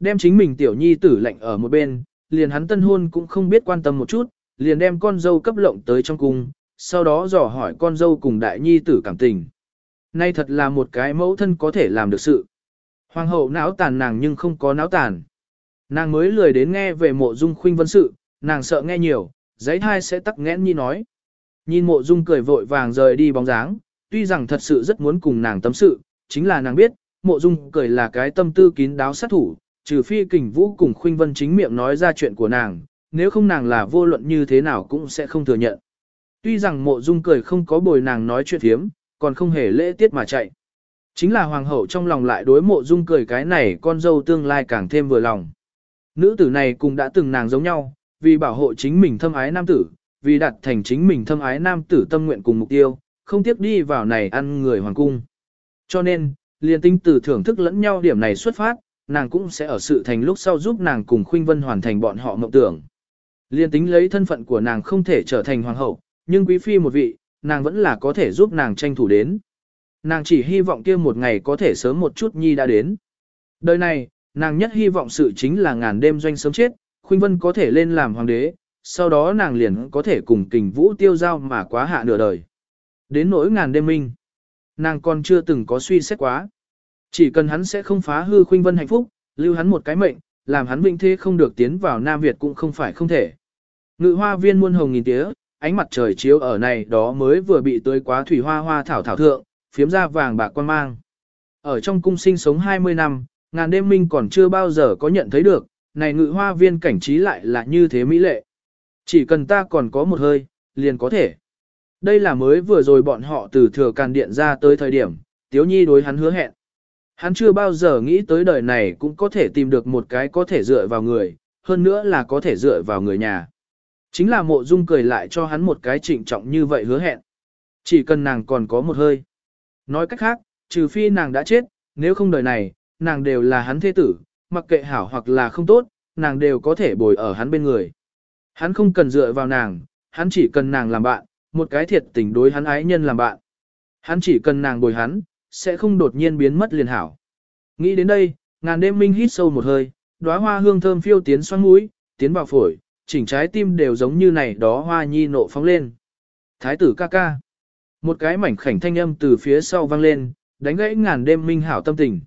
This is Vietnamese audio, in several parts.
Đem chính mình tiểu nhi tử lệnh ở một bên, liền hắn tân hôn cũng không biết quan tâm một chút, liền đem con dâu cấp lộng tới trong cung, sau đó dò hỏi con dâu cùng đại nhi tử cảm tình. Nay thật là một cái mẫu thân có thể làm được sự. Hoàng hậu não tàn nàng nhưng không có não tàn. Nàng mới lười đến nghe về mộ dung khuynh vân sự, nàng sợ nghe nhiều, giấy thai sẽ tắc nghẽn như nói. Nhìn mộ dung cười vội vàng rời đi bóng dáng, tuy rằng thật sự rất muốn cùng nàng tâm sự, chính là nàng biết, mộ dung cười là cái tâm tư kín đáo sát thủ, trừ phi kình vũ cùng khuynh vân chính miệng nói ra chuyện của nàng, nếu không nàng là vô luận như thế nào cũng sẽ không thừa nhận. Tuy rằng mộ dung cười không có bồi nàng nói chuyện thiếm, còn không hề lễ tiết mà chạy. Chính là hoàng hậu trong lòng lại đối mộ dung cười cái này con dâu tương lai càng thêm vừa lòng. Nữ tử này cũng đã từng nàng giống nhau, vì bảo hộ chính mình thâm ái nam tử, vì đặt thành chính mình thâm ái nam tử tâm nguyện cùng mục tiêu, không tiếc đi vào này ăn người hoàng cung. Cho nên, liền tinh tử thưởng thức lẫn nhau điểm này xuất phát, nàng cũng sẽ ở sự thành lúc sau giúp nàng cùng Khuynh Vân hoàn thành bọn họ mộng tưởng. Liên tính lấy thân phận của nàng không thể trở thành hoàng hậu, nhưng quý phi một vị, nàng vẫn là có thể giúp nàng tranh thủ đến. Nàng chỉ hy vọng kia một ngày có thể sớm một chút nhi đã đến. Đời này, nàng nhất hy vọng sự chính là ngàn đêm doanh sớm chết, Khuynh Vân có thể lên làm hoàng đế, sau đó nàng liền có thể cùng kình vũ tiêu giao mà quá hạ nửa đời. Đến nỗi ngàn đêm minh, nàng còn chưa từng có suy xét quá. Chỉ cần hắn sẽ không phá hư Khuynh Vân hạnh phúc, lưu hắn một cái mệnh, làm hắn vinh thế không được tiến vào Nam Việt cũng không phải không thể. Ngự hoa viên muôn hồng nghìn tía, ánh mặt trời chiếu ở này đó mới vừa bị tưới quá thủy hoa hoa thảo thảo thượng, phiếm ra vàng bạc quan mang. Ở trong cung sinh sống 20 năm, ngàn đêm minh còn chưa bao giờ có nhận thấy được, này ngự hoa viên cảnh trí lại là như thế mỹ lệ. Chỉ cần ta còn có một hơi, liền có thể. Đây là mới vừa rồi bọn họ từ thừa càn điện ra tới thời điểm, Tiếu Nhi đối hắn hứa hẹn. Hắn chưa bao giờ nghĩ tới đời này cũng có thể tìm được một cái có thể dựa vào người, hơn nữa là có thể dựa vào người nhà. Chính là mộ dung cười lại cho hắn một cái trịnh trọng như vậy hứa hẹn. Chỉ cần nàng còn có một hơi. Nói cách khác, trừ phi nàng đã chết, nếu không đời này, nàng đều là hắn thế tử, mặc kệ hảo hoặc là không tốt, nàng đều có thể bồi ở hắn bên người. Hắn không cần dựa vào nàng, hắn chỉ cần nàng làm bạn, một cái thiệt tình đối hắn ái nhân làm bạn. Hắn chỉ cần nàng bồi hắn, sẽ không đột nhiên biến mất liền hảo. Nghĩ đến đây, ngàn đêm minh hít sâu một hơi, đóa hoa hương thơm phiêu tiến xoắn mũi, tiến vào phổi, chỉnh trái tim đều giống như này đó hoa nhi nộ phóng lên. Thái tử ca ca. Một cái mảnh khảnh thanh âm từ phía sau vang lên, đánh gãy ngàn đêm minh hảo tâm tình.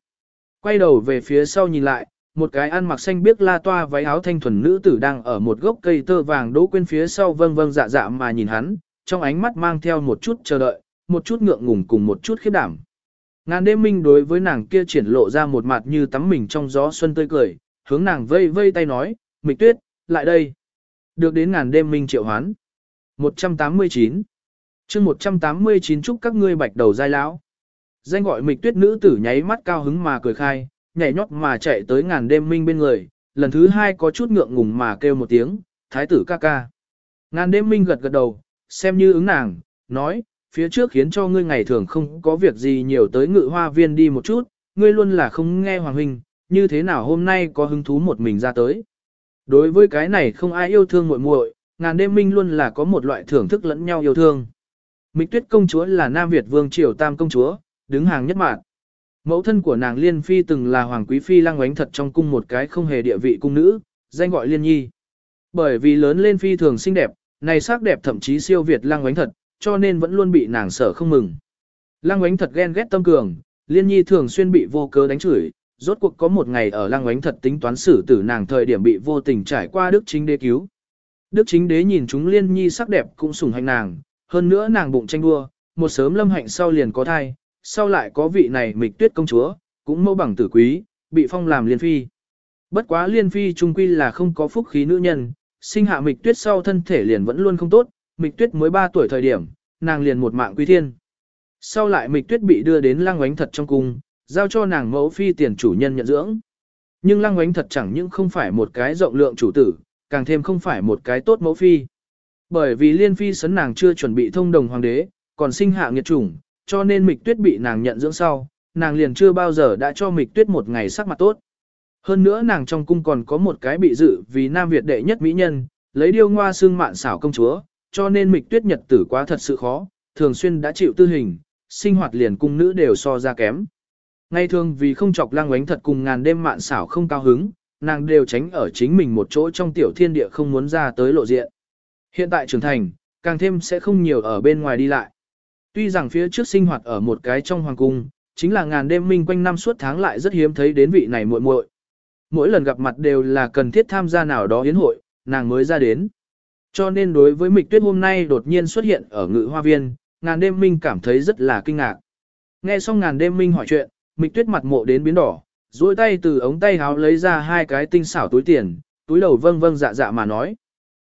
Quay đầu về phía sau nhìn lại, một cái ăn mặc xanh biếc la toa váy áo thanh thuần nữ tử đang ở một gốc cây tơ vàng đỗ quên phía sau vâng vâng dạ dạ mà nhìn hắn, trong ánh mắt mang theo một chút chờ đợi, một chút ngượng ngùng cùng một chút khiếp đảm. Ngàn đêm minh đối với nàng kia triển lộ ra một mặt như tắm mình trong gió xuân tươi cười, hướng nàng vây vây tay nói, mịch tuyết, lại đây. Được đến ngàn đêm minh triệu hoán. 189 chương 189 chúc các ngươi bạch đầu dai lão. Danh gọi mịch tuyết nữ tử nháy mắt cao hứng mà cười khai, nhảy nhót mà chạy tới ngàn đêm minh bên người, lần thứ hai có chút ngượng ngùng mà kêu một tiếng, thái tử ca ca. Ngàn đêm minh gật gật đầu, xem như ứng nàng, nói, phía trước khiến cho ngươi ngày thường không có việc gì nhiều tới ngự hoa viên đi một chút, ngươi luôn là không nghe hoàng huynh, như thế nào hôm nay có hứng thú một mình ra tới. Đối với cái này không ai yêu thương muội muội, ngàn đêm minh luôn là có một loại thưởng thức lẫn nhau yêu thương. Mịch tuyết công chúa là Nam Việt vương triều tam công chúa, đứng hàng nhất mạng. Mẫu thân của nàng Liên Phi từng là hoàng quý phi lang oánh thật trong cung một cái không hề địa vị cung nữ, danh gọi Liên Nhi. Bởi vì lớn lên phi thường xinh đẹp, này sắc đẹp thậm chí siêu việt lang oánh thật, cho nên vẫn luôn bị nàng sở không mừng. Lăng oánh thật ghen ghét tâm cường, Liên Nhi thường xuyên bị vô cớ đánh chửi, rốt cuộc có một ngày ở lăng oánh thật tính toán xử tử nàng thời điểm bị vô tình trải qua Đức Chính Đế cứu. Đức Chính Đế nhìn chúng Liên Nhi sắc đẹp cũng sủng hạnh nàng, hơn nữa nàng bụng tranh đua, một sớm lâm hạnh sau liền có thai, sau lại có vị này mịch tuyết công chúa, cũng mẫu bằng tử quý, bị phong làm liên phi. Bất quá liên phi trung quy là không có phúc khí nữ nhân, sinh hạ mịch tuyết sau thân thể liền vẫn luôn không tốt, mịch tuyết mới 3 tuổi thời điểm, nàng liền một mạng quý thiên. Sau lại mịch tuyết bị đưa đến lăng oánh thật trong cung, giao cho nàng mẫu phi tiền chủ nhân nhận dưỡng. Nhưng lăng oánh thật chẳng những không phải một cái rộng lượng chủ tử, càng thêm không phải một cái tốt mẫu phi. Bởi vì liên phi sấn nàng chưa chuẩn bị thông đồng hoàng đế, còn sinh hạ nghiệt chủng, cho nên mịch tuyết bị nàng nhận dưỡng sau, nàng liền chưa bao giờ đã cho mịch tuyết một ngày sắc mặt tốt. Hơn nữa nàng trong cung còn có một cái bị dự vì Nam Việt đệ nhất mỹ nhân, lấy điêu ngoa xương mạn xảo công chúa, cho nên mịch tuyết nhật tử quá thật sự khó, thường xuyên đã chịu tư hình, sinh hoạt liền cung nữ đều so ra kém. Ngay thường vì không chọc lang oánh thật cùng ngàn đêm mạn xảo không cao hứng, nàng đều tránh ở chính mình một chỗ trong tiểu thiên địa không muốn ra tới lộ diện. Hiện tại trưởng thành, càng thêm sẽ không nhiều ở bên ngoài đi lại. Tuy rằng phía trước sinh hoạt ở một cái trong hoàng cung, chính là ngàn đêm minh quanh năm suốt tháng lại rất hiếm thấy đến vị này muội muội. Mỗi lần gặp mặt đều là cần thiết tham gia nào đó yến hội, nàng mới ra đến. Cho nên đối với Mịch Tuyết hôm nay đột nhiên xuất hiện ở ngự hoa viên, ngàn đêm minh cảm thấy rất là kinh ngạc. Nghe xong ngàn đêm minh hỏi chuyện, Mịch Tuyết mặt mộ đến biến đỏ, duỗi tay từ ống tay háo lấy ra hai cái tinh xảo túi tiền, túi đầu vâng vâng dạ dạ mà nói.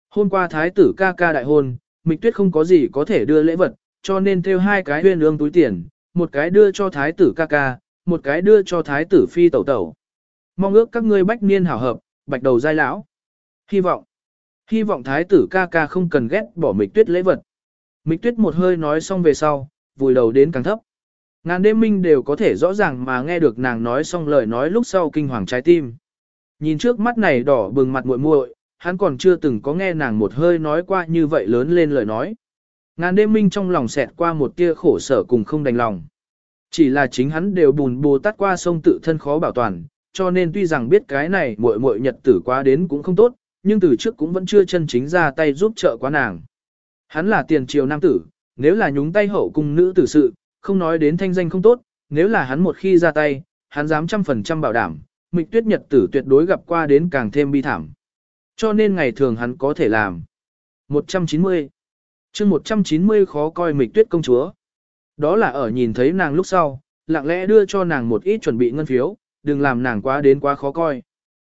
Hôm qua thái tử ca ca đại hôn, Mịch Tuyết không có gì có thể đưa lễ vật, cho nên theo hai cái huyên ương túi tiền, một cái đưa cho thái tử ca ca, một cái đưa cho thái tử phi tẩu tẩu. Mong ước các ngươi bách niên hảo hợp, bạch đầu giai lão. Hy vọng, hy vọng thái tử ca ca không cần ghét bỏ Mịch Tuyết lễ vật. Mịch Tuyết một hơi nói xong về sau, vùi đầu đến càng thấp. Ngàn đêm minh đều có thể rõ ràng mà nghe được nàng nói xong lời nói lúc sau kinh hoàng trái tim. Nhìn trước mắt này đỏ bừng mặt muội muội, hắn còn chưa từng có nghe nàng một hơi nói qua như vậy lớn lên lời nói. Ngàn đêm minh trong lòng xẹt qua một tia khổ sở cùng không đành lòng. Chỉ là chính hắn đều bùn bồ tát qua sông tự thân khó bảo toàn, cho nên tuy rằng biết cái này muội muội nhật tử quá đến cũng không tốt, nhưng từ trước cũng vẫn chưa chân chính ra tay giúp trợ quá nàng. Hắn là tiền triều nam tử, nếu là nhúng tay hậu cung nữ tử sự, không nói đến thanh danh không tốt, nếu là hắn một khi ra tay, hắn dám trăm phần trăm bảo đảm, mịch tuyết nhật tử tuyệt đối gặp qua đến càng thêm bi thảm. Cho nên ngày thường hắn có thể làm. 190 chương 190 khó coi mịch tuyết công chúa. Đó là ở nhìn thấy nàng lúc sau, lặng lẽ đưa cho nàng một ít chuẩn bị ngân phiếu, đừng làm nàng quá đến quá khó coi.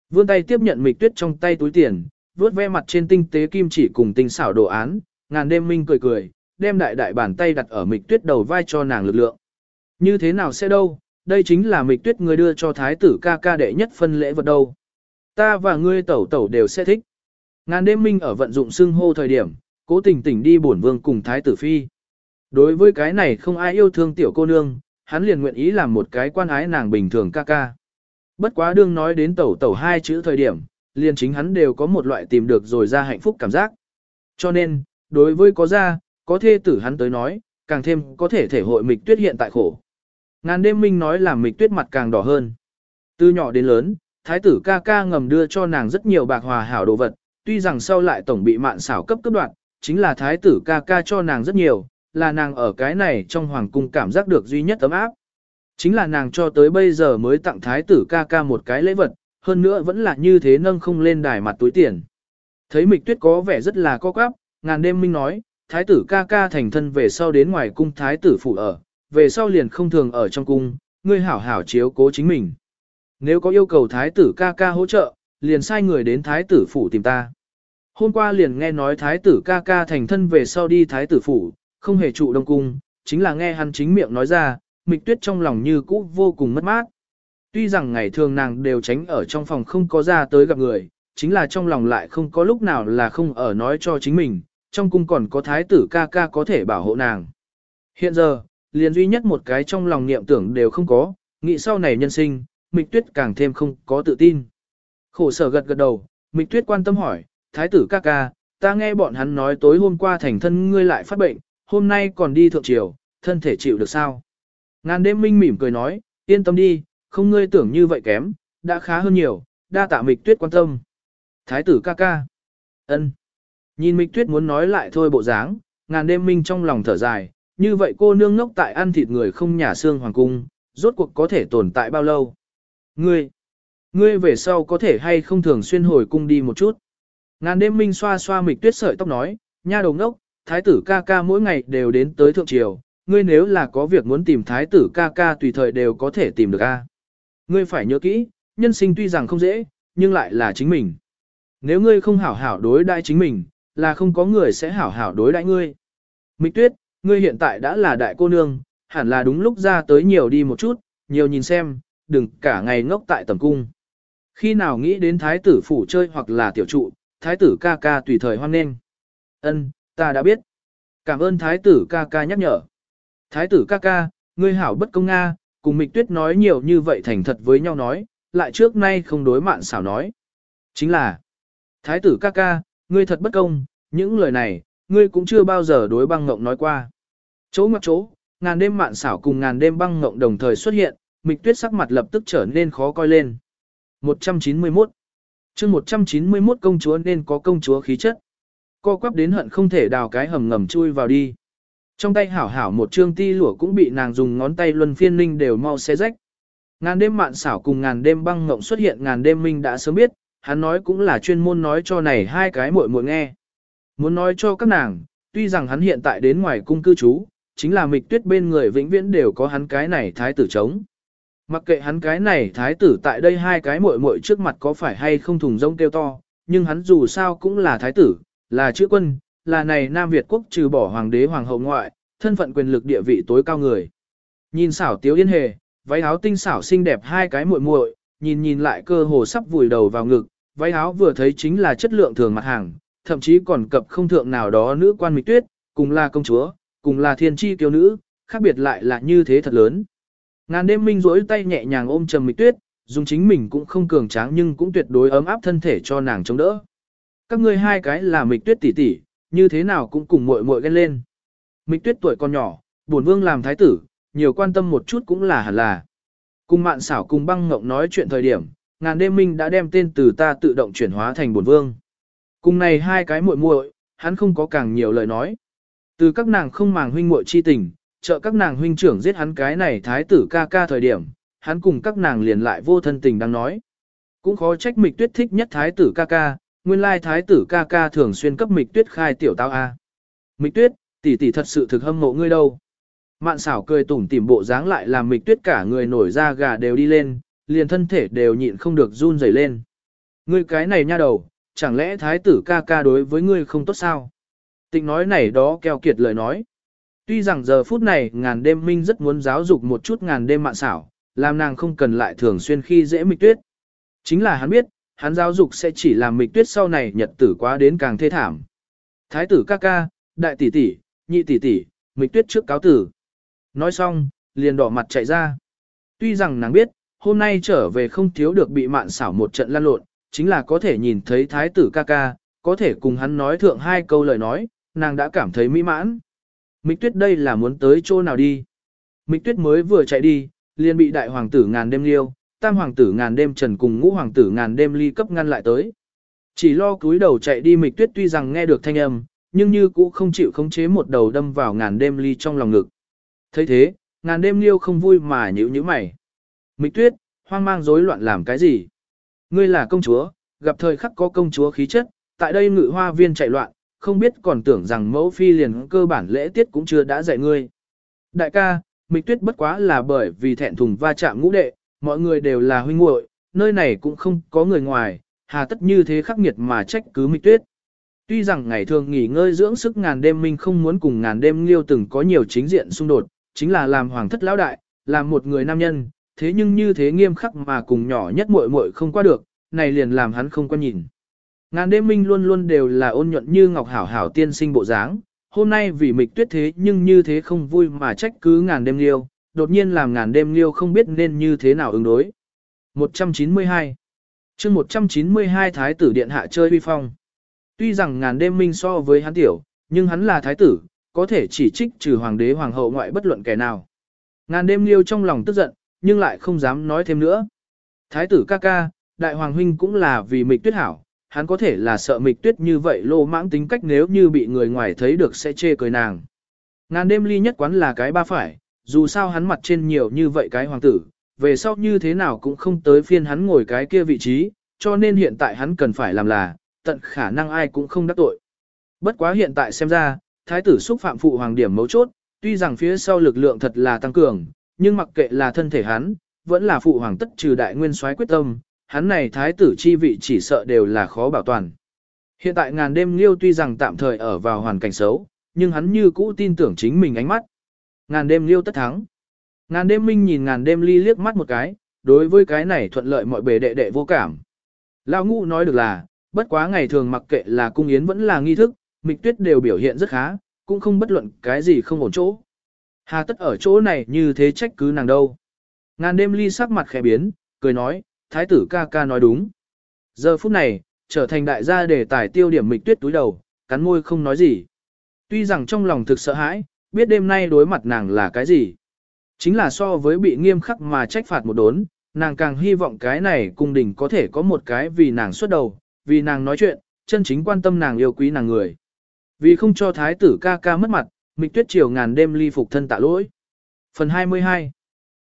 Vươn tay tiếp nhận mịch tuyết trong tay túi tiền, vuốt ve mặt trên tinh tế kim chỉ cùng tinh xảo đồ án, ngàn đêm minh cười cười, đem đại đại bàn tay đặt ở mịch tuyết đầu vai cho nàng lực lượng. Như thế nào sẽ đâu, đây chính là mịch tuyết người đưa cho thái tử ca ca đệ nhất phân lễ vật đâu. Ta và ngươi tẩu tẩu đều sẽ thích. Ngàn đêm minh ở vận dụng xưng hô thời điểm, cố tình tỉnh đi bổn vương cùng thái tử phi. Đối với cái này không ai yêu thương tiểu cô nương, hắn liền nguyện ý làm một cái quan ái nàng bình thường ca ca. Bất quá đương nói đến tẩu tẩu hai chữ thời điểm, liền chính hắn đều có một loại tìm được rồi ra hạnh phúc cảm giác. Cho nên, đối với có gia, có thê tử hắn tới nói, càng thêm có thể thể hội mịch tuyết hiện tại khổ. Ngàn đêm minh nói làm mịch tuyết mặt càng đỏ hơn. Từ nhỏ đến lớn, thái tử ca ca ngầm đưa cho nàng rất nhiều bạc hòa hảo đồ vật, tuy rằng sau lại tổng bị mạn xảo cấp cấp đoạn, chính là thái tử ca ca cho nàng rất nhiều, là nàng ở cái này trong hoàng cung cảm giác được duy nhất ấm áp. Chính là nàng cho tới bây giờ mới tặng thái tử ca ca một cái lễ vật, hơn nữa vẫn là như thế nâng không lên đài mặt túi tiền. Thấy mịch tuyết có vẻ rất là co quắp, ngàn đêm minh nói, thái tử ca ca thành thân về sau đến ngoài cung thái tử phủ ở, về sau liền không thường ở trong cung, ngươi hảo hảo chiếu cố chính mình. Nếu có yêu cầu thái tử ca ca hỗ trợ, liền sai người đến thái tử phủ tìm ta. Hôm qua liền nghe nói thái tử ca ca thành thân về sau đi thái tử phủ, không hề trụ đông cung, chính là nghe hắn chính miệng nói ra, mịch tuyết trong lòng như cũ vô cùng mất mát. Tuy rằng ngày thường nàng đều tránh ở trong phòng không có ra tới gặp người, chính là trong lòng lại không có lúc nào là không ở nói cho chính mình, trong cung còn có thái tử ca ca có thể bảo hộ nàng. Hiện giờ, liền duy nhất một cái trong lòng niệm tưởng đều không có, nghĩ sau này nhân sinh, Mịch Tuyết càng thêm không có tự tin. Khổ sở gật gật đầu, Mịch Tuyết quan tâm hỏi, thái tử ca ca, ta nghe bọn hắn nói tối hôm qua thành thân ngươi lại phát bệnh, hôm nay còn đi thượng triều, thân thể chịu được sao? Ngàn đêm minh mỉm cười nói, yên tâm đi, không ngươi tưởng như vậy kém, đã khá hơn nhiều, đa tạ Mịch Tuyết quan tâm. Thái tử ca ca. ân Nhìn Mịch Tuyết muốn nói lại thôi bộ dáng, ngàn đêm minh trong lòng thở dài, như vậy cô nương ngốc tại ăn thịt người không nhà xương hoàng cung, rốt cuộc có thể tồn tại bao lâu. Ngươi, ngươi về sau có thể hay không thường xuyên hồi cung đi một chút. Ngàn đêm minh xoa xoa Mịch Tuyết sợi tóc nói, nha đầu ngốc, thái tử ca ca mỗi ngày đều đến tới thượng triều, ngươi nếu là có việc muốn tìm thái tử ca ca tùy thời đều có thể tìm được a. Ngươi phải nhớ kỹ, nhân sinh tuy rằng không dễ, nhưng lại là chính mình. Nếu ngươi không hảo hảo đối đãi chính mình, là không có người sẽ hảo hảo đối đãi ngươi. Mịch tuyết, ngươi hiện tại đã là đại cô nương, hẳn là đúng lúc ra tới nhiều đi một chút, nhiều nhìn xem, đừng cả ngày ngốc tại tầm cung. Khi nào nghĩ đến thái tử phủ chơi hoặc là tiểu trụ, thái tử ca ca tùy thời hoan nghênh. Ân, ta đã biết. Cảm ơn thái tử ca ca nhắc nhở. Thái tử ca ca, ngươi hảo bất công Nga, cùng mịch tuyết nói nhiều như vậy thành thật với nhau nói, lại trước nay không đối mạn xảo nói. Chính là, thái tử ca ca, ngươi thật bất công, những lời này, ngươi cũng chưa bao giờ đối băng ngộng nói qua. Chỗ ngoặc chỗ, ngàn đêm mạn xảo cùng ngàn đêm băng ngộng đồng thời xuất hiện, mịch tuyết sắc mặt lập tức trở nên khó coi lên. 191. chương 191 công chúa nên có công chúa khí chất. Co quắp đến hận không thể đào cái hầm ngầm chui vào đi. Trong tay hảo hảo một trương ti lụa cũng bị nàng dùng ngón tay luân phiên ninh đều mau xé rách. Ngàn đêm mạn xảo cùng ngàn đêm băng ngộng xuất hiện ngàn đêm minh đã sớm biết, hắn nói cũng là chuyên môn nói cho này hai cái muội muội nghe. Muốn nói cho các nàng, tuy rằng hắn hiện tại đến ngoài cung cư trú, chính là mịch tuyết bên người vĩnh viễn đều có hắn cái này thái tử chống. Mặc kệ hắn cái này thái tử tại đây hai cái muội muội trước mặt có phải hay không thùng rông kêu to, nhưng hắn dù sao cũng là thái tử, là chữ quân, là này Nam Việt quốc trừ bỏ hoàng đế hoàng hậu ngoại, thân phận quyền lực địa vị tối cao người. Nhìn xảo tiếu yên hề, váy áo tinh xảo xinh đẹp hai cái muội muội, nhìn nhìn lại cơ hồ sắp vùi đầu vào ngực, váy áo vừa thấy chính là chất lượng thường mặt hàng, thậm chí còn cập không thượng nào đó nữ quan mịch tuyết, cùng là công chúa, cùng là thiên chi kiêu nữ, khác biệt lại là như thế thật lớn. Ngàn đêm minh rỗi tay nhẹ nhàng ôm trầm mịch tuyết, dùng chính mình cũng không cường tráng nhưng cũng tuyệt đối ấm áp thân thể cho nàng chống đỡ. Các ngươi hai cái là mịch tuyết tỷ tỷ, như thế nào cũng cùng muội muội ghen lên. Mịch tuyết tuổi còn nhỏ, bổn vương làm thái tử, nhiều quan tâm một chút cũng là hẳn là. Cùng mạn xảo cùng băng ngộng nói chuyện thời điểm, ngàn đêm minh đã đem tên từ ta tự động chuyển hóa thành bổn vương. Cùng này hai cái muội muội, hắn không có càng nhiều lời nói. Từ các nàng không màng huynh muội chi tình, trợ các nàng huynh trưởng giết hắn cái này thái tử ca ca thời điểm, hắn cùng các nàng liền lại vô thân tình đang nói. Cũng khó trách mịch tuyết thích nhất thái tử ca ca, nguyên lai thái tử ca ca thường xuyên cấp mịch tuyết khai tiểu tao A. Mịch tuyết, tỷ tỷ thật sự thực hâm mộ ngươi đâu. Mạn xảo cười tủm tỉm bộ dáng lại làm mịch tuyết cả người nổi da gà đều đi lên, liền thân thể đều nhịn không được run rẩy lên. Ngươi cái này nha đầu, chẳng lẽ thái tử ca ca đối với ngươi không tốt sao? Tịnh nói này đó keo kiệt lời nói. Tuy rằng giờ phút này ngàn đêm minh rất muốn giáo dục một chút ngàn đêm mạn xảo, làm nàng không cần lại thường xuyên khi dễ mịch tuyết. Chính là hắn biết, hắn giáo dục sẽ chỉ làm mịch tuyết sau này nhật tử quá đến càng thê thảm. Thái tử ca ca, đại tỷ tỷ, nhị tỷ tỷ, mịch tuyết trước cáo tử. Nói xong, liền đỏ mặt chạy ra. Tuy rằng nàng biết, hôm nay trở về không thiếu được bị mạn xảo một trận lan lộn, chính là có thể nhìn thấy thái tử ca ca, có thể cùng hắn nói thượng hai câu lời nói, nàng đã cảm thấy mỹ mãn. Mịch tuyết đây là muốn tới chỗ nào đi. Mịch tuyết mới vừa chạy đi, liền bị đại hoàng tử ngàn đêm liêu, tam hoàng tử ngàn đêm trần cùng ngũ hoàng tử ngàn đêm ly cấp ngăn lại tới. Chỉ lo cúi đầu chạy đi mịch tuyết tuy rằng nghe được thanh âm, nhưng như cũ không chịu khống chế một đầu đâm vào ngàn đêm ly trong lòng ngực. thấy thế, ngàn đêm liêu không vui mà nhíu nhíu mày. Mịch tuyết, hoang mang rối loạn làm cái gì? Ngươi là công chúa, gặp thời khắc có công chúa khí chất, tại đây ngự hoa viên chạy loạn, không biết còn tưởng rằng mẫu phi liền cơ bản lễ tiết cũng chưa đã dạy ngươi. Đại ca, Mịch Tuyết bất quá là bởi vì thẹn thùng va chạm ngũ đệ, mọi người đều là huynh muội, nơi này cũng không có người ngoài, hà tất như thế khắc nghiệt mà trách cứ Mịch Tuyết. Tuy rằng ngày thường nghỉ ngơi dưỡng sức ngàn đêm minh không muốn cùng ngàn đêm liêu từng có nhiều chính diện xung đột, chính là làm hoàng thất lão đại, làm một người nam nhân, thế nhưng như thế nghiêm khắc mà cùng nhỏ nhất muội muội không qua được, này liền làm hắn không quan nhìn. Ngàn đêm minh luôn luôn đều là ôn nhuận như ngọc hảo hảo tiên sinh bộ dáng, hôm nay vì mịch tuyết thế nhưng như thế không vui mà trách cứ ngàn đêm liêu, đột nhiên làm ngàn đêm liêu không biết nên như thế nào ứng đối. 192 chương 192 Thái tử Điện Hạ chơi uy phong. Tuy rằng ngàn đêm minh so với hắn tiểu, nhưng hắn là thái tử, có thể chỉ trích trừ hoàng đế hoàng hậu ngoại bất luận kẻ nào. Ngàn đêm liêu trong lòng tức giận, nhưng lại không dám nói thêm nữa. Thái tử ca ca, đại hoàng huynh cũng là vì mịch tuyết hảo, hắn có thể là sợ mịch tuyết như vậy lô mãng tính cách nếu như bị người ngoài thấy được sẽ chê cười nàng. Ngàn đêm ly nhất quán là cái ba phải, dù sao hắn mặt trên nhiều như vậy cái hoàng tử, về sau như thế nào cũng không tới phiên hắn ngồi cái kia vị trí, cho nên hiện tại hắn cần phải làm là, tận khả năng ai cũng không đắc tội. Bất quá hiện tại xem ra, thái tử xúc phạm phụ hoàng điểm mấu chốt, tuy rằng phía sau lực lượng thật là tăng cường, nhưng mặc kệ là thân thể hắn, vẫn là phụ hoàng tất trừ đại nguyên soái quyết tâm, hắn này thái tử chi vị chỉ sợ đều là khó bảo toàn. Hiện tại ngàn đêm liêu tuy rằng tạm thời ở vào hoàn cảnh xấu, nhưng hắn như cũ tin tưởng chính mình ánh mắt. Ngàn đêm liêu tất thắng. Ngàn đêm minh nhìn ngàn đêm ly liếc mắt một cái, đối với cái này thuận lợi mọi bề đệ đệ vô cảm. Lão ngũ nói được là, bất quá ngày thường mặc kệ là cung yến vẫn là nghi thức, mịch tuyết đều biểu hiện rất khá, cũng không bất luận cái gì không ổn chỗ. Hà tất ở chỗ này như thế trách cứ nàng đâu. Ngàn đêm ly sắc mặt khẽ biến, cười nói, thái tử ca ca nói đúng. Giờ phút này, trở thành đại gia để tài tiêu điểm mịch tuyết túi đầu, cắn môi không nói gì. Tuy rằng trong lòng thực sợ hãi, biết đêm nay đối mặt nàng là cái gì. Chính là so với bị nghiêm khắc mà trách phạt một đốn, nàng càng hy vọng cái này cung đình có thể có một cái vì nàng xuất đầu, vì nàng nói chuyện, chân chính quan tâm nàng yêu quý nàng người. Vì không cho thái tử ca ca mất mặt, Mịch Tuyết chiều ngàn đêm ly phục thân tạ lỗi. Phần 22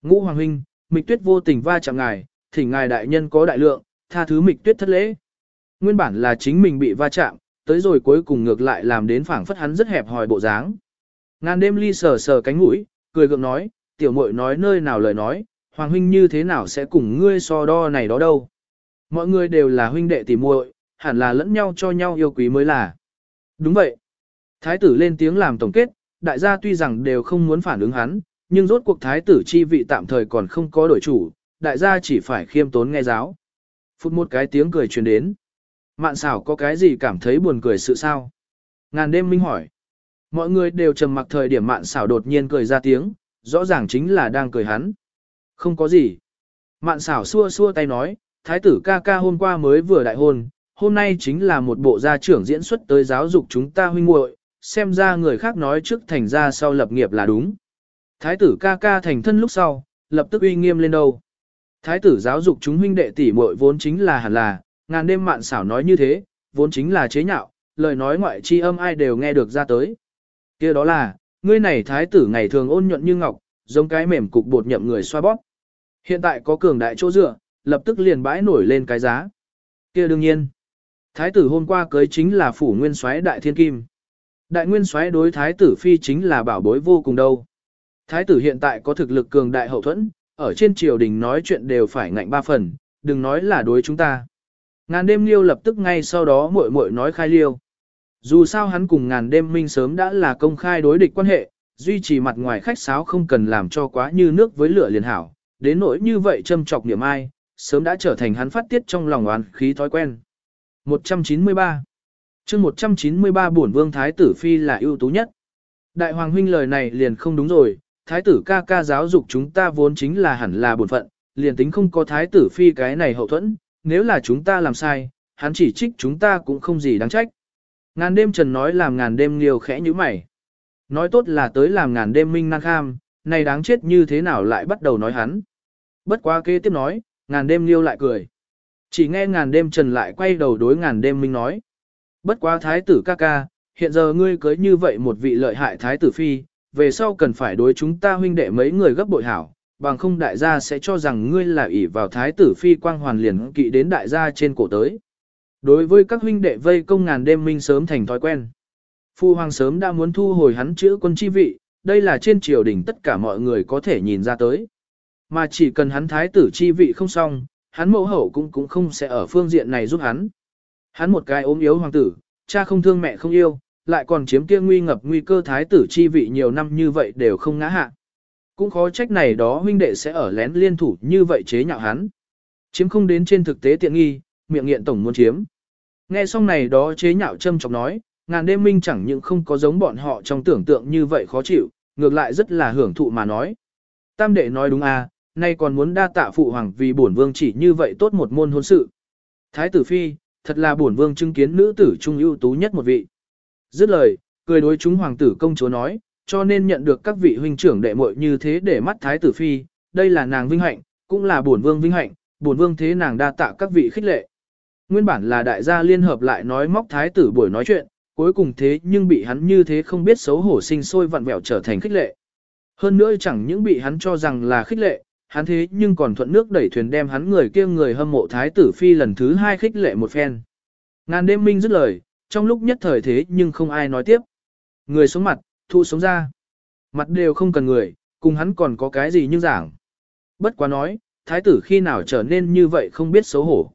Ngũ Hoàng Huynh, Mịch Tuyết vô tình va chạm ngài, thỉnh ngài đại nhân có đại lượng, tha thứ Mịch Tuyết thất lễ. Nguyên bản là chính mình bị va chạm, tới rồi cuối cùng ngược lại làm đến phảng phất hắn rất hẹp hòi bộ dáng. Ngàn đêm ly sờ sờ cánh mũi, cười gượng nói, tiểu muội nói nơi nào lời nói, Hoàng Huynh như thế nào sẽ cùng ngươi so đo này đó đâu. Mọi người đều là huynh đệ tỉ muội, hẳn là lẫn nhau cho nhau yêu quý mới là. Đúng vậy. Thái tử lên tiếng làm tổng kết, đại gia tuy rằng đều không muốn phản ứng hắn, nhưng rốt cuộc thái tử chi vị tạm thời còn không có đổi chủ, đại gia chỉ phải khiêm tốn nghe giáo. Phút một cái tiếng cười truyền đến. Mạn xảo có cái gì cảm thấy buồn cười sự sao? Ngàn đêm minh hỏi. Mọi người đều trầm mặc thời điểm mạn xảo đột nhiên cười ra tiếng, rõ ràng chính là đang cười hắn. Không có gì. Mạn xảo xua xua tay nói, thái tử ca ca hôm qua mới vừa đại hôn, hôm nay chính là một bộ gia trưởng diễn xuất tới giáo dục chúng ta huynh muội, xem ra người khác nói trước thành ra sau lập nghiệp là đúng. Thái tử ca ca thành thân lúc sau, lập tức uy nghiêm lên đâu. Thái tử giáo dục chúng huynh đệ tỷ muội vốn chính là hẳn là, ngàn đêm mạn xảo nói như thế, vốn chính là chế nhạo, lời nói ngoại chi âm ai đều nghe được ra tới kia đó là, ngươi này thái tử ngày thường ôn nhuận như ngọc, giống cái mềm cục bột nhậm người xoa bóp. Hiện tại có cường đại chỗ dựa, lập tức liền bãi nổi lên cái giá. kia đương nhiên. Thái tử hôm qua cưới chính là phủ nguyên soái đại thiên kim. Đại nguyên soái đối thái tử phi chính là bảo bối vô cùng đâu. Thái tử hiện tại có thực lực cường đại hậu thuẫn, ở trên triều đình nói chuyện đều phải ngạnh ba phần, đừng nói là đối chúng ta. Ngàn đêm liêu lập tức ngay sau đó muội muội nói khai liêu. Dù sao hắn cùng ngàn đêm minh sớm đã là công khai đối địch quan hệ, duy trì mặt ngoài khách sáo không cần làm cho quá như nước với lửa liền hảo, đến nỗi như vậy châm chọc niệm ai, sớm đã trở thành hắn phát tiết trong lòng oán khí thói quen. 193 chương 193 bổn vương thái tử phi là ưu tú nhất. Đại hoàng huynh lời này liền không đúng rồi, thái tử ca ca giáo dục chúng ta vốn chính là hẳn là bổn phận, liền tính không có thái tử phi cái này hậu thuẫn, nếu là chúng ta làm sai, hắn chỉ trích chúng ta cũng không gì đáng trách. Ngàn đêm trần nói làm ngàn đêm liều khẽ như mày. Nói tốt là tới làm ngàn đêm minh năng kham, này đáng chết như thế nào lại bắt đầu nói hắn. Bất quá kế tiếp nói, ngàn đêm liêu lại cười. Chỉ nghe ngàn đêm trần lại quay đầu đối ngàn đêm minh nói. Bất quá thái tử ca ca, hiện giờ ngươi cưới như vậy một vị lợi hại thái tử phi, về sau cần phải đối chúng ta huynh đệ mấy người gấp bội hảo, bằng không đại gia sẽ cho rằng ngươi là ỷ vào thái tử phi quang hoàn liền kỵ đến đại gia trên cổ tới. Đối với các huynh đệ vây công ngàn đêm minh sớm thành thói quen. Phu hoàng sớm đã muốn thu hồi hắn chữ quân chi vị, đây là trên triều đình tất cả mọi người có thể nhìn ra tới. Mà chỉ cần hắn thái tử chi vị không xong, hắn mẫu hậu cũng cũng không sẽ ở phương diện này giúp hắn. Hắn một cái ốm yếu hoàng tử, cha không thương mẹ không yêu, lại còn chiếm kia nguy ngập nguy cơ thái tử chi vị nhiều năm như vậy đều không ngã hạ. Cũng khó trách này đó huynh đệ sẽ ở lén liên thủ như vậy chế nhạo hắn. Chiếm không đến trên thực tế tiện nghi, miệng nghiện tổng muốn chiếm. Nghe xong này đó chế nhạo châm chọc nói, ngàn đêm minh chẳng những không có giống bọn họ trong tưởng tượng như vậy khó chịu, ngược lại rất là hưởng thụ mà nói. Tam đệ nói đúng à, nay còn muốn đa tạ phụ hoàng vì bổn vương chỉ như vậy tốt một môn hôn sự. Thái tử phi, thật là bổn vương chứng kiến nữ tử trung ưu tú nhất một vị. Dứt lời, cười đối chúng hoàng tử công chúa nói, cho nên nhận được các vị huynh trưởng đệ muội như thế để mắt thái tử phi, đây là nàng vinh hạnh, cũng là bổn vương vinh hạnh, bổn vương thế nàng đa tạ các vị khích lệ. Nguyên bản là đại gia liên hợp lại nói móc thái tử buổi nói chuyện, cuối cùng thế nhưng bị hắn như thế không biết xấu hổ sinh sôi vặn vẹo trở thành khích lệ. Hơn nữa chẳng những bị hắn cho rằng là khích lệ, hắn thế nhưng còn thuận nước đẩy thuyền đem hắn người kia người hâm mộ thái tử phi lần thứ hai khích lệ một phen. Ngàn đêm minh dứt lời, trong lúc nhất thời thế nhưng không ai nói tiếp. Người sống mặt, thu sống ra. Mặt đều không cần người, cùng hắn còn có cái gì nhưng giảng. Bất quá nói, thái tử khi nào trở nên như vậy không biết xấu hổ.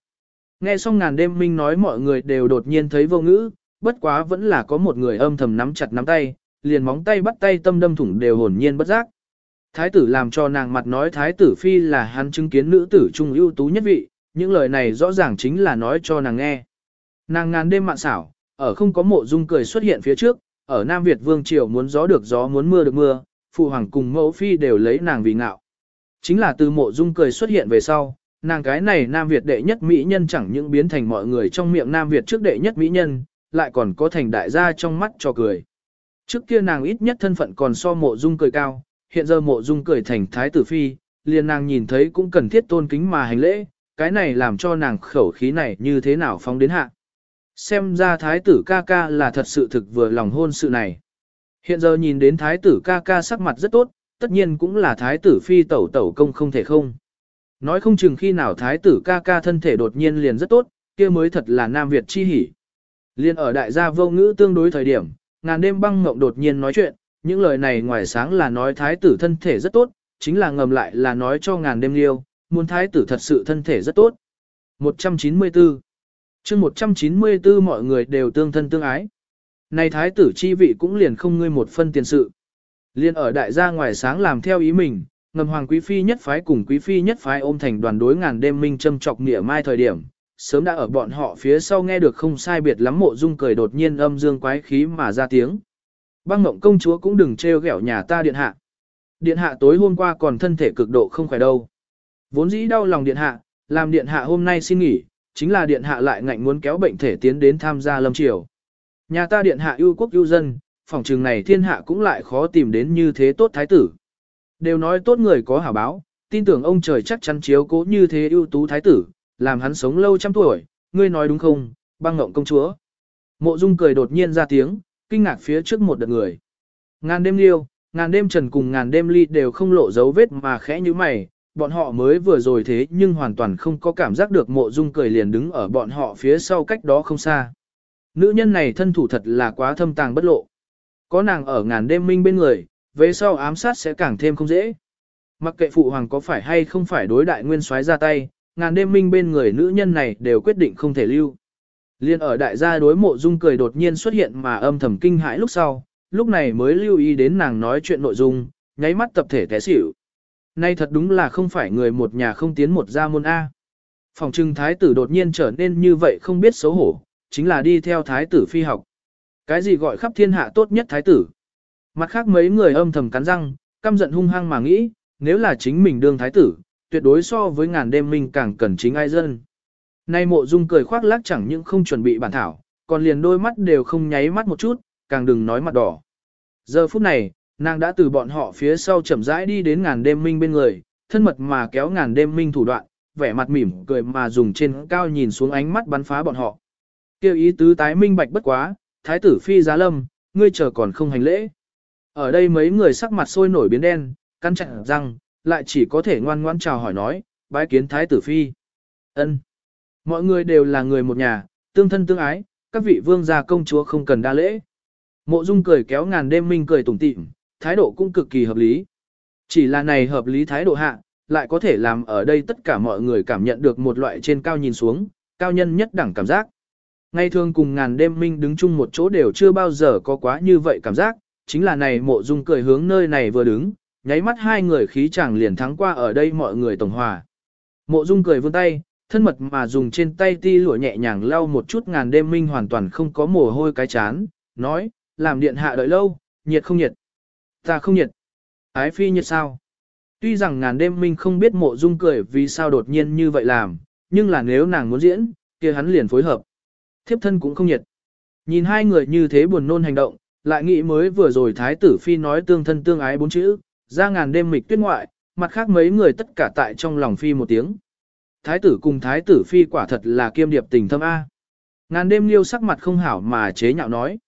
Nghe xong ngàn đêm minh nói mọi người đều đột nhiên thấy vô ngữ, bất quá vẫn là có một người âm thầm nắm chặt nắm tay, liền móng tay bắt tay tâm đâm thủng đều hồn nhiên bất giác. Thái tử làm cho nàng mặt nói thái tử phi là hắn chứng kiến nữ tử trung ưu tú nhất vị, những lời này rõ ràng chính là nói cho nàng nghe. Nàng ngàn đêm mạn xảo, ở không có mộ dung cười xuất hiện phía trước, ở Nam Việt Vương Triều muốn gió được gió muốn mưa được mưa, phụ hoàng cùng mẫu phi đều lấy nàng vì ngạo. Chính là từ mộ dung cười xuất hiện về sau, nàng cái này Nam Việt đệ nhất mỹ nhân chẳng những biến thành mọi người trong miệng Nam Việt trước đệ nhất mỹ nhân, lại còn có thành đại gia trong mắt cho cười. Trước kia nàng ít nhất thân phận còn so mộ dung cười cao, hiện giờ mộ dung cười thành thái tử phi, liền nàng nhìn thấy cũng cần thiết tôn kính mà hành lễ, cái này làm cho nàng khẩu khí này như thế nào phóng đến hạ. Xem ra thái tử ca ca là thật sự thực vừa lòng hôn sự này. Hiện giờ nhìn đến thái tử ca ca sắc mặt rất tốt, tất nhiên cũng là thái tử phi tẩu tẩu công không thể không. Nói không chừng khi nào thái tử ca ca thân thể đột nhiên liền rất tốt, kia mới thật là Nam Việt chi hỉ. Liên ở đại gia vô ngữ tương đối thời điểm, ngàn đêm băng ngộng đột nhiên nói chuyện, những lời này ngoài sáng là nói thái tử thân thể rất tốt, chính là ngầm lại là nói cho ngàn đêm liêu, muốn thái tử thật sự thân thể rất tốt. 194 chương 194 mọi người đều tương thân tương ái. Này thái tử chi vị cũng liền không ngươi một phân tiền sự. Liên ở đại gia ngoài sáng làm theo ý mình, ngầm hoàng quý phi nhất phái cùng quý phi nhất phái ôm thành đoàn đối ngàn đêm minh châm chọc nghĩa mai thời điểm, sớm đã ở bọn họ phía sau nghe được không sai biệt lắm mộ dung cười đột nhiên âm dương quái khí mà ra tiếng. Băng mộng công chúa cũng đừng trêu ghẹo nhà ta điện hạ. Điện hạ tối hôm qua còn thân thể cực độ không khỏe đâu. Vốn dĩ đau lòng điện hạ, làm điện hạ hôm nay xin nghỉ, chính là điện hạ lại ngạnh muốn kéo bệnh thể tiến đến tham gia lâm triều. Nhà ta điện hạ yêu quốc yêu dân, phòng trường này thiên hạ cũng lại khó tìm đến như thế tốt thái tử. Đều nói tốt người có hảo báo, tin tưởng ông trời chắc chắn chiếu cố như thế ưu tú thái tử, làm hắn sống lâu trăm tuổi, ngươi nói đúng không, băng ngộng công chúa. Mộ Dung cười đột nhiên ra tiếng, kinh ngạc phía trước một đợt người. Ngàn đêm liêu, ngàn đêm trần cùng ngàn đêm ly đều không lộ dấu vết mà khẽ như mày, bọn họ mới vừa rồi thế nhưng hoàn toàn không có cảm giác được mộ dung cười liền đứng ở bọn họ phía sau cách đó không xa. Nữ nhân này thân thủ thật là quá thâm tàng bất lộ. Có nàng ở ngàn đêm minh bên người, về sau ám sát sẽ càng thêm không dễ. Mặc kệ phụ hoàng có phải hay không phải đối đại nguyên soái ra tay, ngàn đêm minh bên người nữ nhân này đều quyết định không thể lưu. Liên ở đại gia đối mộ dung cười đột nhiên xuất hiện mà âm thầm kinh hãi lúc sau, lúc này mới lưu ý đến nàng nói chuyện nội dung, nháy mắt tập thể té xỉu. Nay thật đúng là không phải người một nhà không tiến một gia môn A. Phòng trưng thái tử đột nhiên trở nên như vậy không biết xấu hổ, chính là đi theo thái tử phi học. Cái gì gọi khắp thiên hạ tốt nhất thái tử? Mặt khác mấy người âm thầm cắn răng, căm giận hung hăng mà nghĩ, nếu là chính mình đương thái tử, tuyệt đối so với ngàn đêm minh càng cần chính ai dân. Nay mộ dung cười khoác lác chẳng những không chuẩn bị bản thảo, còn liền đôi mắt đều không nháy mắt một chút, càng đừng nói mặt đỏ. Giờ phút này, nàng đã từ bọn họ phía sau chậm rãi đi đến ngàn đêm minh bên người, thân mật mà kéo ngàn đêm minh thủ đoạn, vẻ mặt mỉm cười mà dùng trên cao nhìn xuống ánh mắt bắn phá bọn họ. Kêu ý tứ tái minh bạch bất quá, thái tử phi giá lâm, ngươi chờ còn không hành lễ. Ở đây mấy người sắc mặt sôi nổi biến đen, căn chặn răng, lại chỉ có thể ngoan ngoãn chào hỏi nói, bái kiến thái tử phi. ân Mọi người đều là người một nhà, tương thân tương ái, các vị vương gia công chúa không cần đa lễ. Mộ Dung cười kéo ngàn đêm minh cười tủm tỉm, thái độ cũng cực kỳ hợp lý. Chỉ là này hợp lý thái độ hạ, lại có thể làm ở đây tất cả mọi người cảm nhận được một loại trên cao nhìn xuống, cao nhân nhất đẳng cảm giác. Ngay thường cùng ngàn đêm minh đứng chung một chỗ đều chưa bao giờ có quá như vậy cảm giác, chính là này mộ dung cười hướng nơi này vừa đứng, nháy mắt hai người khí chàng liền thắng qua ở đây mọi người tổng hòa. Mộ dung cười vươn tay, thân mật mà dùng trên tay ti lụa nhẹ nhàng lau một chút ngàn đêm minh hoàn toàn không có mồ hôi cái chán, nói, làm điện hạ đợi lâu, nhiệt không nhiệt. Ta không nhiệt. Ái phi nhiệt sao? Tuy rằng ngàn đêm minh không biết mộ dung cười vì sao đột nhiên như vậy làm, nhưng là nếu nàng muốn diễn, kia hắn liền phối hợp. Thiếp thân cũng không nhiệt. Nhìn hai người như thế buồn nôn hành động, lại nghĩ mới vừa rồi thái tử phi nói tương thân tương ái bốn chữ, ra ngàn đêm mịch tuyết ngoại, mặt khác mấy người tất cả tại trong lòng phi một tiếng. Thái tử cùng thái tử phi quả thật là kiêm điệp tình thâm A. Ngàn đêm liêu sắc mặt không hảo mà chế nhạo nói.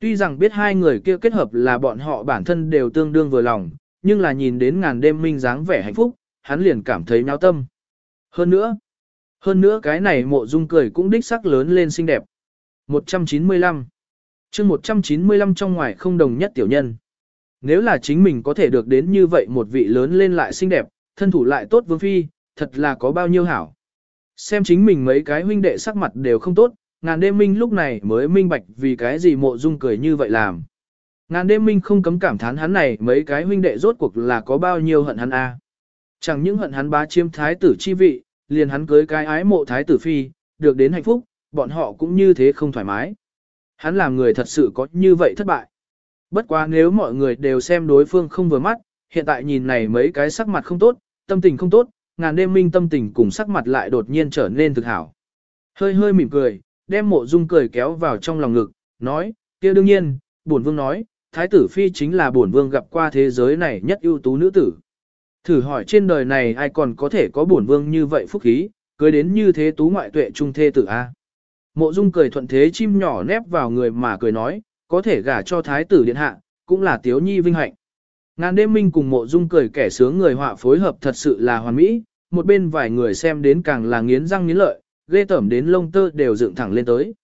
Tuy rằng biết hai người kia kết hợp là bọn họ bản thân đều tương đương vừa lòng, nhưng là nhìn đến ngàn đêm minh dáng vẻ hạnh phúc, hắn liền cảm thấy nháo tâm. Hơn nữa, hơn nữa cái này mộ dung cười cũng đích sắc lớn lên xinh đẹp. 195 chương 195 trong ngoài không đồng nhất tiểu nhân. Nếu là chính mình có thể được đến như vậy một vị lớn lên lại xinh đẹp, thân thủ lại tốt vương phi, thật là có bao nhiêu hảo. Xem chính mình mấy cái huynh đệ sắc mặt đều không tốt, ngàn đêm minh lúc này mới minh bạch vì cái gì mộ dung cười như vậy làm. Ngàn đêm minh không cấm cảm thán hắn này mấy cái huynh đệ rốt cuộc là có bao nhiêu hận hắn a. Chẳng những hận hắn bá chiếm thái tử chi vị, liền hắn cưới cái ái mộ thái tử phi, được đến hạnh phúc, bọn họ cũng như thế không thoải mái. Hắn làm người thật sự có như vậy thất bại. Bất quá nếu mọi người đều xem đối phương không vừa mắt, hiện tại nhìn này mấy cái sắc mặt không tốt, tâm tình không tốt, ngàn đêm minh tâm tình cùng sắc mặt lại đột nhiên trở nên thực hảo. Hơi hơi mỉm cười, đem mộ dung cười kéo vào trong lòng ngực, nói, kia đương nhiên, bổn vương nói, thái tử phi chính là bổn vương gặp qua thế giới này nhất ưu tú nữ tử. Thử hỏi trên đời này ai còn có thể có bổn vương như vậy phúc khí, cưới đến như thế tú ngoại tuệ trung thê tử A. Mộ dung cười thuận thế chim nhỏ nép vào người mà cười nói, có thể gả cho thái tử điện hạ, cũng là tiếu nhi vinh hạnh. Ngàn đêm minh cùng mộ dung cười kẻ sướng người họa phối hợp thật sự là hoàn mỹ, một bên vài người xem đến càng là nghiến răng nghiến lợi, ghê tởm đến lông tơ đều dựng thẳng lên tới.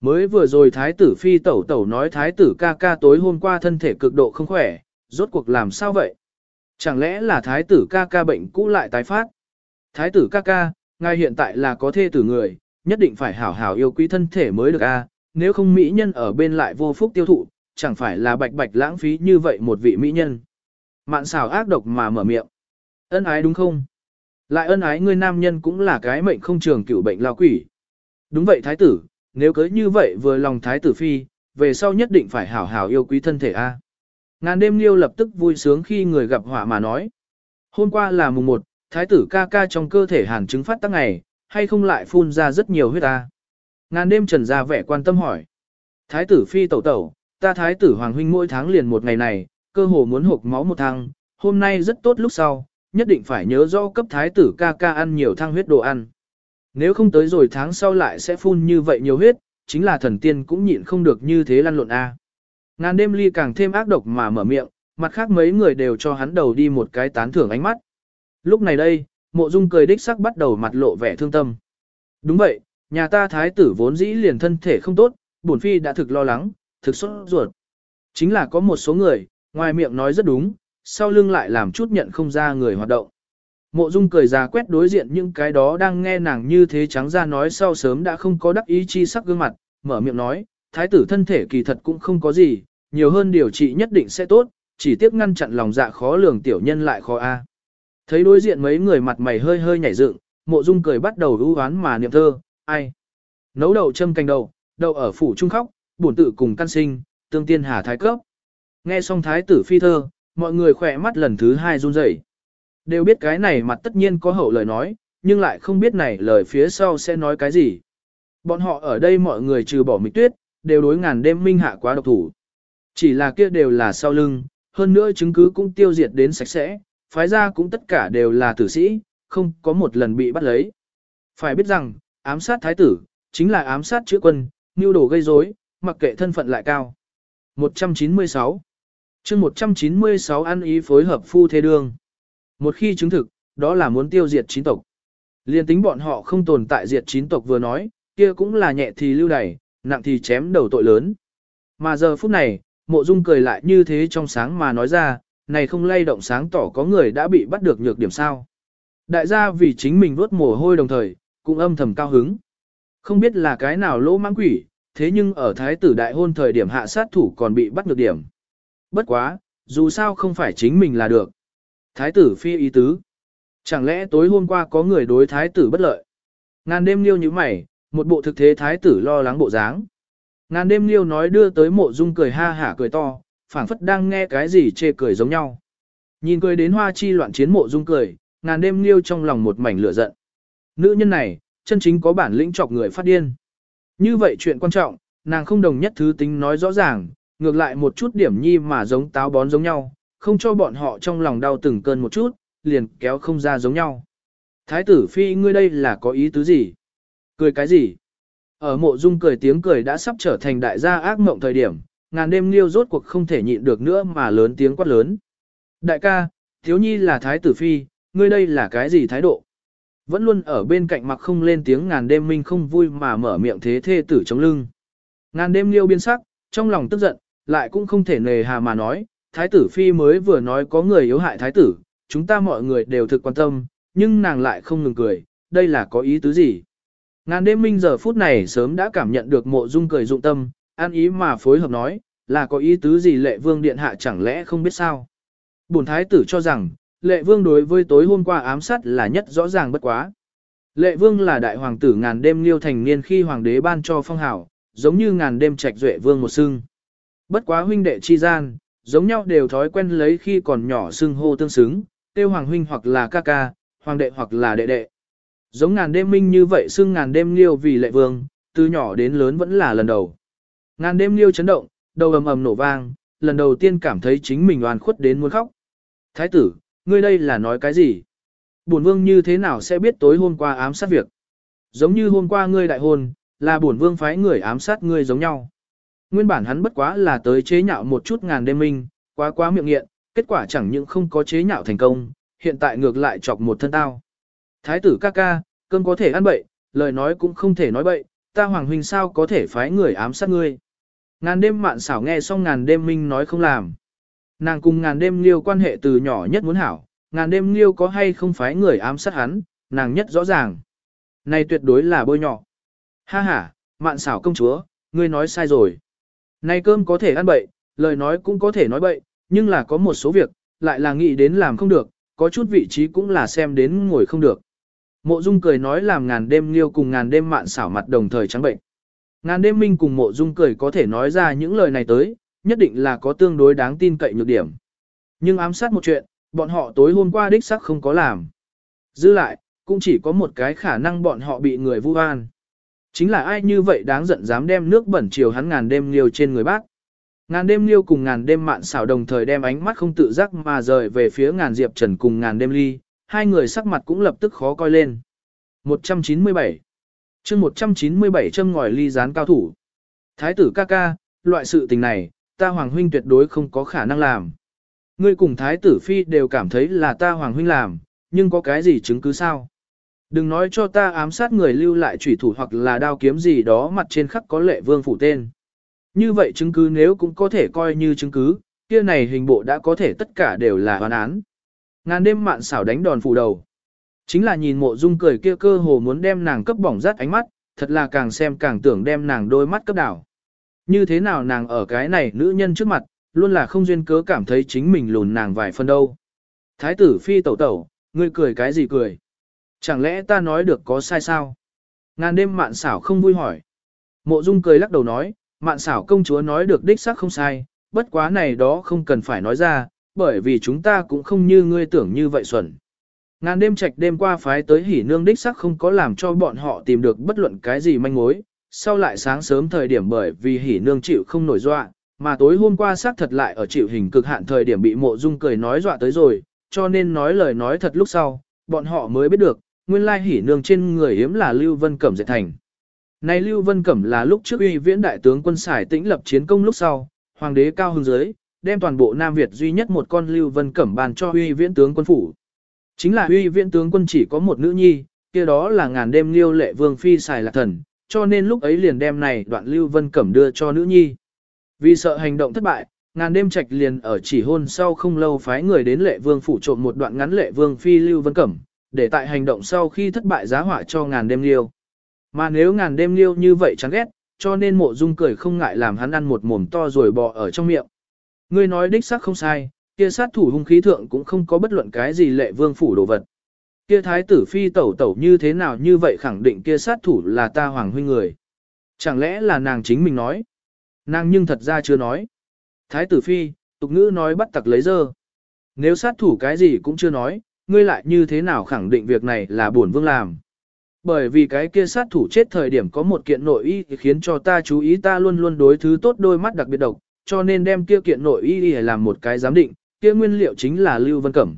Mới vừa rồi thái tử phi tẩu tẩu nói thái tử ca ca tối hôm qua thân thể cực độ không khỏe, rốt cuộc làm sao vậy? Chẳng lẽ là thái tử ca ca bệnh cũ lại tái phát? Thái tử ca ca, ngài hiện tại là có thê tử người, nhất định phải hảo hảo yêu quý thân thể mới được a. nếu không mỹ nhân ở bên lại vô phúc tiêu thụ, chẳng phải là bạch bạch lãng phí như vậy một vị mỹ nhân. Mạn xảo ác độc mà mở miệng. Ân ái đúng không? Lại ân ái ngươi nam nhân cũng là cái mệnh không trường cựu bệnh lao quỷ. Đúng vậy thái tử, nếu cưới như vậy vừa lòng thái tử phi, về sau nhất định phải hảo hảo yêu quý thân thể a. Ngàn đêm liêu lập tức vui sướng khi người gặp họa mà nói. Hôm qua là mùng 1, thái tử ca ca trong cơ thể hàn chứng phát tăng ngày, hay không lại phun ra rất nhiều huyết ta. Ngàn đêm trần ra vẻ quan tâm hỏi. Thái tử phi tẩu tẩu, ta thái tử hoàng huynh mỗi tháng liền một ngày này, cơ hồ muốn hộp máu một thăng, hôm nay rất tốt lúc sau, nhất định phải nhớ rõ cấp thái tử ca ca ăn nhiều thăng huyết đồ ăn. Nếu không tới rồi tháng sau lại sẽ phun như vậy nhiều huyết, chính là thần tiên cũng nhịn không được như thế lăn lộn a. Ngàn đêm ly càng thêm ác độc mà mở miệng, mặt khác mấy người đều cho hắn đầu đi một cái tán thưởng ánh mắt. Lúc này đây, mộ dung cười đích sắc bắt đầu mặt lộ vẻ thương tâm. Đúng vậy, nhà ta thái tử vốn dĩ liền thân thể không tốt, bổn phi đã thực lo lắng, thực sốt ruột. Chính là có một số người, ngoài miệng nói rất đúng, sau lưng lại làm chút nhận không ra người hoạt động. Mộ Dung cười ra quét đối diện những cái đó đang nghe nàng như thế trắng ra nói sau sớm đã không có đắc ý chi sắc gương mặt, mở miệng nói, thái tử thân thể kỳ thật cũng không có gì, nhiều hơn điều trị nhất định sẽ tốt, chỉ tiếc ngăn chặn lòng dạ khó lường tiểu nhân lại khó a. Thấy đối diện mấy người mặt mày hơi hơi nhảy dựng, Mộ Dung cười bắt đầu ưu oán mà niệm thơ, ai? Nấu đậu châm canh đậu, đậu ở phủ trung khóc, bổn tự cùng căn sinh, tương tiên hà thái cấp. Nghe xong thái tử phi thơ, mọi người khỏe mắt lần thứ hai run rẩy. Đều biết cái này mặt tất nhiên có hậu lời nói, nhưng lại không biết này lời phía sau sẽ nói cái gì. Bọn họ ở đây mọi người trừ bỏ mịch tuyết, đều đối ngàn đêm minh hạ quá độc thủ. Chỉ là kia đều là sau lưng, hơn nữa chứng cứ cũng tiêu diệt đến sạch sẽ, phái ra cũng tất cả đều là tử sĩ, không có một lần bị bắt lấy. Phải biết rằng, ám sát thái tử, chính là ám sát chữa quân, mưu đồ gây rối, mặc kệ thân phận lại cao. 196 chương 196 ăn ý phối hợp phu thế đương. Một khi chứng thực, đó là muốn tiêu diệt chín tộc. Liên tính bọn họ không tồn tại diệt chín tộc vừa nói, kia cũng là nhẹ thì lưu đày, nặng thì chém đầu tội lớn. Mà giờ phút này, mộ dung cười lại như thế trong sáng mà nói ra, này không lay động sáng tỏ có người đã bị bắt được nhược điểm sao. Đại gia vì chính mình vớt mồ hôi đồng thời, cũng âm thầm cao hứng. Không biết là cái nào lỗ mãng quỷ, thế nhưng ở thái tử đại hôn thời điểm hạ sát thủ còn bị bắt nhược điểm. Bất quá, dù sao không phải chính mình là được. Thái tử phi ý tứ. Chẳng lẽ tối hôm qua có người đối thái tử bất lợi? Ngàn đêm liêu như mày, một bộ thực thế thái tử lo lắng bộ dáng. Ngàn đêm liêu nói đưa tới mộ dung cười ha hả cười to, phảng phất đang nghe cái gì chê cười giống nhau. Nhìn cười đến hoa chi loạn chiến mộ dung cười, ngàn đêm liêu trong lòng một mảnh lửa giận. Nữ nhân này, chân chính có bản lĩnh chọc người phát điên. Như vậy chuyện quan trọng, nàng không đồng nhất thứ tính nói rõ ràng, ngược lại một chút điểm nhi mà giống táo bón giống nhau, không cho bọn họ trong lòng đau từng cơn một chút, liền kéo không ra giống nhau. Thái tử phi ngươi đây là có ý tứ gì? Cười cái gì? Ở mộ dung cười tiếng cười đã sắp trở thành đại gia ác mộng thời điểm, ngàn đêm liêu rốt cuộc không thể nhịn được nữa mà lớn tiếng quát lớn. Đại ca, thiếu nhi là thái tử phi, ngươi đây là cái gì thái độ? Vẫn luôn ở bên cạnh mặc không lên tiếng ngàn đêm minh không vui mà mở miệng thế thê tử chống lưng. Ngàn đêm liêu biên sắc, trong lòng tức giận, lại cũng không thể nề hà mà nói, thái tử phi mới vừa nói có người yếu hại thái tử, chúng ta mọi người đều thực quan tâm, nhưng nàng lại không ngừng cười, đây là có ý tứ gì? Ngàn đêm minh giờ phút này sớm đã cảm nhận được mộ dung cười dụng tâm, an ý mà phối hợp nói, là có ý tứ gì lệ vương điện hạ chẳng lẽ không biết sao? Bổn thái tử cho rằng, lệ vương đối với tối hôm qua ám sát là nhất rõ ràng bất quá. Lệ vương là đại hoàng tử ngàn đêm liêu thành niên khi hoàng đế ban cho phong hảo, giống như ngàn đêm trạch duệ vương một xưng. Bất quá huynh đệ chi gian, giống nhau đều thói quen lấy khi còn nhỏ xưng hô tương xứng, tiêu hoàng huynh hoặc là ca ca, hoàng đệ hoặc là đệ đệ. Giống ngàn đêm minh như vậy xưng ngàn đêm liêu vì lệ vương, từ nhỏ đến lớn vẫn là lần đầu. Ngàn đêm liêu chấn động, đầu ầm ầm nổ vang, lần đầu tiên cảm thấy chính mình oan khuất đến muốn khóc. Thái tử, ngươi đây là nói cái gì? Bổn vương như thế nào sẽ biết tối hôm qua ám sát việc? Giống như hôm qua ngươi đại hôn, là bổn vương phái người ám sát ngươi giống nhau. Nguyên bản hắn bất quá là tới chế nhạo một chút ngàn đêm minh, quá quá miệng nghiện, kết quả chẳng những không có chế nhạo thành công, hiện tại ngược lại chọc một thân tao. Thái tử ca ca, cơm có thể ăn bậy, lời nói cũng không thể nói bậy, ta hoàng huynh sao có thể phái người ám sát ngươi. Ngàn đêm mạn xảo nghe xong ngàn đêm minh nói không làm. Nàng cùng ngàn đêm liêu quan hệ từ nhỏ nhất muốn hảo, ngàn đêm liêu có hay không phái người ám sát hắn, nàng nhất rõ ràng. Này tuyệt đối là bôi nhỏ. Ha ha, mạn xảo công chúa, ngươi nói sai rồi. Này cơm có thể ăn bậy, lời nói cũng có thể nói bậy, nhưng là có một số việc, lại là nghĩ đến làm không được, có chút vị trí cũng là xem đến ngồi không được. Mộ Dung cười nói làm ngàn đêm liêu cùng ngàn đêm mạn xảo mặt đồng thời trắng bệnh. Ngàn đêm minh cùng mộ Dung cười có thể nói ra những lời này tới, nhất định là có tương đối đáng tin cậy nhược điểm. Nhưng ám sát một chuyện, bọn họ tối hôm qua đích sắc không có làm. Dư lại, cũng chỉ có một cái khả năng bọn họ bị người vu oan. Chính là ai như vậy đáng giận dám đem nước bẩn chiều hắn ngàn đêm liêu trên người bác. Ngàn đêm liêu cùng ngàn đêm mạn xảo đồng thời đem ánh mắt không tự giác mà rời về phía ngàn diệp trần cùng ngàn đêm ly, hai người sắc mặt cũng lập tức khó coi lên. 197 chương 197 châm ngòi ly gián cao thủ. Thái tử ca ca, loại sự tình này, ta hoàng huynh tuyệt đối không có khả năng làm. Ngươi cùng thái tử phi đều cảm thấy là ta hoàng huynh làm, nhưng có cái gì chứng cứ sao? Đừng nói cho ta ám sát người lưu lại chủy thủ hoặc là đao kiếm gì đó mặt trên khắc có lệ vương phủ tên. Như vậy chứng cứ nếu cũng có thể coi như chứng cứ, kia này hình bộ đã có thể tất cả đều là hoàn án. Ngàn đêm mạn xảo đánh đòn phủ đầu. Chính là nhìn mộ dung cười kia cơ hồ muốn đem nàng cấp bỏng rát ánh mắt, thật là càng xem càng tưởng đem nàng đôi mắt cấp đảo. Như thế nào nàng ở cái này nữ nhân trước mặt, luôn là không duyên cớ cảm thấy chính mình lùn nàng vài phân đâu. Thái tử phi tẩu tẩu, ngươi cười cái gì cười? Chẳng lẽ ta nói được có sai sao? Ngàn đêm mạn xảo không vui hỏi. Mộ dung cười lắc đầu nói, mạn xảo công chúa nói được đích xác không sai, bất quá này đó không cần phải nói ra, bởi vì chúng ta cũng không như ngươi tưởng như vậy xuẩn. Ngàn đêm trạch đêm qua phái tới hỉ nương đích sắc không có làm cho bọn họ tìm được bất luận cái gì manh mối, sau lại sáng sớm thời điểm bởi vì hỉ nương chịu không nổi dọa, mà tối hôm qua xác thật lại ở chịu hình cực hạn thời điểm bị mộ dung cười nói dọa tới rồi, cho nên nói lời nói thật lúc sau, bọn họ mới biết được, nguyên lai hỉ nương trên người hiếm là Lưu Vân Cẩm dệt thành. Này Lưu Vân Cẩm là lúc trước uy viễn đại tướng quân xài tĩnh lập chiến công lúc sau, hoàng đế cao hưng giới, đem toàn bộ Nam Việt duy nhất một con Lưu Vân Cẩm bàn cho huy viễn tướng quân phủ. Chính là huy viễn tướng quân chỉ có một nữ nhi, kia đó là ngàn đêm liêu lệ vương phi xài lạc thần, cho nên lúc ấy liền đem này đoạn Lưu Vân Cẩm đưa cho nữ nhi. Vì sợ hành động thất bại, ngàn đêm trạch liền ở chỉ hôn sau không lâu phái người đến lệ vương phủ trộm một đoạn ngắn lệ vương phi Lưu Vân Cẩm, để tại hành động sau khi thất bại giá họa cho ngàn đêm liêu. Mà nếu ngàn đêm liêu như vậy chán ghét, cho nên mộ dung cười không ngại làm hắn ăn một mồm to rồi bò ở trong miệng. Ngươi nói đích xác không sai, kia sát thủ hung khí thượng cũng không có bất luận cái gì lệ vương phủ đồ vật. Kia thái tử phi tẩu tẩu như thế nào như vậy khẳng định kia sát thủ là ta hoàng huynh người. Chẳng lẽ là nàng chính mình nói? Nàng nhưng thật ra chưa nói. Thái tử phi, tục ngữ nói bắt tặc lấy dơ. Nếu sát thủ cái gì cũng chưa nói, ngươi lại như thế nào khẳng định việc này là bổn vương làm. Bởi vì cái kia sát thủ chết thời điểm có một kiện nội y khiến cho ta chú ý ta luôn luôn đối thứ tốt đôi mắt đặc biệt độc, cho nên đem kia kiện nội y làm một cái giám định, kia nguyên liệu chính là Lưu Vân Cẩm.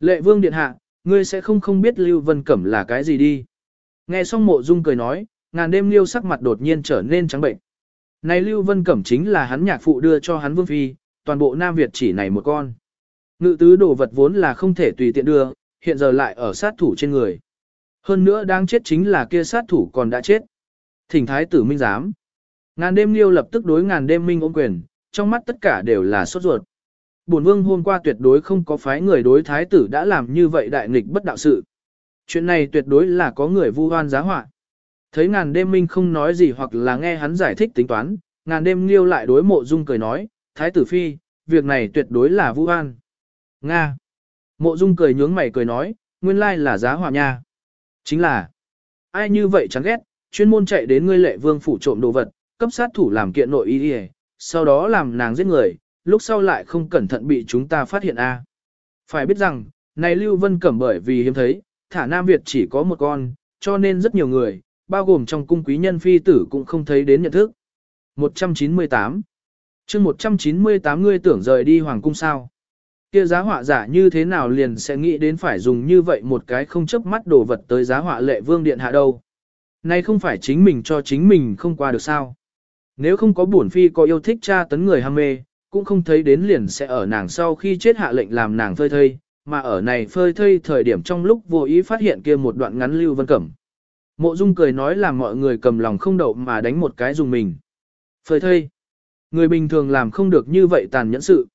Lệ vương điện hạ, ngươi sẽ không không biết Lưu Vân Cẩm là cái gì đi. Nghe xong mộ dung cười nói, ngàn đêm liêu sắc mặt đột nhiên trở nên trắng bệnh. Này Lưu Vân Cẩm chính là hắn nhạc phụ đưa cho hắn vương phi, toàn bộ Nam Việt chỉ này một con. Ngự tứ đồ vật vốn là không thể tùy tiện đưa, hiện giờ lại ở sát thủ trên người. Hơn nữa đang chết chính là kia sát thủ còn đã chết. Thỉnh thái tử minh giám. Ngàn đêm liêu lập tức đối ngàn đêm minh ôm quyền, trong mắt tất cả đều là sốt ruột. Bổn vương hôm qua tuyệt đối không có phái người đối thái tử đã làm như vậy đại nghịch bất đạo sự. Chuyện này tuyệt đối là có người vu oan giá họa. Thấy ngàn đêm minh không nói gì hoặc là nghe hắn giải thích tính toán, ngàn đêm liêu lại đối mộ dung cười nói, thái tử phi, việc này tuyệt đối là vu oan. Nga. Mộ dung cười nhướng mày cười nói, nguyên lai là giá họa nha. Chính là, ai như vậy chán ghét, chuyên môn chạy đến ngươi lệ vương phủ trộm đồ vật, cấp sát thủ làm kiện nội y đi sau đó làm nàng giết người, lúc sau lại không cẩn thận bị chúng ta phát hiện a. Phải biết rằng, này Lưu Vân Cẩm bởi vì hiếm thấy, thả Nam Việt chỉ có một con, cho nên rất nhiều người, bao gồm trong cung quý nhân phi tử cũng không thấy đến nhận thức. 198 chương 198 ngươi tưởng rời đi hoàng cung sao? Kia giá họa giả như thế nào liền sẽ nghĩ đến phải dùng như vậy một cái không chấp mắt đồ vật tới giá họa lệ vương điện hạ đâu. Này không phải chính mình cho chính mình không qua được sao. Nếu không có bổn phi có yêu thích cha tấn người ham mê, cũng không thấy đến liền sẽ ở nàng sau khi chết hạ lệnh làm nàng phơi thây, mà ở này phơi thây thời điểm trong lúc vô ý phát hiện kia một đoạn ngắn lưu vân cẩm. Mộ Dung cười nói làm mọi người cầm lòng không đậu mà đánh một cái dùng mình. Phơi thây. Người bình thường làm không được như vậy tàn nhẫn sự.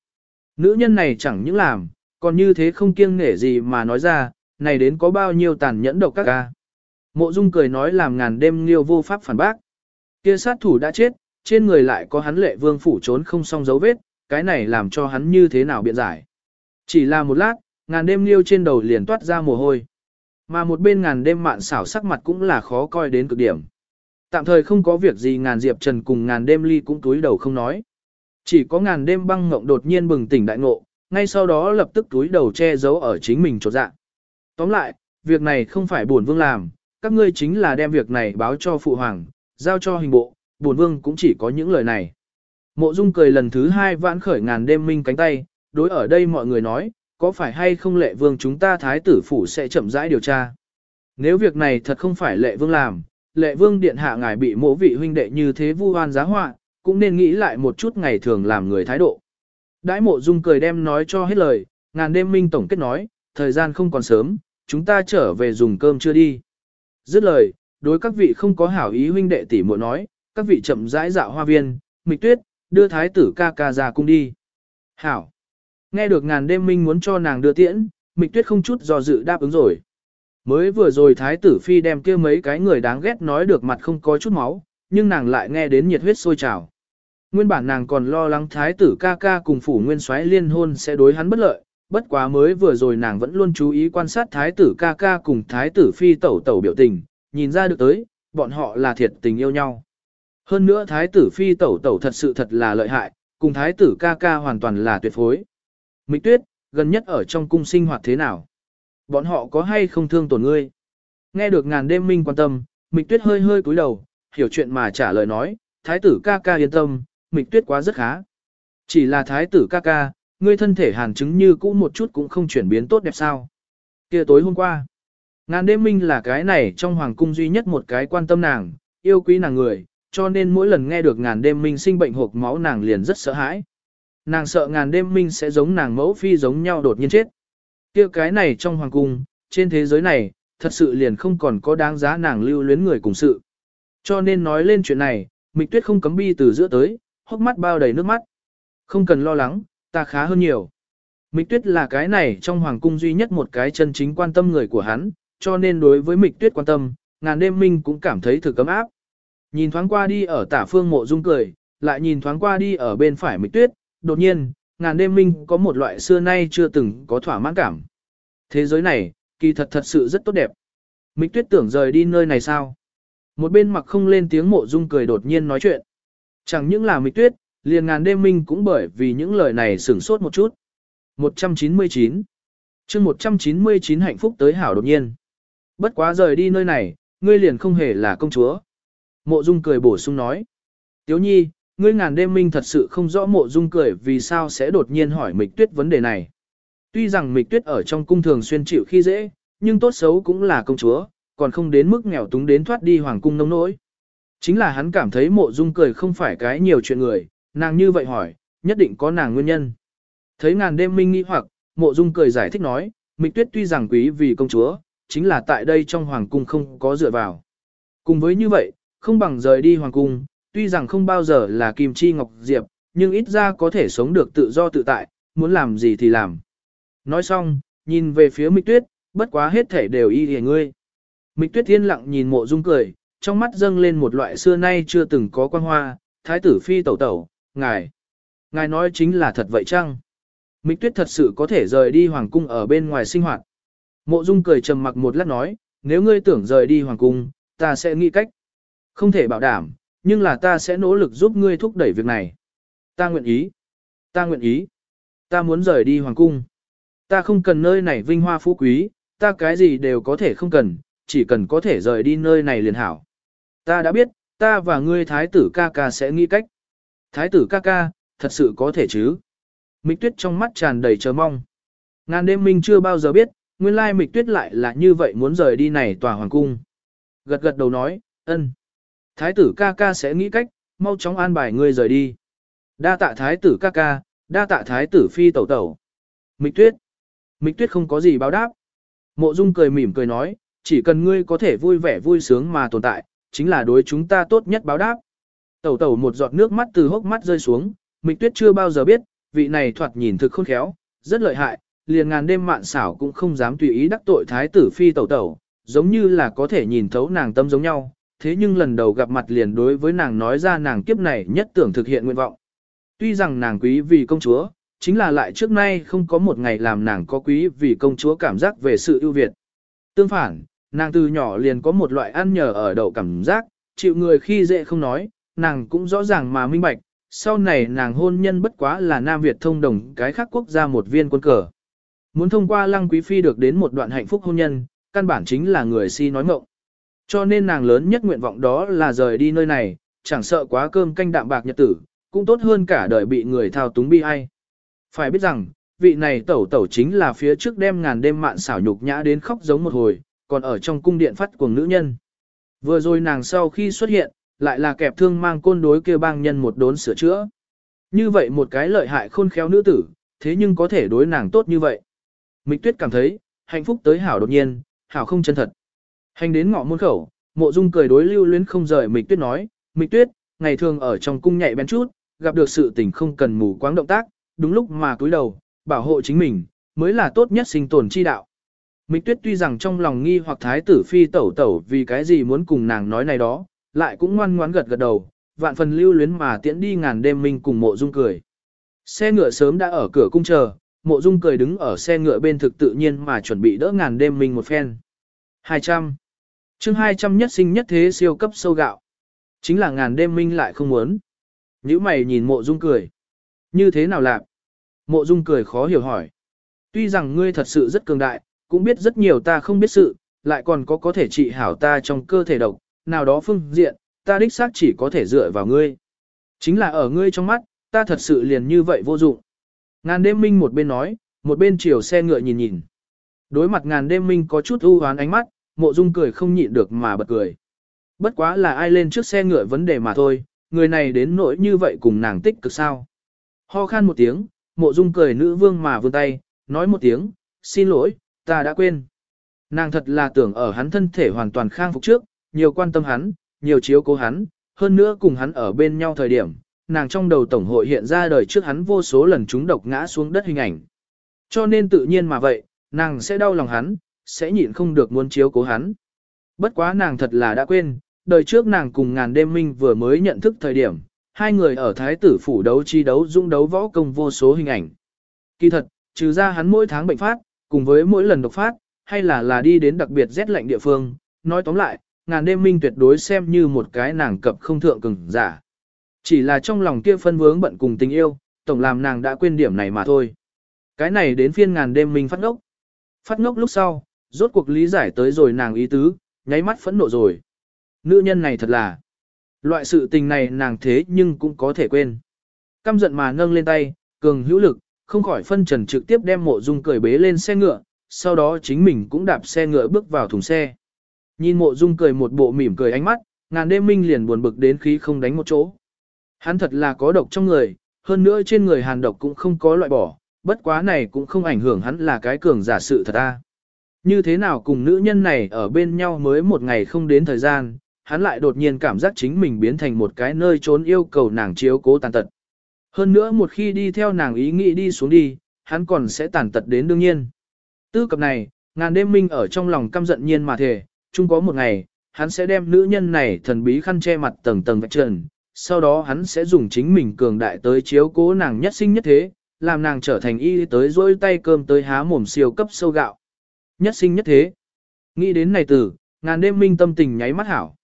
Nữ nhân này chẳng những làm, còn như thế không kiêng nể gì mà nói ra, này đến có bao nhiêu tàn nhẫn độc các ca. Mộ Dung cười nói làm ngàn đêm liêu vô pháp phản bác. Kia sát thủ đã chết, trên người lại có hắn lệ vương phủ trốn không xong dấu vết, cái này làm cho hắn như thế nào biện giải. Chỉ là một lát, ngàn đêm liêu trên đầu liền toát ra mồ hôi. Mà một bên ngàn đêm mạn xảo sắc mặt cũng là khó coi đến cực điểm. Tạm thời không có việc gì ngàn diệp trần cùng ngàn đêm ly cũng túi đầu không nói. Chỉ có ngàn đêm băng ngộng đột nhiên bừng tỉnh đại ngộ, ngay sau đó lập tức túi đầu che giấu ở chính mình chỗ dạng. Tóm lại, việc này không phải bổn vương làm, các ngươi chính là đem việc này báo cho phụ hoàng, giao cho hình bộ, bổn vương cũng chỉ có những lời này. Mộ Dung cười lần thứ hai vãn khởi ngàn đêm minh cánh tay, đối ở đây mọi người nói, có phải hay không lệ vương chúng ta thái tử phủ sẽ chậm rãi điều tra. Nếu việc này thật không phải lệ vương làm, lệ vương điện hạ ngài bị mộ vị huynh đệ như thế vu oan giá họa, cũng nên nghĩ lại một chút ngày thường làm người thái độ. Đãi mộ dung cười đem nói cho hết lời, ngàn đêm minh tổng kết nói, thời gian không còn sớm, chúng ta trở về dùng cơm chưa đi. Dứt lời, đối các vị không có hảo ý huynh đệ tỷ muội nói, các vị chậm rãi dạo hoa viên, mịch tuyết, đưa thái tử ca ca ra cung đi. Hảo. Nghe được ngàn đêm minh muốn cho nàng đưa tiễn, mịch tuyết không chút do dự đáp ứng rồi. Mới vừa rồi thái tử phi đem kia mấy cái người đáng ghét nói được mặt không có chút máu, nhưng nàng lại nghe đến nhiệt huyết sôi trào. Nguyên bản nàng còn lo lắng thái tử ca ca cùng phủ nguyên soái liên hôn sẽ đối hắn bất lợi, bất quá mới vừa rồi nàng vẫn luôn chú ý quan sát thái tử ca ca cùng thái tử phi tẩu tẩu biểu tình, nhìn ra được tới, bọn họ là thiệt tình yêu nhau. Hơn nữa thái tử phi tẩu tẩu thật sự thật là lợi hại, cùng thái tử ca ca hoàn toàn là tuyệt phối. Mịch tuyết, gần nhất ở trong cung sinh hoạt thế nào? Bọn họ có hay không thương tổn ngươi? Nghe được ngàn đêm minh quan tâm, mịch tuyết hơi hơi cúi đầu, hiểu chuyện mà trả lời nói, thái tử ca ca yên tâm, mịch tuyết quá rất khá. Chỉ là thái tử ca ca, ngươi thân thể hàn chứng như cũ một chút cũng không chuyển biến tốt đẹp sao. kia tối hôm qua, ngàn đêm minh là cái này trong hoàng cung duy nhất một cái quan tâm nàng, yêu quý nàng người, cho nên mỗi lần nghe được ngàn đêm minh sinh bệnh hộp máu nàng liền rất sợ hãi. Nàng sợ ngàn đêm minh sẽ giống nàng mẫu phi giống nhau đột nhiên chết. kia cái này trong hoàng cung, trên thế giới này, thật sự liền không còn có đáng giá nàng lưu luyến người cùng sự. Cho nên nói lên chuyện này, Mịch Tuyết không cấm bi từ giữa tới, hốc mắt bao đầy nước mắt. Không cần lo lắng, ta khá hơn nhiều. Mịch Tuyết là cái này trong hoàng cung duy nhất một cái chân chính quan tâm người của hắn, cho nên đối với Mịch Tuyết quan tâm, ngàn đêm minh cũng cảm thấy thử cấm áp. Nhìn thoáng qua đi ở tả phương mộ dung cười, lại nhìn thoáng qua đi ở bên phải Mịch Tuyết, đột nhiên, ngàn đêm minh có một loại xưa nay chưa từng có thỏa mãn cảm. Thế giới này, kỳ thật thật sự rất tốt đẹp. Mịch Tuyết tưởng rời đi nơi này sao? Một bên mặc không lên tiếng mộ dung cười đột nhiên nói chuyện. Chẳng những là mịch tuyết, liền ngàn đêm minh cũng bởi vì những lời này sửng sốt một chút. 199 chương 199 hạnh phúc tới hảo đột nhiên. Bất quá rời đi nơi này, ngươi liền không hề là công chúa. Mộ dung cười bổ sung nói. Tiếu nhi, ngươi ngàn đêm minh thật sự không rõ mộ dung cười vì sao sẽ đột nhiên hỏi mịch tuyết vấn đề này. Tuy rằng mịch tuyết ở trong cung thường xuyên chịu khi dễ, nhưng tốt xấu cũng là công chúa, còn không đến mức nghèo túng đến thoát đi hoàng cung nông nỗi. Chính là hắn cảm thấy mộ dung cười không phải cái nhiều chuyện người, nàng như vậy hỏi, nhất định có nàng nguyên nhân. Thấy ngàn đêm minh nghĩ hoặc, mộ dung cười giải thích nói, mịch tuyết tuy rằng quý vì công chúa, chính là tại đây trong hoàng cung không có dựa vào. Cùng với như vậy, không bằng rời đi hoàng cung, tuy rằng không bao giờ là kim chi ngọc diệp, nhưng ít ra có thể sống được tự do tự tại, muốn làm gì thì làm. Nói xong, nhìn về phía mịch tuyết, bất quá hết thể đều y hề ngươi. Mịch tuyết thiên lặng nhìn mộ dung cười, trong mắt dâng lên một loại xưa nay chưa từng có quan hoa, thái tử phi tẩu tẩu, ngài. Ngài nói chính là thật vậy chăng? Mịch tuyết thật sự có thể rời đi hoàng cung ở bên ngoài sinh hoạt. Mộ dung cười trầm mặc một lát nói, nếu ngươi tưởng rời đi hoàng cung, ta sẽ nghĩ cách. Không thể bảo đảm, nhưng là ta sẽ nỗ lực giúp ngươi thúc đẩy việc này. Ta nguyện ý. Ta nguyện ý. Ta muốn rời đi hoàng cung. Ta không cần nơi này vinh hoa phú quý, ta cái gì đều có thể không cần, chỉ cần có thể rời đi nơi này liền hảo. Ta đã biết, ta và ngươi thái tử ca ca sẽ nghĩ cách. Thái tử ca ca, thật sự có thể chứ? Mịch tuyết trong mắt tràn đầy chờ mong. Ngàn đêm minh chưa bao giờ biết, nguyên lai mịch tuyết lại là như vậy muốn rời đi này tòa hoàng cung. Gật gật đầu nói, ân. Thái tử ca ca sẽ nghĩ cách, mau chóng an bài ngươi rời đi. Đa tạ thái tử ca ca, đa tạ thái tử phi tẩu tẩu. Mịch tuyết. Mịch tuyết không có gì báo đáp. Mộ dung cười mỉm cười nói, chỉ cần ngươi có thể vui vẻ vui sướng mà tồn tại, chính là đối chúng ta tốt nhất báo đáp. Tẩu tẩu một giọt nước mắt từ hốc mắt rơi xuống, Mịch Tuyết chưa bao giờ biết, vị này thoạt nhìn thực khôn khéo, rất lợi hại, liền ngàn đêm mạn xảo cũng không dám tùy ý đắc tội thái tử phi tẩu tẩu, giống như là có thể nhìn thấu nàng tâm giống nhau, thế nhưng lần đầu gặp mặt liền đối với nàng nói ra nàng kiếp này nhất tưởng thực hiện nguyện vọng. Tuy rằng nàng quý vì công chúa, chính là lại trước nay không có một ngày làm nàng có quý vì công chúa cảm giác về sự ưu việt. Tương phản, nàng từ nhỏ liền có một loại ăn nhờ ở đậu cảm giác, chịu người khi dễ không nói, nàng cũng rõ ràng mà minh bạch, sau này nàng hôn nhân bất quá là Nam Việt thông đồng cái khác quốc gia một viên quân cờ. Muốn thông qua lăng quý phi được đến một đoạn hạnh phúc hôn nhân, căn bản chính là người si nói mộng. Cho nên nàng lớn nhất nguyện vọng đó là rời đi nơi này, chẳng sợ quá cơm canh đạm bạc nhật tử, cũng tốt hơn cả đời bị người thao túng bi ai. Phải biết rằng, vị này tẩu tẩu chính là phía trước đêm ngàn đêm mạn xảo nhục nhã đến khóc giống một hồi, còn ở trong cung điện phát cuồng nữ nhân. Vừa rồi nàng sau khi xuất hiện, lại là kẹp thương mang côn đối kia bang nhân một đốn sửa chữa. Như vậy một cái lợi hại khôn khéo nữ tử, thế nhưng có thể đối nàng tốt như vậy. Mịch tuyết cảm thấy, hạnh phúc tới hảo đột nhiên, hảo không chân thật. Hành đến ngõ môn khẩu, mộ dung cười đối lưu luyến không rời mịch tuyết nói, mịch tuyết, ngày thường ở trong cung nhạy bén chút, gặp được sự tình không cần mù quáng động tác, đúng lúc mà cúi đầu, bảo hộ chính mình, mới là tốt nhất sinh tồn chi đạo. Mịch tuyết tuy rằng trong lòng nghi hoặc thái tử phi tẩu tẩu vì cái gì muốn cùng nàng nói này đó, lại cũng ngoan ngoãn gật gật đầu, vạn phần lưu luyến mà tiễn đi ngàn đêm mình cùng mộ dung cười. Xe ngựa sớm đã ở cửa cung chờ, mộ dung cười đứng ở xe ngựa bên thực tự nhiên mà chuẩn bị đỡ ngàn đêm mình một phen. 200 chương 200 nhất sinh nhất thế siêu cấp sâu gạo. Chính là ngàn đêm minh lại không muốn. Những mày nhìn mộ dung cười. Như thế nào lạc? Mộ dung cười khó hiểu hỏi. Tuy rằng ngươi thật sự rất cường đại, cũng biết rất nhiều ta không biết sự, lại còn có có thể trị hảo ta trong cơ thể độc, nào đó phương diện, ta đích xác chỉ có thể dựa vào ngươi. Chính là ở ngươi trong mắt, ta thật sự liền như vậy vô dụng. Ngàn đêm minh một bên nói, một bên chiều xe ngựa nhìn nhìn. Đối mặt ngàn đêm minh có chút ưu hoán ánh mắt, mộ dung cười không nhịn được mà bật cười. Bất quá là ai lên trước xe ngựa vấn đề mà thôi, người này đến nỗi như vậy cùng nàng tích cực sao. Ho khan một tiếng, mộ dung cười nữ vương mà vươn tay, nói một tiếng, xin lỗi, ta đã quên. Nàng thật là tưởng ở hắn thân thể hoàn toàn khang phục trước, nhiều quan tâm hắn, nhiều chiếu cố hắn, hơn nữa cùng hắn ở bên nhau thời điểm, nàng trong đầu tổng hội hiện ra đời trước hắn vô số lần chúng độc ngã xuống đất hình ảnh. Cho nên tự nhiên mà vậy, nàng sẽ đau lòng hắn, sẽ nhịn không được muốn chiếu cố hắn. Bất quá nàng thật là đã quên, đời trước nàng cùng ngàn đêm minh vừa mới nhận thức thời điểm, hai người ở thái tử phủ đấu chi đấu dũng đấu võ công vô số hình ảnh. Kỳ thật, trừ ra hắn mỗi tháng bệnh phát, cùng với mỗi lần độc phát, hay là là đi đến đặc biệt rét lạnh địa phương, nói tóm lại, ngàn đêm minh tuyệt đối xem như một cái nàng cập không thượng cường giả. Chỉ là trong lòng kia phân vướng bận cùng tình yêu, tổng làm nàng đã quên điểm này mà thôi. Cái này đến phiên ngàn đêm minh phát ngốc. Phát ngốc lúc sau, rốt cuộc lý giải tới rồi nàng ý tứ, nháy mắt phẫn nộ rồi. Nữ nhân này thật là, loại sự tình này nàng thế nhưng cũng có thể quên. Căm giận mà nâng lên tay, cường hữu lực, không khỏi phân trần trực tiếp đem mộ dung cười bế lên xe ngựa, sau đó chính mình cũng đạp xe ngựa bước vào thùng xe. Nhìn mộ dung cười một bộ mỉm cười ánh mắt, ngàn đêm minh liền buồn bực đến khí không đánh một chỗ. Hắn thật là có độc trong người, hơn nữa trên người hàn độc cũng không có loại bỏ, bất quá này cũng không ảnh hưởng hắn là cái cường giả sự thật ta. Như thế nào cùng nữ nhân này ở bên nhau mới một ngày không đến thời gian, hắn lại đột nhiên cảm giác chính mình biến thành một cái nơi trốn yêu cầu nàng chiếu cố tàn tật. Hơn nữa một khi đi theo nàng ý nghĩ đi xuống đi, hắn còn sẽ tàn tật đến đương nhiên. Tư cập này, ngàn đêm minh ở trong lòng căm giận nhiên mà thề, chung có một ngày, hắn sẽ đem nữ nhân này thần bí khăn che mặt tầng tầng vạch trần, sau đó hắn sẽ dùng chính mình cường đại tới chiếu cố nàng nhất sinh nhất thế, làm nàng trở thành y tới dôi tay cơm tới há mồm siêu cấp sâu gạo. Nhất sinh nhất thế. Nghĩ đến này tử, ngàn đêm minh tâm tình nháy mắt hảo.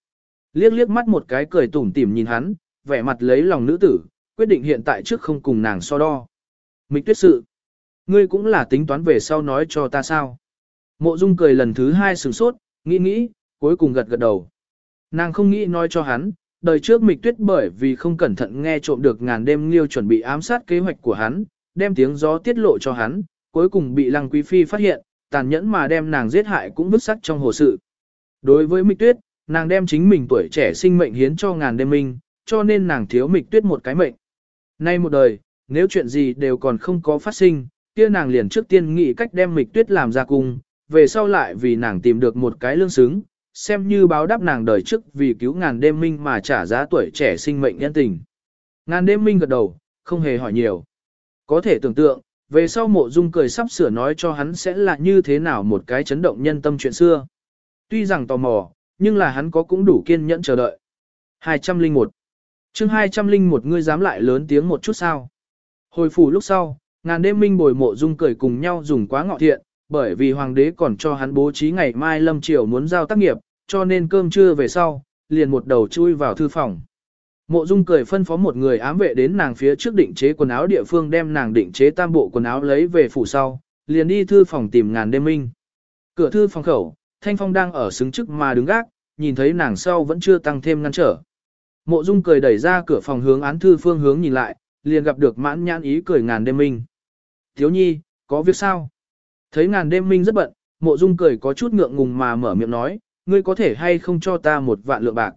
Liếc liếc mắt một cái cười tủm tỉm nhìn hắn, vẻ mặt lấy lòng nữ tử, quyết định hiện tại trước không cùng nàng so đo. Mịch tuyết sự. Ngươi cũng là tính toán về sau nói cho ta sao. Mộ dung cười lần thứ hai sửng sốt, nghĩ nghĩ, cuối cùng gật gật đầu. Nàng không nghĩ nói cho hắn, đời trước mịch tuyết bởi vì không cẩn thận nghe trộm được ngàn đêm liêu chuẩn bị ám sát kế hoạch của hắn, đem tiếng gió tiết lộ cho hắn, cuối cùng bị Lăng Quý Phi phát hiện, tàn nhẫn mà đem nàng giết hại cũng vứt sắc trong hồ sự. Đối với Mịch Tuyết, nàng đem chính mình tuổi trẻ sinh mệnh hiến cho ngàn đêm minh, cho nên nàng thiếu Mịch Tuyết một cái mệnh. Nay một đời, nếu chuyện gì đều còn không có phát sinh, kia nàng liền trước tiên nghĩ cách đem Mịch Tuyết làm ra cung, về sau lại vì nàng tìm được một cái lương xứng, xem như báo đáp nàng đời trước vì cứu ngàn đêm minh mà trả giá tuổi trẻ sinh mệnh nhân tình. Ngàn đêm minh gật đầu, không hề hỏi nhiều. Có thể tưởng tượng, về sau mộ dung cười sắp sửa nói cho hắn sẽ là như thế nào một cái chấn động nhân tâm chuyện xưa. Tuy rằng tò mò, nhưng là hắn có cũng đủ kiên nhẫn chờ đợi. 201 chương 201 ngươi dám lại lớn tiếng một chút sao. Hồi phủ lúc sau, ngàn đêm minh bồi mộ dung cười cùng nhau dùng quá ngọ thiện, bởi vì hoàng đế còn cho hắn bố trí ngày mai lâm triều muốn giao tác nghiệp, cho nên cơm trưa về sau, liền một đầu chui vào thư phòng. Mộ Dung cười phân phó một người ám vệ đến nàng phía trước định chế quần áo địa phương đem nàng định chế tam bộ quần áo lấy về phủ sau, liền đi thư phòng tìm ngàn đêm minh. Cửa thư phòng khẩu, Thanh Phong đang ở xứng trước mà đứng gác, nhìn thấy nàng sau vẫn chưa tăng thêm ngăn trở. Mộ Dung cười đẩy ra cửa phòng hướng án thư phương hướng nhìn lại, liền gặp được mãn nhãn ý cười ngàn đêm minh. Thiếu nhi, có việc sao? Thấy ngàn đêm minh rất bận, mộ dung cười có chút ngượng ngùng mà mở miệng nói, ngươi có thể hay không cho ta một vạn lượng bạc.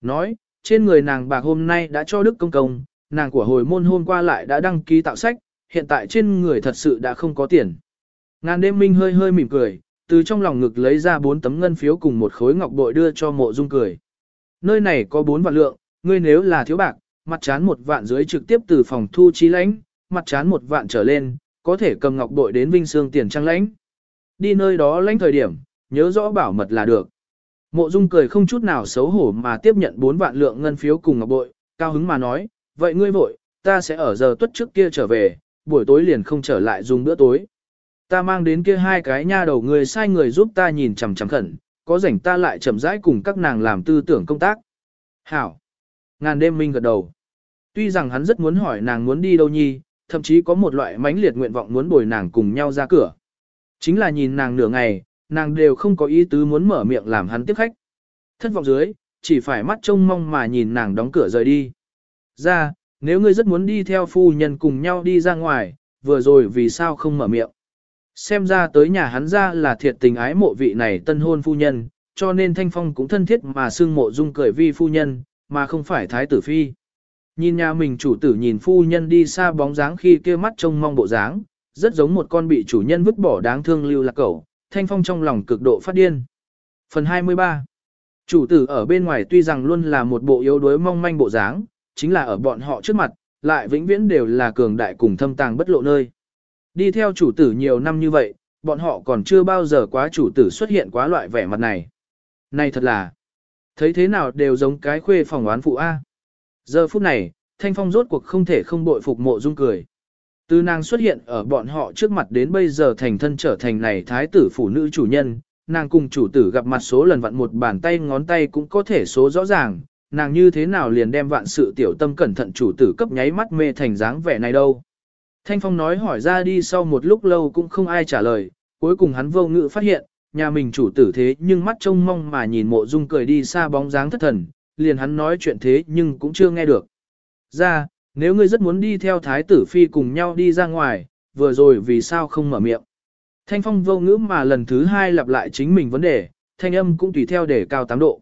Nói, trên người nàng bạc hôm nay đã cho Đức Công Công, nàng của hồi môn hôm qua lại đã đăng ký tạo sách, hiện tại trên người thật sự đã không có tiền. Ngàn đêm minh hơi hơi mỉm cười, từ trong lòng ngực lấy ra bốn tấm ngân phiếu cùng một khối ngọc bội đưa cho mộ dung cười. Nơi này có bốn vạn lượng, ngươi nếu là thiếu bạc, mặt chán một vạn dưới trực tiếp từ phòng thu chi lãnh, mặt chán một vạn trở lên, có thể cầm ngọc bội đến Vinh Sương tiền trang lãnh. Đi nơi đó lãnh thời điểm, nhớ rõ bảo mật là được. Mộ Dung cười không chút nào xấu hổ mà tiếp nhận 4 vạn lượng ngân phiếu cùng ngọc bội, cao hứng mà nói, vậy ngươi vội, ta sẽ ở giờ tuất trước kia trở về, buổi tối liền không trở lại dùng bữa tối. Ta mang đến kia hai cái nha đầu người sai người giúp ta nhìn chằm chằm khẩn, có rảnh ta lại chậm rãi cùng các nàng làm tư tưởng công tác. Hảo. Ngàn đêm minh gật đầu. Tuy rằng hắn rất muốn hỏi nàng muốn đi đâu nhi, thậm chí có một loại mãnh liệt nguyện vọng muốn bồi nàng cùng nhau ra cửa. Chính là nhìn nàng nửa ngày, nàng đều không có ý tứ muốn mở miệng làm hắn tiếp khách. Thất vọng dưới, chỉ phải mắt trông mong mà nhìn nàng đóng cửa rời đi. Ra, nếu ngươi rất muốn đi theo phu nhân cùng nhau đi ra ngoài, vừa rồi vì sao không mở miệng. Xem ra tới nhà hắn ra là thiệt tình ái mộ vị này tân hôn phu nhân, cho nên Thanh Phong cũng thân thiết mà xưng mộ dung cười vi phu nhân, mà không phải thái tử phi. Nhìn nhà mình chủ tử nhìn phu nhân đi xa bóng dáng khi kia mắt trông mong bộ dáng, rất giống một con bị chủ nhân vứt bỏ đáng thương lưu lạc cẩu, thanh phong trong lòng cực độ phát điên. Phần 23 Chủ tử ở bên ngoài tuy rằng luôn là một bộ yếu đuối mong manh bộ dáng, chính là ở bọn họ trước mặt, lại vĩnh viễn đều là cường đại cùng thâm tàng bất lộ nơi. Đi theo chủ tử nhiều năm như vậy, bọn họ còn chưa bao giờ quá chủ tử xuất hiện quá loại vẻ mặt này. Này thật là, thấy thế nào đều giống cái khuê phòng oán phụ A. Giờ phút này, Thanh Phong rốt cuộc không thể không bội phục mộ dung cười. Từ nàng xuất hiện ở bọn họ trước mặt đến bây giờ thành thân trở thành này thái tử phụ nữ chủ nhân, nàng cùng chủ tử gặp mặt số lần vặn một bàn tay ngón tay cũng có thể số rõ ràng, nàng như thế nào liền đem vạn sự tiểu tâm cẩn thận chủ tử cấp nháy mắt mê thành dáng vẻ này đâu. Thanh Phong nói hỏi ra đi sau một lúc lâu cũng không ai trả lời, cuối cùng hắn vô ngự phát hiện, nhà mình chủ tử thế nhưng mắt trông mong mà nhìn mộ dung cười đi xa bóng dáng thất thần, liền hắn nói chuyện thế nhưng cũng chưa nghe được. Ra, nếu ngươi rất muốn đi theo thái tử phi cùng nhau đi ra ngoài, vừa rồi vì sao không mở miệng. Thanh phong vô ngữ mà lần thứ hai lặp lại chính mình vấn đề, thanh âm cũng tùy theo để cao 8 độ.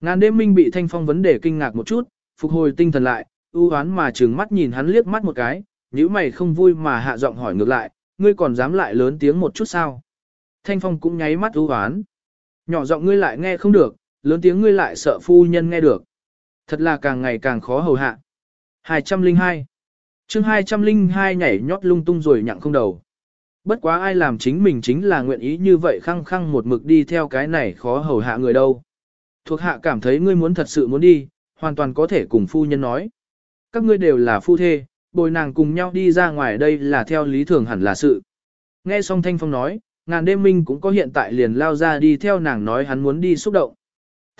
Ngàn đêm minh bị thanh phong vấn đề kinh ngạc một chút, phục hồi tinh thần lại, ưu hoán mà trừng mắt nhìn hắn liếc mắt một cái, nếu mày không vui mà hạ giọng hỏi ngược lại, ngươi còn dám lại lớn tiếng một chút sao? Thanh phong cũng nháy mắt ưu hoán. Nhỏ giọng ngươi lại nghe không được, lớn tiếng ngươi lại sợ phu nhân nghe được. Thật là càng ngày càng khó hầu hạ. 202 chương 202 nhảy nhót lung tung rồi nhặng không đầu. Bất quá ai làm chính mình chính là nguyện ý như vậy khăng khăng một mực đi theo cái này khó hầu hạ người đâu. Thuộc hạ cảm thấy ngươi muốn thật sự muốn đi, hoàn toàn có thể cùng phu nhân nói. Các ngươi đều là phu thê, bồi nàng cùng nhau đi ra ngoài đây là theo lý thường hẳn là sự. Nghe xong Thanh Phong nói, ngàn đêm minh cũng có hiện tại liền lao ra đi theo nàng nói hắn muốn đi xúc động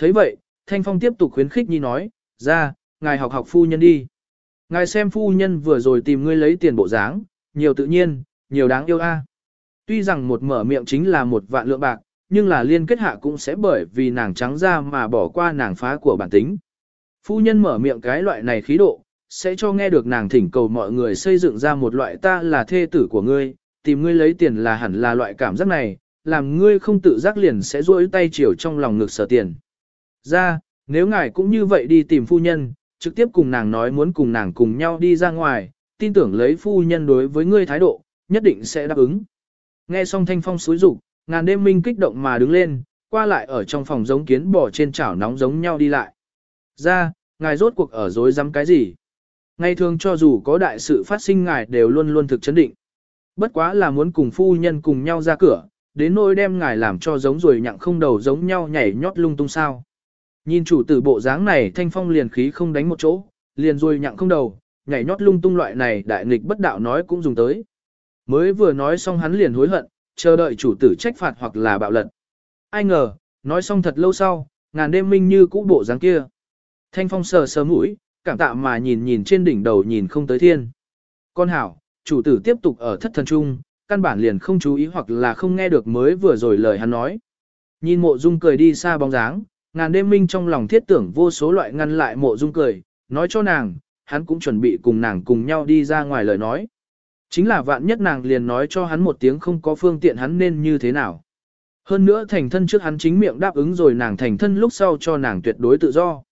thấy vậy, Thanh Phong tiếp tục khuyến khích Nhi nói, ra, ngài học học phu nhân đi. Ngài xem phu nhân vừa rồi tìm ngươi lấy tiền bộ dáng, nhiều tự nhiên, nhiều đáng yêu a. Tuy rằng một mở miệng chính là một vạn lượng bạc, nhưng là liên kết hạ cũng sẽ bởi vì nàng trắng ra mà bỏ qua nàng phá của bản tính. Phu nhân mở miệng cái loại này khí độ, sẽ cho nghe được nàng thỉnh cầu mọi người xây dựng ra một loại ta là thê tử của ngươi, tìm ngươi lấy tiền là hẳn là loại cảm giác này, làm ngươi không tự giác liền sẽ duỗi tay chiều trong lòng ngực sở tiền. Ra, nếu ngài cũng như vậy đi tìm phu nhân, trực tiếp cùng nàng nói muốn cùng nàng cùng nhau đi ra ngoài, tin tưởng lấy phu nhân đối với ngươi thái độ, nhất định sẽ đáp ứng. Nghe xong thanh phong xúi rục, ngàn đêm minh kích động mà đứng lên, qua lại ở trong phòng giống kiến bò trên chảo nóng giống nhau đi lại. Ra, ngài rốt cuộc ở dối dám cái gì? Ngày thường cho dù có đại sự phát sinh ngài đều luôn luôn thực chấn định. Bất quá là muốn cùng phu nhân cùng nhau ra cửa, đến nỗi đem ngài làm cho giống rồi nhặng không đầu giống nhau nhảy nhót lung tung sao. Nhìn chủ tử bộ dáng này thanh phong liền khí không đánh một chỗ, liền rồi nhặng không đầu, nhảy nhót lung tung loại này đại nghịch bất đạo nói cũng dùng tới. Mới vừa nói xong hắn liền hối hận, chờ đợi chủ tử trách phạt hoặc là bạo lật. Ai ngờ, nói xong thật lâu sau, ngàn đêm minh như cũ bộ dáng kia. Thanh phong sờ sờ mũi, cảm tạ mà nhìn nhìn trên đỉnh đầu nhìn không tới thiên. Con hảo, chủ tử tiếp tục ở thất thần trung, căn bản liền không chú ý hoặc là không nghe được mới vừa rồi lời hắn nói. Nhìn mộ dung cười đi xa bóng dáng, ngàn đêm minh trong lòng thiết tưởng vô số loại ngăn lại mộ dung cười, nói cho nàng, hắn cũng chuẩn bị cùng nàng cùng nhau đi ra ngoài lời nói. Chính là vạn nhất nàng liền nói cho hắn một tiếng không có phương tiện hắn nên như thế nào. Hơn nữa thành thân trước hắn chính miệng đáp ứng rồi nàng thành thân lúc sau cho nàng tuyệt đối tự do.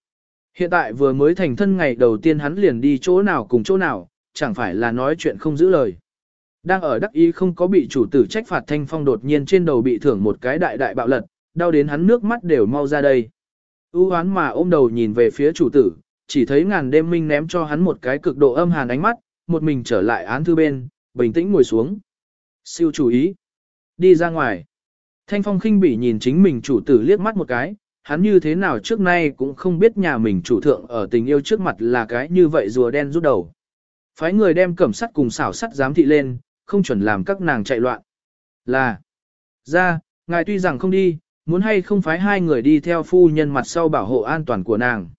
Hiện tại vừa mới thành thân ngày đầu tiên hắn liền đi chỗ nào cùng chỗ nào, chẳng phải là nói chuyện không giữ lời. Đang ở đắc ý không có bị chủ tử trách phạt thanh phong đột nhiên trên đầu bị thưởng một cái đại đại bạo lật, đau đến hắn nước mắt đều mau ra đây. ưu hoán mà ôm đầu nhìn về phía chủ tử, chỉ thấy ngàn đêm minh ném cho hắn một cái cực độ âm hàn ánh mắt, một mình trở lại án thư bên, bình tĩnh ngồi xuống. Siêu chủ ý. Đi ra ngoài. Thanh phong khinh bỉ nhìn chính mình chủ tử liếc mắt một cái, hắn như thế nào trước nay cũng không biết nhà mình chủ thượng ở tình yêu trước mặt là cái như vậy rùa đen rút đầu. Phái người đem cẩm sắt cùng xảo sắt giám thị lên, không chuẩn làm các nàng chạy loạn. Là, ra, ngài tuy rằng không đi, muốn hay không phái hai người đi theo phu nhân mặt sau bảo hộ an toàn của nàng.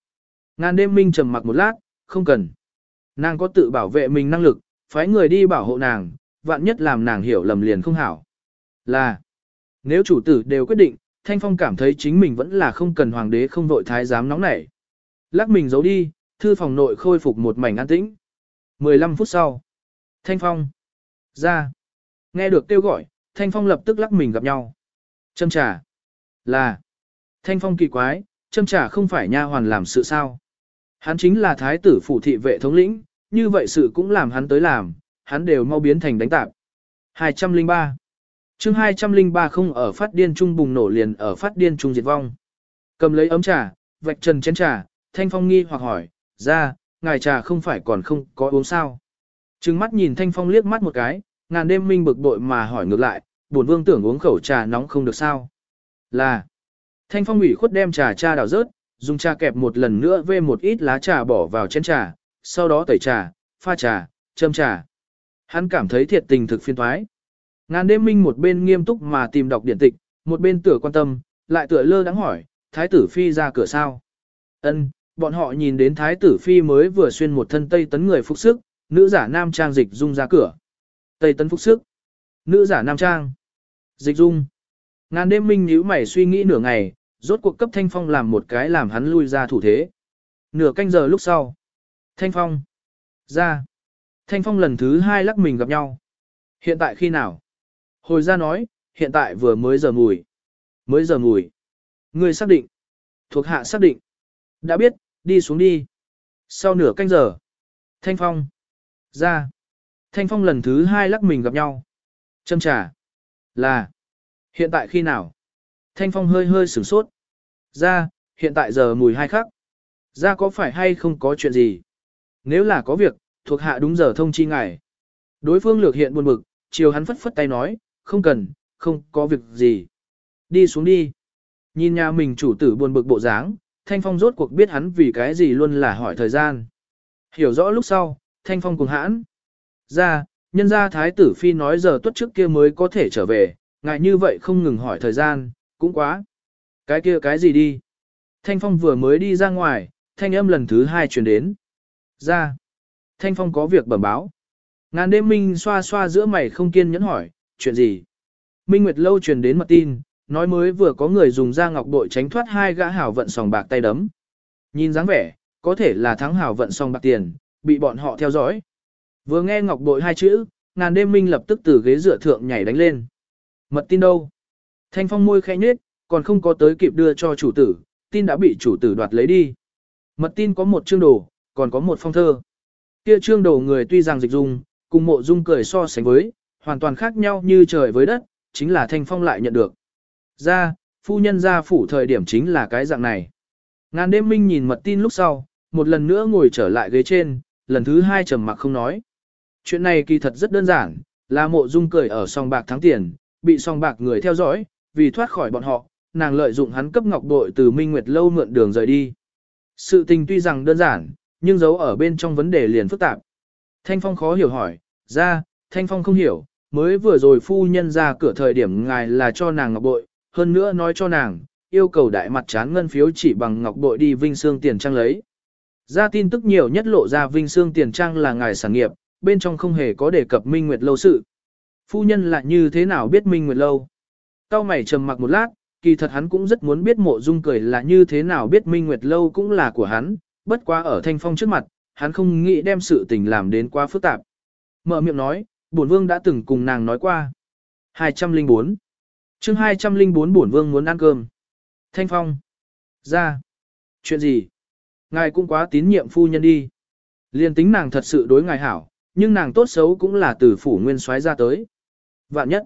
Ngàn đêm minh trầm mặc một lát, không cần. Nàng có tự bảo vệ mình năng lực, phái người đi bảo hộ nàng, vạn nhất làm nàng hiểu lầm liền không hảo. Là, nếu chủ tử đều quyết định, Thanh Phong cảm thấy chính mình vẫn là không cần hoàng đế không vội thái giám nóng nảy. Lắc mình giấu đi, thư phòng nội khôi phục một mảnh an tĩnh. 15 phút sau, Thanh Phong ra. Nghe được kêu gọi, Thanh Phong lập tức lắc mình gặp nhau. Châm trà. Là. Thanh Phong kỳ quái, châm trà không phải nha hoàn làm sự sao. Hắn chính là thái tử phủ thị vệ thống lĩnh, như vậy sự cũng làm hắn tới làm, hắn đều mau biến thành đánh tạp. 203 chương 203 không ở phát điên trung bùng nổ liền ở phát điên trung diệt vong. Cầm lấy ấm trà, vạch trần chén trà, Thanh Phong nghi hoặc hỏi, ra, ngài trà không phải còn không có uống sao. Trừng mắt nhìn Thanh Phong liếc mắt một cái, ngàn đêm minh bực bội mà hỏi ngược lại, buồn vương tưởng uống khẩu trà nóng không được sao. Là, Thanh Phong ủy khuất đem trà cha đào rớt, dùng trà kẹp một lần nữa vê một ít lá trà bỏ vào chén trà, sau đó tẩy trà, pha trà, châm trà. Hắn cảm thấy thiệt tình thực phiên thoái. Ngàn đêm minh một bên nghiêm túc mà tìm đọc điển tịch, một bên tựa quan tâm, lại tựa lơ đáng hỏi, thái tử phi ra cửa sao. Ân, bọn họ nhìn đến thái tử phi mới vừa xuyên một thân tây tấn người phục sức, nữ giả nam trang dịch dung ra cửa. Tây tấn phục sức, nữ giả nam trang, dịch dung. Ngàn đêm minh nhíu mày suy nghĩ nửa ngày, rốt cuộc cấp thanh phong làm một cái làm hắn lui ra thủ thế. Nửa canh giờ lúc sau. Thanh phong. Ra. Thanh phong lần thứ hai lắc mình gặp nhau. Hiện tại khi nào? Hồi ra nói, hiện tại vừa mới giờ mùi. Mới giờ mùi. Người xác định. Thuộc hạ xác định. Đã biết, đi xuống đi. Sau nửa canh giờ. Thanh Phong. Ra. Thanh Phong lần thứ hai lắc mình gặp nhau. Châm trà. Là. Hiện tại khi nào? Thanh Phong hơi hơi sửng sốt. Ra, hiện tại giờ mùi hai khắc. Ra có phải hay không có chuyện gì? Nếu là có việc, thuộc hạ đúng giờ thông chi ngài. Đối phương lược hiện buồn bực, chiều hắn phất phất tay nói, không cần, không có việc gì. Đi xuống đi. Nhìn nhà mình chủ tử buồn bực bộ dáng, Thanh Phong rốt cuộc biết hắn vì cái gì luôn là hỏi thời gian. Hiểu rõ lúc sau, Thanh Phong cùng hãn. Ra, nhân gia thái tử phi nói giờ tuất trước kia mới có thể trở về, Ngài như vậy không ngừng hỏi thời gian, cũng quá. Cái kia cái gì đi? Thanh Phong vừa mới đi ra ngoài, thanh âm lần thứ hai truyền đến. Ra. Thanh Phong có việc bẩm báo. Ngàn đêm minh xoa xoa giữa mày không kiên nhẫn hỏi, chuyện gì? Minh Nguyệt lâu truyền đến mật tin, nói mới vừa có người dùng da ngọc bội tránh thoát hai gã hảo vận sòng bạc tay đấm. Nhìn dáng vẻ, có thể là thắng hảo vận sòng bạc tiền, bị bọn họ theo dõi. Vừa nghe ngọc bội hai chữ, ngàn đêm minh lập tức từ ghế dựa thượng nhảy đánh lên. Mật tin đâu? Thanh phong môi khẽ nhếch, còn không có tới kịp đưa cho chủ tử, tin đã bị chủ tử đoạt lấy đi. Mật tin có một chương đồ, còn có một phong thơ. Kia chương đồ người tuy rằng dịch dung, cùng mộ dung cười so sánh với, hoàn toàn khác nhau như trời với đất, chính là thanh phong lại nhận được. Ra, phu nhân ra phủ thời điểm chính là cái dạng này. Ngàn đêm minh nhìn mật tin lúc sau, một lần nữa ngồi trở lại ghế trên, lần thứ hai trầm mặc không nói. Chuyện này kỳ thật rất đơn giản, là mộ dung cười ở song bạc thắng tiền, bị song bạc người theo dõi, vì thoát khỏi bọn họ, nàng lợi dụng hắn cấp ngọc bội từ Minh Nguyệt lâu mượn đường rời đi. Sự tình tuy rằng đơn giản, nhưng giấu ở bên trong vấn đề liền phức tạp. Thanh Phong khó hiểu hỏi, ra, Thanh Phong không hiểu, mới vừa rồi phu nhân ra cửa thời điểm ngài là cho nàng ngọc bội, hơn nữa nói cho nàng, yêu cầu đại mặt chán ngân phiếu chỉ bằng ngọc bội đi Vinh Sương tiền trang lấy. Ra tin tức nhiều nhất lộ ra Vinh Sương tiền trang là ngài sản nghiệp, bên trong không hề có đề cập Minh Nguyệt lâu sự. Phu nhân lại như thế nào biết Minh Nguyệt lâu? Cao mày trầm mặc một lát, kỳ thật hắn cũng rất muốn biết mộ dung cười là như thế nào biết Minh Nguyệt lâu cũng là của hắn, bất quá ở thanh phong trước mặt, hắn không nghĩ đem sự tình làm đến quá phức tạp. Mở miệng nói, bổn vương đã từng cùng nàng nói qua. 204 chương 204 bổn vương muốn ăn cơm. Thanh phong. Ra. Chuyện gì? Ngài cũng quá tín nhiệm phu nhân đi. Liên tính nàng thật sự đối ngài hảo, nhưng nàng tốt xấu cũng là từ phủ nguyên soái ra tới. Vạn nhất.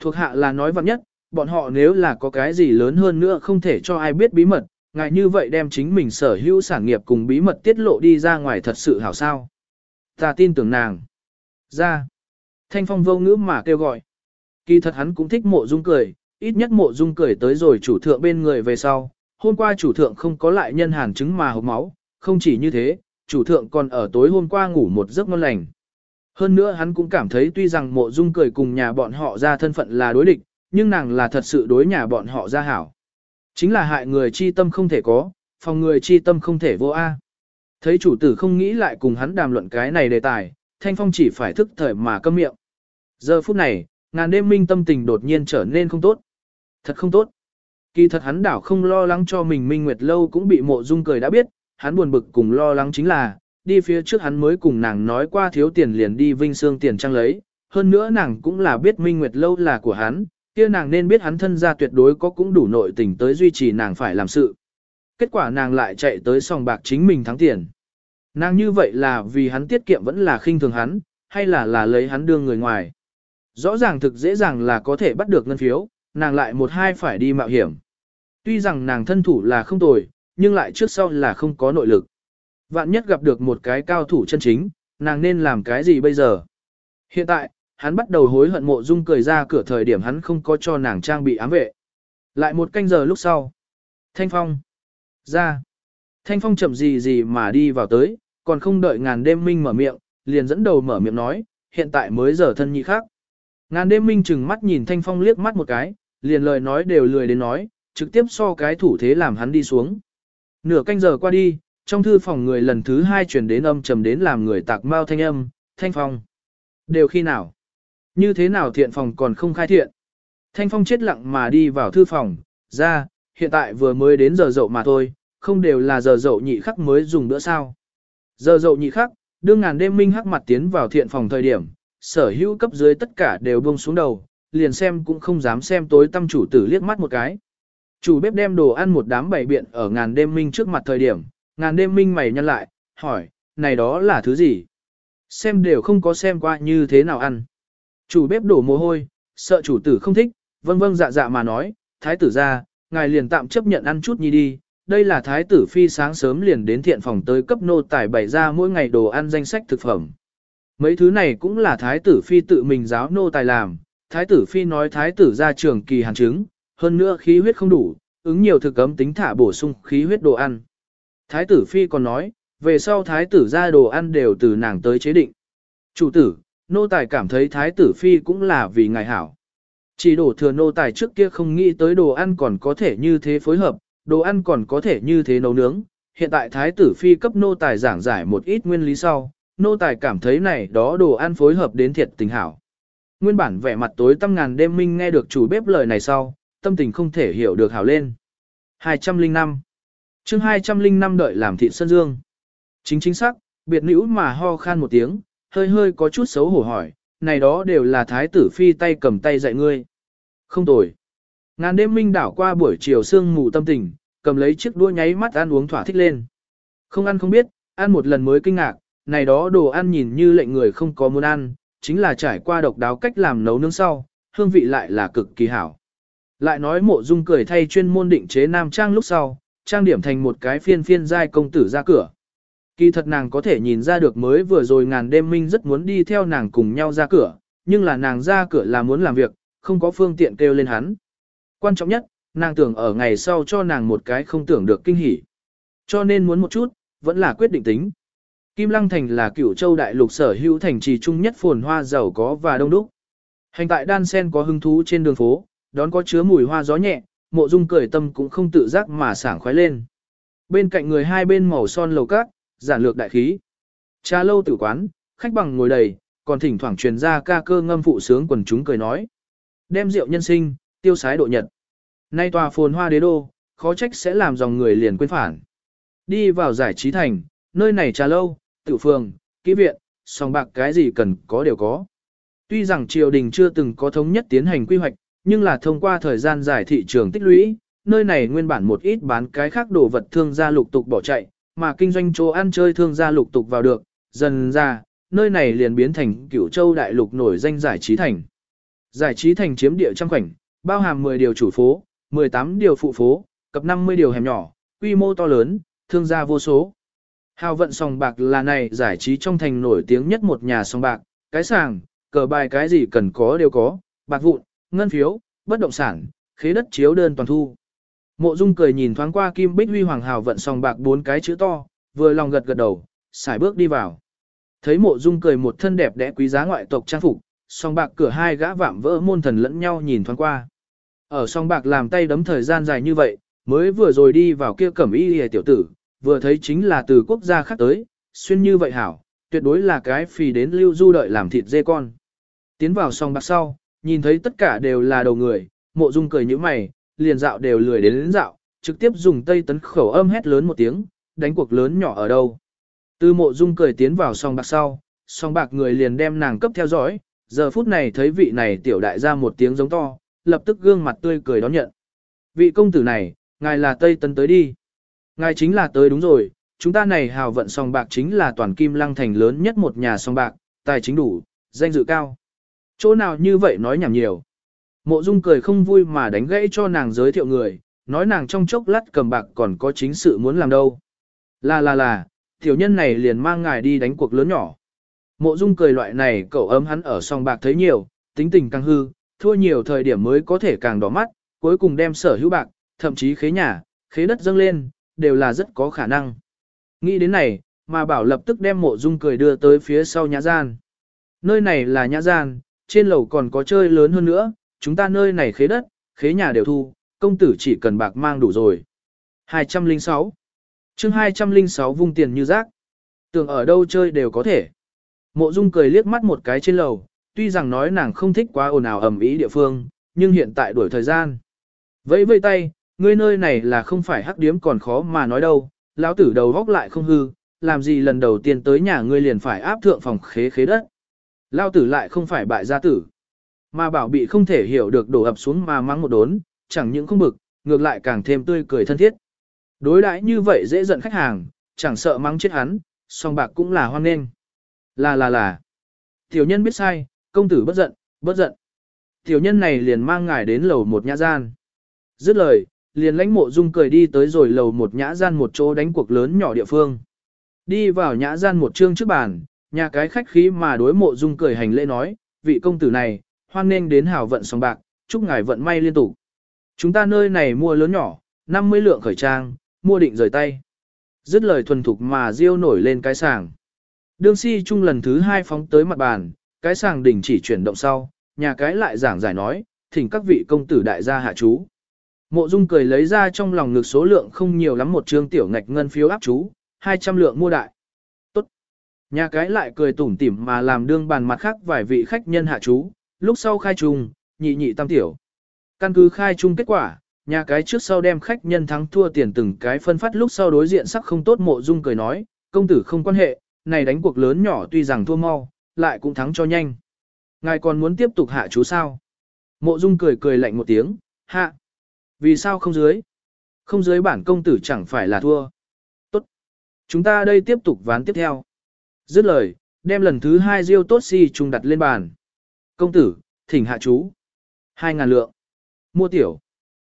Thuộc hạ là nói vạn nhất, bọn họ nếu là có cái gì lớn hơn nữa không thể cho ai biết bí mật, ngài như vậy đem chính mình sở hữu sản nghiệp cùng bí mật tiết lộ đi ra ngoài thật sự hảo sao. Ta tin tưởng nàng. Ra. Thanh phong vô ngữ mà kêu gọi. Kỳ thật hắn cũng thích mộ dung cười, ít nhất mộ dung cười tới rồi chủ thượng bên người về sau. Hôm qua chủ thượng không có lại nhân hàn chứng mà hộp máu, không chỉ như thế, chủ thượng còn ở tối hôm qua ngủ một giấc ngon lành. Hơn nữa hắn cũng cảm thấy tuy rằng mộ dung cười cùng nhà bọn họ ra thân phận là đối địch, nhưng nàng là thật sự đối nhà bọn họ ra hảo. Chính là hại người chi tâm không thể có, phòng người chi tâm không thể vô A. Thấy chủ tử không nghĩ lại cùng hắn đàm luận cái này đề tài, Thanh Phong chỉ phải thức thời mà câm miệng. Giờ phút này, ngàn đêm minh tâm tình đột nhiên trở nên không tốt. Thật không tốt. Kỳ thật hắn đảo không lo lắng cho mình Minh Nguyệt Lâu cũng bị mộ dung cười đã biết, hắn buồn bực cùng lo lắng chính là, đi phía trước hắn mới cùng nàng nói qua thiếu tiền liền đi vinh xương tiền trang lấy, hơn nữa nàng cũng là biết Minh Nguyệt Lâu là của hắn, kia nàng nên biết hắn thân gia tuyệt đối có cũng đủ nội tình tới duy trì nàng phải làm sự. Kết quả nàng lại chạy tới sòng bạc chính mình thắng tiền. Nàng như vậy là vì hắn tiết kiệm vẫn là khinh thường hắn, hay là là lấy hắn đưa người ngoài. Rõ ràng thực dễ dàng là có thể bắt được ngân phiếu, nàng lại một hai phải đi mạo hiểm. Tuy rằng nàng thân thủ là không tồi, nhưng lại trước sau là không có nội lực. Vạn nhất gặp được một cái cao thủ chân chính, nàng nên làm cái gì bây giờ? Hiện tại, hắn bắt đầu hối hận mộ dung cười ra cửa thời điểm hắn không có cho nàng trang bị ám vệ. Lại một canh giờ lúc sau. Thanh Phong. Ra. Thanh Phong chậm gì gì mà đi vào tới, còn không đợi ngàn đêm minh mở miệng, liền dẫn đầu mở miệng nói, hiện tại mới giờ thân nhị khác. Ngàn đêm minh chừng mắt nhìn Thanh Phong liếc mắt một cái, liền lời nói đều lười đến nói, trực tiếp so cái thủ thế làm hắn đi xuống. Nửa canh giờ qua đi, trong thư phòng người lần thứ hai chuyển đến âm trầm đến làm người tạc mau thanh âm, Thanh Phong. Đều khi nào? Như thế nào thiện phòng còn không khai thiện? Thanh Phong chết lặng mà đi vào thư phòng, ra, hiện tại vừa mới đến giờ dậu mà thôi, không đều là giờ dậu nhị khắc mới dùng bữa sao. Giờ dậu nhị khắc, đương ngàn đêm minh hắc mặt tiến vào thiện phòng thời điểm, sở hữu cấp dưới tất cả đều buông xuống đầu, liền xem cũng không dám xem tối tâm chủ tử liếc mắt một cái. Chủ bếp đem đồ ăn một đám bày biện ở ngàn đêm minh trước mặt thời điểm, ngàn đêm minh mày nhăn lại, hỏi, này đó là thứ gì? Xem đều không có xem qua như thế nào ăn. Chủ bếp đổ mồ hôi, sợ chủ tử không thích, vâng vâng dạ dạ mà nói, thái tử ra, ngài liền tạm chấp nhận ăn chút nhi đi. Đây là thái tử phi sáng sớm liền đến thiện phòng tới cấp nô tài bày ra mỗi ngày đồ ăn danh sách thực phẩm. Mấy thứ này cũng là thái tử phi tự mình giáo nô tài làm. Thái tử phi nói thái tử ra trường kỳ hàn chứng, hơn nữa khí huyết không đủ, ứng nhiều thực cấm tính thả bổ sung khí huyết đồ ăn. Thái tử phi còn nói, về sau thái tử ra đồ ăn đều từ nàng tới chế định. Chủ tử, nô tài cảm thấy thái tử phi cũng là vì ngài hảo. Chỉ đổ thừa nô tài trước kia không nghĩ tới đồ ăn còn có thể như thế phối hợp, đồ ăn còn có thể như thế nấu nướng. Hiện tại thái tử phi cấp nô tài giảng giải một ít nguyên lý sau, nô tài cảm thấy này đó đồ ăn phối hợp đến thiệt tình hảo. Nguyên bản vẻ mặt tối tăm ngàn đêm minh nghe được chủ bếp lời này sau, tâm tình không thể hiểu được hảo lên. 205 chương 205 đợi làm thị sân Dương. Chính chính xác, biệt nữ mà ho khan một tiếng, hơi hơi có chút xấu hổ hỏi, này đó đều là thái tử phi tay cầm tay dạy ngươi. Không tồi. Ngàn đêm minh đảo qua buổi chiều sương mù tâm tình, cầm lấy chiếc đũa nháy mắt ăn uống thỏa thích lên. Không ăn không biết, ăn một lần mới kinh ngạc, này đó đồ ăn nhìn như lệnh người không có muốn ăn, chính là trải qua độc đáo cách làm nấu nướng sau, hương vị lại là cực kỳ hảo. Lại nói mộ dung cười thay chuyên môn định chế nam trang lúc sau, trang điểm thành một cái phiên phiên giai công tử ra cửa. Kỳ thật nàng có thể nhìn ra được mới vừa rồi ngàn đêm minh rất muốn đi theo nàng cùng nhau ra cửa, nhưng là nàng ra cửa là muốn làm việc, không có phương tiện kêu lên hắn. Quan trọng nhất, nàng tưởng ở ngày sau cho nàng một cái không tưởng được kinh hỉ. Cho nên muốn một chút, vẫn là quyết định tính. Kim Lăng Thành là cửu châu đại lục sở hữu thành trì trung nhất phồn hoa giàu có và đông đúc. Hành tại đan sen có hứng thú trên đường phố, đón có chứa mùi hoa gió nhẹ, mộ dung cười tâm cũng không tự giác mà sảng khoái lên. Bên cạnh người hai bên màu son lầu cát, giản lược đại khí. Trà lâu tử quán, khách bằng ngồi đầy, còn thỉnh thoảng truyền ra ca cơ ngâm phụ sướng quần chúng cười nói. Đem rượu nhân sinh, tiêu sái độ nhật. Nay tòa phồn hoa đế đô, khó trách sẽ làm dòng người liền quên phản. Đi vào giải trí thành, nơi này trà lâu, tử phường, kỹ viện, song bạc cái gì cần có đều có. Tuy rằng triều đình chưa từng có thống nhất tiến hành quy hoạch, nhưng là thông qua thời gian dài thị trường tích lũy, nơi này nguyên bản một ít bán cái khác đồ vật thương gia lục tục bỏ chạy, mà kinh doanh chỗ ăn chơi thương gia lục tục vào được, dần ra, nơi này liền biến thành cửu châu đại lục nổi danh giải trí thành. Giải trí thành chiếm địa trăm khoảnh, bao hàm 10 điều chủ phố, 18 điều phụ phố, cập 50 điều hẻm nhỏ, quy mô to lớn, thương gia vô số. Hào vận sòng bạc là này giải trí trong thành nổi tiếng nhất một nhà sòng bạc, cái sàng, cờ bài cái gì cần có đều có, bạc vụn, ngân phiếu, bất động sản, khế đất chiếu đơn toàn thu. Mộ Dung cười nhìn thoáng qua Kim Bích Huy Hoàng Hào vận sòng bạc bốn cái chữ to, vừa lòng gật gật đầu, xài bước đi vào. Thấy Mộ Dung cười một thân đẹp đẽ quý giá ngoại tộc trang phục, sòng bạc cửa hai gã vạm vỡ môn thần lẫn nhau nhìn thoáng qua. Ở sòng bạc làm tay đấm thời gian dài như vậy, mới vừa rồi đi vào kia cẩm y hề tiểu tử, vừa thấy chính là từ quốc gia khác tới, xuyên như vậy hảo, tuyệt đối là cái phì đến lưu du đợi làm thịt dê con. Tiến vào sòng bạc sau, nhìn thấy tất cả đều là đầu người, mộ dung cười như mày, liền dạo đều lười đến, đến dạo, trực tiếp dùng tây tấn khẩu âm hét lớn một tiếng, đánh cuộc lớn nhỏ ở đâu. Từ mộ dung cười tiến vào song bạc sau, song bạc người liền đem nàng cấp theo dõi, giờ phút này thấy vị này tiểu đại ra một tiếng giống to, lập tức gương mặt tươi cười đón nhận. Vị công tử này, ngài là Tây Tấn tới đi. Ngài chính là tới đúng rồi, chúng ta này hào vận song bạc chính là toàn kim lăng thành lớn nhất một nhà song bạc, tài chính đủ, danh dự cao. Chỗ nào như vậy nói nhảm nhiều. Mộ Dung cười không vui mà đánh gãy cho nàng giới thiệu người, nói nàng trong chốc lát cầm bạc còn có chính sự muốn làm đâu. Là là là, tiểu nhân này liền mang ngài đi đánh cuộc lớn nhỏ. Mộ Dung cười loại này cậu ấm hắn ở song bạc thấy nhiều, tính tình càng hư, thua nhiều thời điểm mới có thể càng đỏ mắt, cuối cùng đem sở hữu bạc, thậm chí khế nhà, khế đất dâng lên, đều là rất có khả năng. Nghĩ đến này, mà bảo lập tức đem mộ dung cười đưa tới phía sau nhã gian. Nơi này là nhã gian, trên lầu còn có chơi lớn hơn nữa, chúng ta nơi này khế đất, khế nhà đều thu, công tử chỉ cần bạc mang đủ rồi. 206 chương 206 vung tiền như rác. Tưởng ở đâu chơi đều có thể. Mộ Dung cười liếc mắt một cái trên lầu, tuy rằng nói nàng không thích quá ồn ào ầm ĩ địa phương, nhưng hiện tại đuổi thời gian. Vẫy vây tay, ngươi nơi này là không phải hắc điếm còn khó mà nói đâu, lão tử đầu góc lại không hư, làm gì lần đầu tiên tới nhà ngươi liền phải áp thượng phòng khế khế đất. Lão tử lại không phải bại gia tử. Mà bảo bị không thể hiểu được đổ ập xuống mà mắng một đốn, chẳng những không bực, ngược lại càng thêm tươi cười thân thiết. Đối đãi như vậy dễ giận khách hàng, chẳng sợ mắng chết hắn, song bạc cũng là hoan nghênh. Là là là. Tiểu nhân biết sai, công tử bất giận, bất giận. Tiểu nhân này liền mang ngài đến lầu một nhã gian. Dứt lời, liền lãnh mộ dung cười đi tới rồi lầu một nhã gian một chỗ đánh cuộc lớn nhỏ địa phương. Đi vào nhã gian một trương trước bàn, nhà cái khách khí mà đối mộ dung cười hành lễ nói, vị công tử này, hoan nên đến hảo vận sòng bạc, chúc ngài vận may liên tục. Chúng ta nơi này mua lớn nhỏ, 50 lượng khởi trang, mua định rời tay. Dứt lời thuần thục mà riêu nổi lên cái sàng. Đương si chung lần thứ hai phóng tới mặt bàn, cái sàng đỉnh chỉ chuyển động sau, nhà cái lại giảng giải nói, thỉnh các vị công tử đại gia hạ chú. Mộ Dung cười lấy ra trong lòng ngực số lượng không nhiều lắm một trương tiểu ngạch ngân phiếu áp chú, 200 lượng mua đại. Nhà cái lại cười tủm tỉm mà làm đương bàn mặt khác vài vị khách nhân hạ chú, lúc sau khai trùng, nhị nhị tam tiểu. Căn cứ khai chung kết quả, nhà cái trước sau đem khách nhân thắng thua tiền từng cái phân phát lúc sau đối diện sắc không tốt mộ dung cười nói, công tử không quan hệ, này đánh cuộc lớn nhỏ tuy rằng thua mau, lại cũng thắng cho nhanh. Ngài còn muốn tiếp tục hạ chú sao? Mộ Dung cười cười lạnh một tiếng, hạ. Vì sao không dưới? Không dưới bản công tử chẳng phải là thua. Tốt. Chúng ta đây tiếp tục ván tiếp theo. Dứt lời, đem lần thứ hai diêu tốt si trùng đặt lên bàn. Công tử, thỉnh hạ chú. Hai ngàn lượng. Mua tiểu.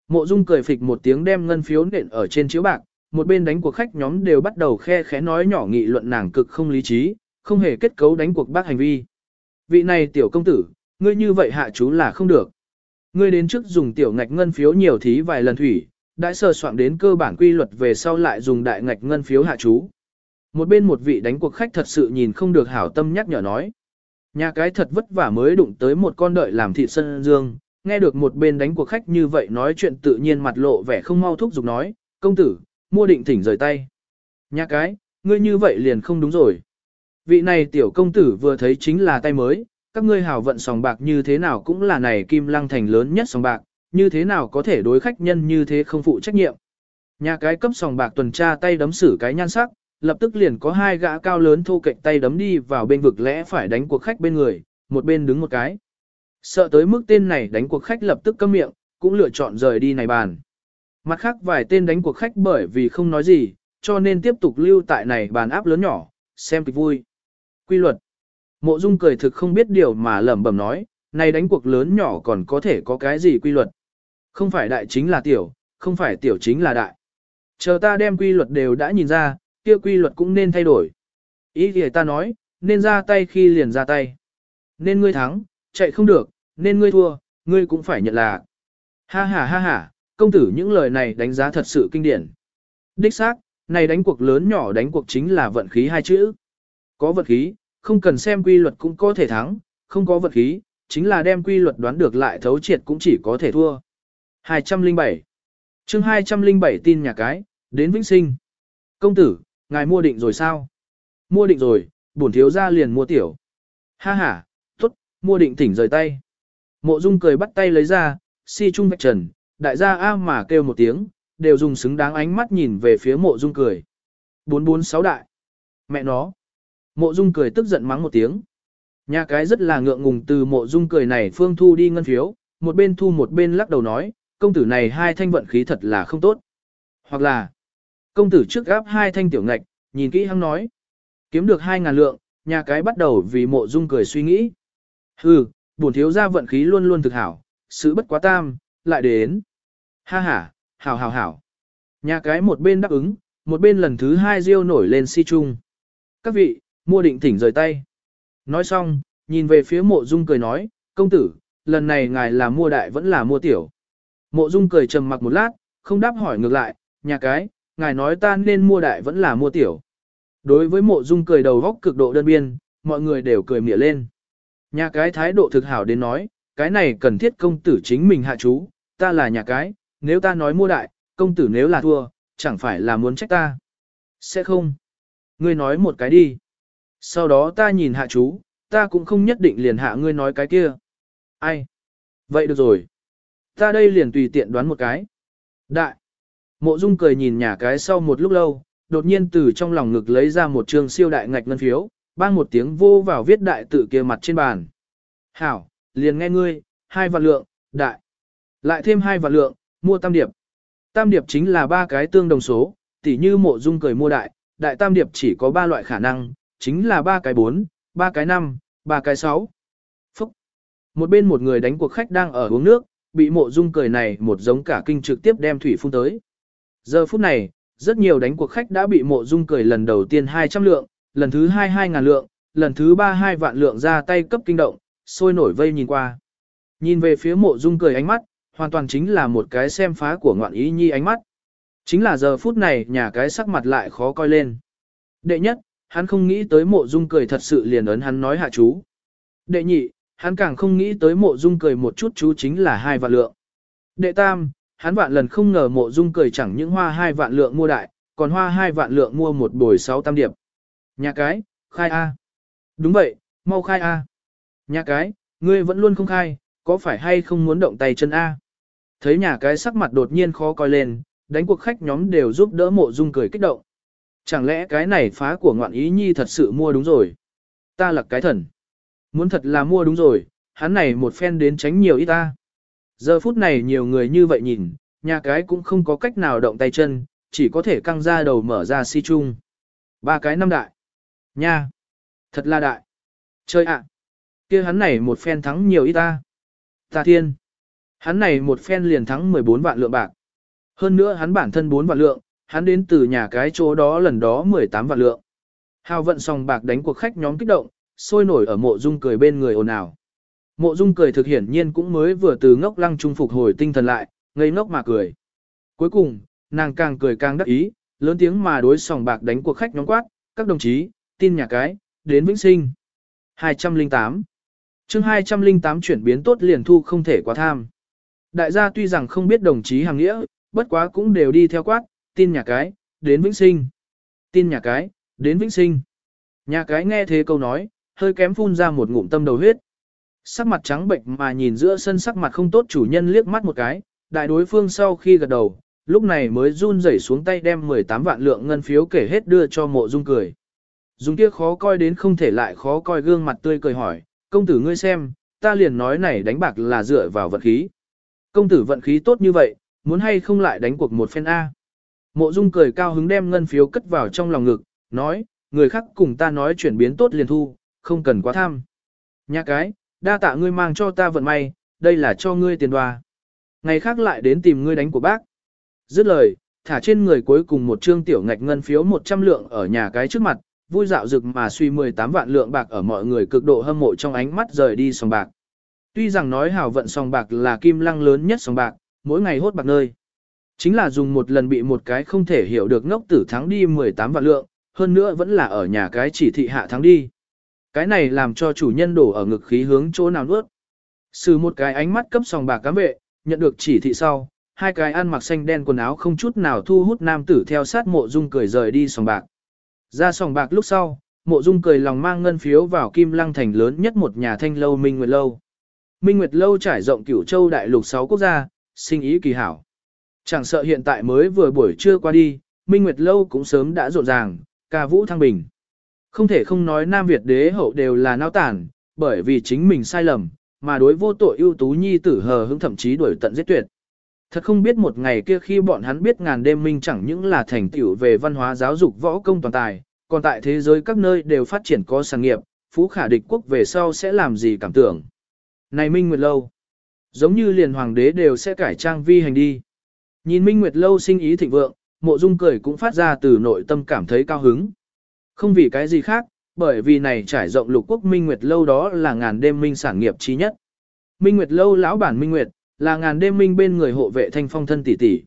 Mộ Dung cười phịch một tiếng đem ngân phiếu nện ở trên chiếu bạc, một bên đánh cuộc khách nhóm đều bắt đầu khe khẽ nói nhỏ nghị luận nàng cực không lý trí, không hề kết cấu đánh cuộc bác hành vi. Vị này tiểu công tử, ngươi như vậy hạ chú là không được. Ngươi đến trước dùng tiểu ngạch ngân phiếu nhiều thí vài lần thủy, đã sơ soạn đến cơ bản quy luật về sau lại dùng đại ngạch ngân phiếu hạ chú. Một bên một vị đánh cuộc khách thật sự nhìn không được hảo tâm nhắc nhở nói. Nhà cái thật vất vả mới đụng tới một con đợi làm thịt sân dương, nghe được một bên đánh cuộc khách như vậy nói chuyện tự nhiên mặt lộ vẻ không mau thúc giục nói, công tử, mua định thỉnh rời tay. Nhà cái, ngươi như vậy liền không đúng rồi. Vị này tiểu công tử vừa thấy chính là tay mới, các ngươi hảo vận sòng bạc như thế nào cũng là này kim lăng thành lớn nhất sòng bạc, như thế nào có thể đối khách nhân như thế không phụ trách nhiệm. Nhà cái cấp sòng bạc tuần tra tay đấm xử cái nhan sắc, lập tức liền có hai gã cao lớn thô cạnh tay đấm đi vào bên vực lẽ phải đánh cuộc khách bên người, một bên đứng một cái. Sợ tới mức tên này đánh cuộc khách lập tức câm miệng, cũng lựa chọn rời đi này bàn. Mặt khác vài tên đánh cuộc khách bởi vì không nói gì, cho nên tiếp tục lưu tại này bàn áp lớn nhỏ, xem kịch vui. Quy luật. Mộ Dung cười thực không biết điều mà lẩm bẩm nói, này đánh cuộc lớn nhỏ còn có thể có cái gì quy luật. Không phải đại chính là tiểu, không phải tiểu chính là đại. Chờ ta đem quy luật đều đã nhìn ra, kia quy luật cũng nên thay đổi. Ý thì ta nói, nên ra tay khi liền ra tay. Nên ngươi thắng, chạy không được, nên ngươi thua, ngươi cũng phải nhận là. Ha ha ha ha, công tử những lời này đánh giá thật sự kinh điển. Đích xác, này đánh cuộc lớn nhỏ đánh cuộc chính là vận khí hai chữ. Có vận khí, không cần xem quy luật cũng có thể thắng, không có vận khí, chính là đem quy luật đoán được lại thấu triệt cũng chỉ có thể thua. 207 chương 207 tin nhà cái, đến Vĩnh Sinh. Công tử, ngài mua định rồi sao? Mua định rồi, bổn thiếu ra liền mua tiểu. Ha ha, tốt, mua định thỉnh rời tay. Mộ Dung cười bắt tay lấy ra, si trung vạch trần, đại gia A mà kêu một tiếng, đều dùng xứng đáng ánh mắt nhìn về phía mộ Dung cười. 446 đại. Mẹ nó. Mộ Dung cười tức giận mắng một tiếng. Nhà cái rất là ngượng ngùng từ mộ Dung cười này phương thu đi ngân phiếu, một bên thu một bên lắc đầu nói, công tử này hai thanh vận khí thật là không tốt. Hoặc là, công tử trước gáp hai thanh tiểu ngạch, nhìn kỹ hắn nói. Kiếm được hai ngàn lượng, nhà cái bắt đầu vì mộ Dung cười suy nghĩ. Hừ, bổn thiếu gia vận khí luôn luôn thực hảo, sự bất quá tam, lại đến. Ha ha, hảo hảo hảo. Nhà cái một bên đáp ứng, một bên lần thứ hai riêu nổi lên si chung. Các vị, mua định thỉnh rời tay. Nói xong, nhìn về phía mộ dung cười nói, công tử, lần này ngài là mua đại vẫn là mua tiểu. Mộ dung cười trầm mặc một lát, không đáp hỏi ngược lại, nhà cái, ngài nói ta nên mua đại vẫn là mua tiểu. Đối với mộ dung cười đầu góc cực độ đơn biên, mọi người đều cười mỉa lên. Nhà cái thái độ thực hảo đến nói, cái này cần thiết công tử chính mình hạ chú, ta là nhà cái, nếu ta nói mua đại, công tử nếu là thua, chẳng phải là muốn trách ta. Sẽ không. Ngươi nói một cái đi. Sau đó ta nhìn hạ chú, ta cũng không nhất định liền hạ ngươi nói cái kia. Ai? Vậy được rồi. Ta đây liền tùy tiện đoán một cái. Đại. Mộ Dung cười nhìn nhà cái sau một lúc lâu, đột nhiên từ trong lòng ngực lấy ra một trường siêu đại ngạch ngân phiếu, bang một tiếng vô vào viết đại tự kia mặt trên bàn. Hảo, liền nghe ngươi, hai vạn lượng, đại. Lại thêm hai vạn lượng, mua tam điệp. Tam điệp chính là ba cái tương đồng số, tỉ như mộ dung cười mua đại, đại tam điệp chỉ có ba loại khả năng, chính là ba cái bốn, ba cái năm, ba cái sáu. Phúc. Một bên một người đánh cuộc khách đang ở uống nước, bị mộ dung cười này một giống cả kinh trực tiếp đem thủy phun tới. Giờ phút này, rất nhiều đánh cuộc khách đã bị mộ dung cười lần đầu tiên 200 lượng, lần thứ hai 2 ngàn lượng, lần thứ ba hai vạn lượng ra tay cấp kinh động, sôi nổi vây nhìn qua. Nhìn về phía mộ dung cười ánh mắt, hoàn toàn chính là một cái xem phá của ngoạn ý nhi ánh mắt. Chính là giờ phút này nhà cái sắc mặt lại khó coi lên. Đệ nhất, hắn không nghĩ tới mộ dung cười thật sự liền ấn hắn nói hạ chú. Đệ nhị, hắn càng không nghĩ tới mộ dung cười một chút chú chính là hai vạn lượng. Đệ tam, hắn vạn lần không ngờ mộ dung cười chẳng những hoa hai vạn lượng mua đại, còn hoa hai vạn lượng mua một bồi sáu tam điệp. Nhà cái, khai A. Đúng vậy, mau khai A. Nhà cái, ngươi vẫn luôn không khai, có phải hay không muốn động tay chân A? Thấy nhà cái sắc mặt đột nhiên khó coi lên, đánh cuộc khách nhóm đều giúp đỡ mộ dung cười kích động. Chẳng lẽ cái này phá của ngoạn ý nhi thật sự mua đúng rồi? Ta là cái thần. Muốn thật là mua đúng rồi, hắn này một phen đến tránh nhiều ít ta. Giờ phút này nhiều người như vậy nhìn, nhà cái cũng không có cách nào động tay chân, chỉ có thể căng ra đầu mở ra si chung. Ba cái năm đại. Nha. Thật là đại. Chơi ạ. kia hắn này một phen thắng nhiều ít ta. Ta thiên. Hắn này một phen liền thắng 14 vạn lượng bạc. Hơn nữa hắn bản thân 4 vạn lượng, hắn đến từ nhà cái chỗ đó lần đó 18 vạn lượng. Hào vận sòng bạc đánh cuộc khách nhóm kích động, sôi nổi ở mộ dung cười bên người ồn ào. Mộ dung cười thực hiển nhiên cũng mới vừa từ ngốc lăng trung phục hồi tinh thần lại, ngây ngốc mà cười. Cuối cùng, nàng càng cười càng đắc ý, lớn tiếng mà đối sòng bạc đánh cuộc khách nhóm quát, các đồng chí, tin nhà cái, đến vĩnh sinh. 208 chương 208 chuyển biến tốt liền thu không thể quá tham. Đại gia tuy rằng không biết đồng chí hàng nghĩa, bất quá cũng đều đi theo quát, tin nhà cái, đến vĩnh sinh. Tin nhà cái, đến vĩnh sinh. Nhà cái nghe thế câu nói, hơi kém phun ra một ngụm tâm đầu huyết. Sắc mặt trắng bệnh mà nhìn giữa sân sắc mặt không tốt chủ nhân liếc mắt một cái, đại đối phương sau khi gật đầu, lúc này mới run rẩy xuống tay đem 18 vạn lượng ngân phiếu kể hết đưa cho mộ dung cười. Dung kia khó coi đến không thể lại khó coi gương mặt tươi cười hỏi, công tử ngươi xem, ta liền nói này đánh bạc là dựa vào vận khí. Công tử vận khí tốt như vậy, muốn hay không lại đánh cuộc một phen A. Mộ dung cười cao hứng đem ngân phiếu cất vào trong lòng ngực, nói, người khác cùng ta nói chuyển biến tốt liền thu, không cần quá tham. Nhà cái, đa tạ ngươi mang cho ta vận may, đây là cho ngươi tiền đoà. Ngày khác lại đến tìm ngươi đánh của bác. Dứt lời, thả trên người cuối cùng một trương tiểu ngạch ngân phiếu 100 lượng ở nhà cái trước mặt, vui dạo rực mà suy 18 vạn lượng bạc ở mọi người cực độ hâm mộ trong ánh mắt rời đi sòng bạc. Tuy rằng nói hào vận sòng bạc là kim lăng lớn nhất sòng bạc, mỗi ngày hốt bạc nơi. Chính là dùng một lần bị một cái không thể hiểu được ngốc tử thắng đi 18 vạn lượng, hơn nữa vẫn là ở nhà cái chỉ thị hạ thắng đi. Cái này làm cho chủ nhân đổ ở ngực khí hướng chỗ nào nuốt. Sử một cái ánh mắt cấp sòng bạc cám vệ, nhận được chỉ thị sau, hai cái ăn mặc xanh đen quần áo không chút nào thu hút nam tử theo sát mộ dung cười rời đi sòng bạc. Ra sòng bạc lúc sau, mộ dung cười lòng mang ngân phiếu vào kim lăng thành lớn nhất một nhà thanh lâu Minh Nguyệt Lâu. Minh Nguyệt Lâu trải rộng cửu châu đại lục 6 quốc gia, sinh ý kỳ hảo. Chẳng sợ hiện tại mới vừa buổi trưa qua đi, Minh Nguyệt Lâu cũng sớm đã rộn ràng, ca vũ thăng bình. Không thể không nói Nam Việt đế hậu đều là nao tản, bởi vì chính mình sai lầm, mà đối vô tội ưu tú nhi tử hờ hững thậm chí đuổi tận giết tuyệt. Thật không biết một ngày kia khi bọn hắn biết ngàn đêm minh chẳng những là thành tựu về văn hóa giáo dục võ công toàn tài, còn tại thế giới các nơi đều phát triển có sản nghiệp, phú khả địch quốc về sau sẽ làm gì cảm tưởng. Này Minh Nguyệt Lâu, giống như liền hoàng đế đều sẽ cải trang vi hành đi. Nhìn Minh Nguyệt Lâu sinh ý thịnh vượng, mộ dung cười cũng phát ra từ nội tâm cảm thấy cao hứng. Không vì cái gì khác, bởi vì này trải rộng lục quốc Minh Nguyệt Lâu đó là ngàn đêm minh sản nghiệp trí nhất. Minh Nguyệt Lâu lão bản Minh Nguyệt, là ngàn đêm minh bên người hộ vệ thanh phong thân tỷ tỷ.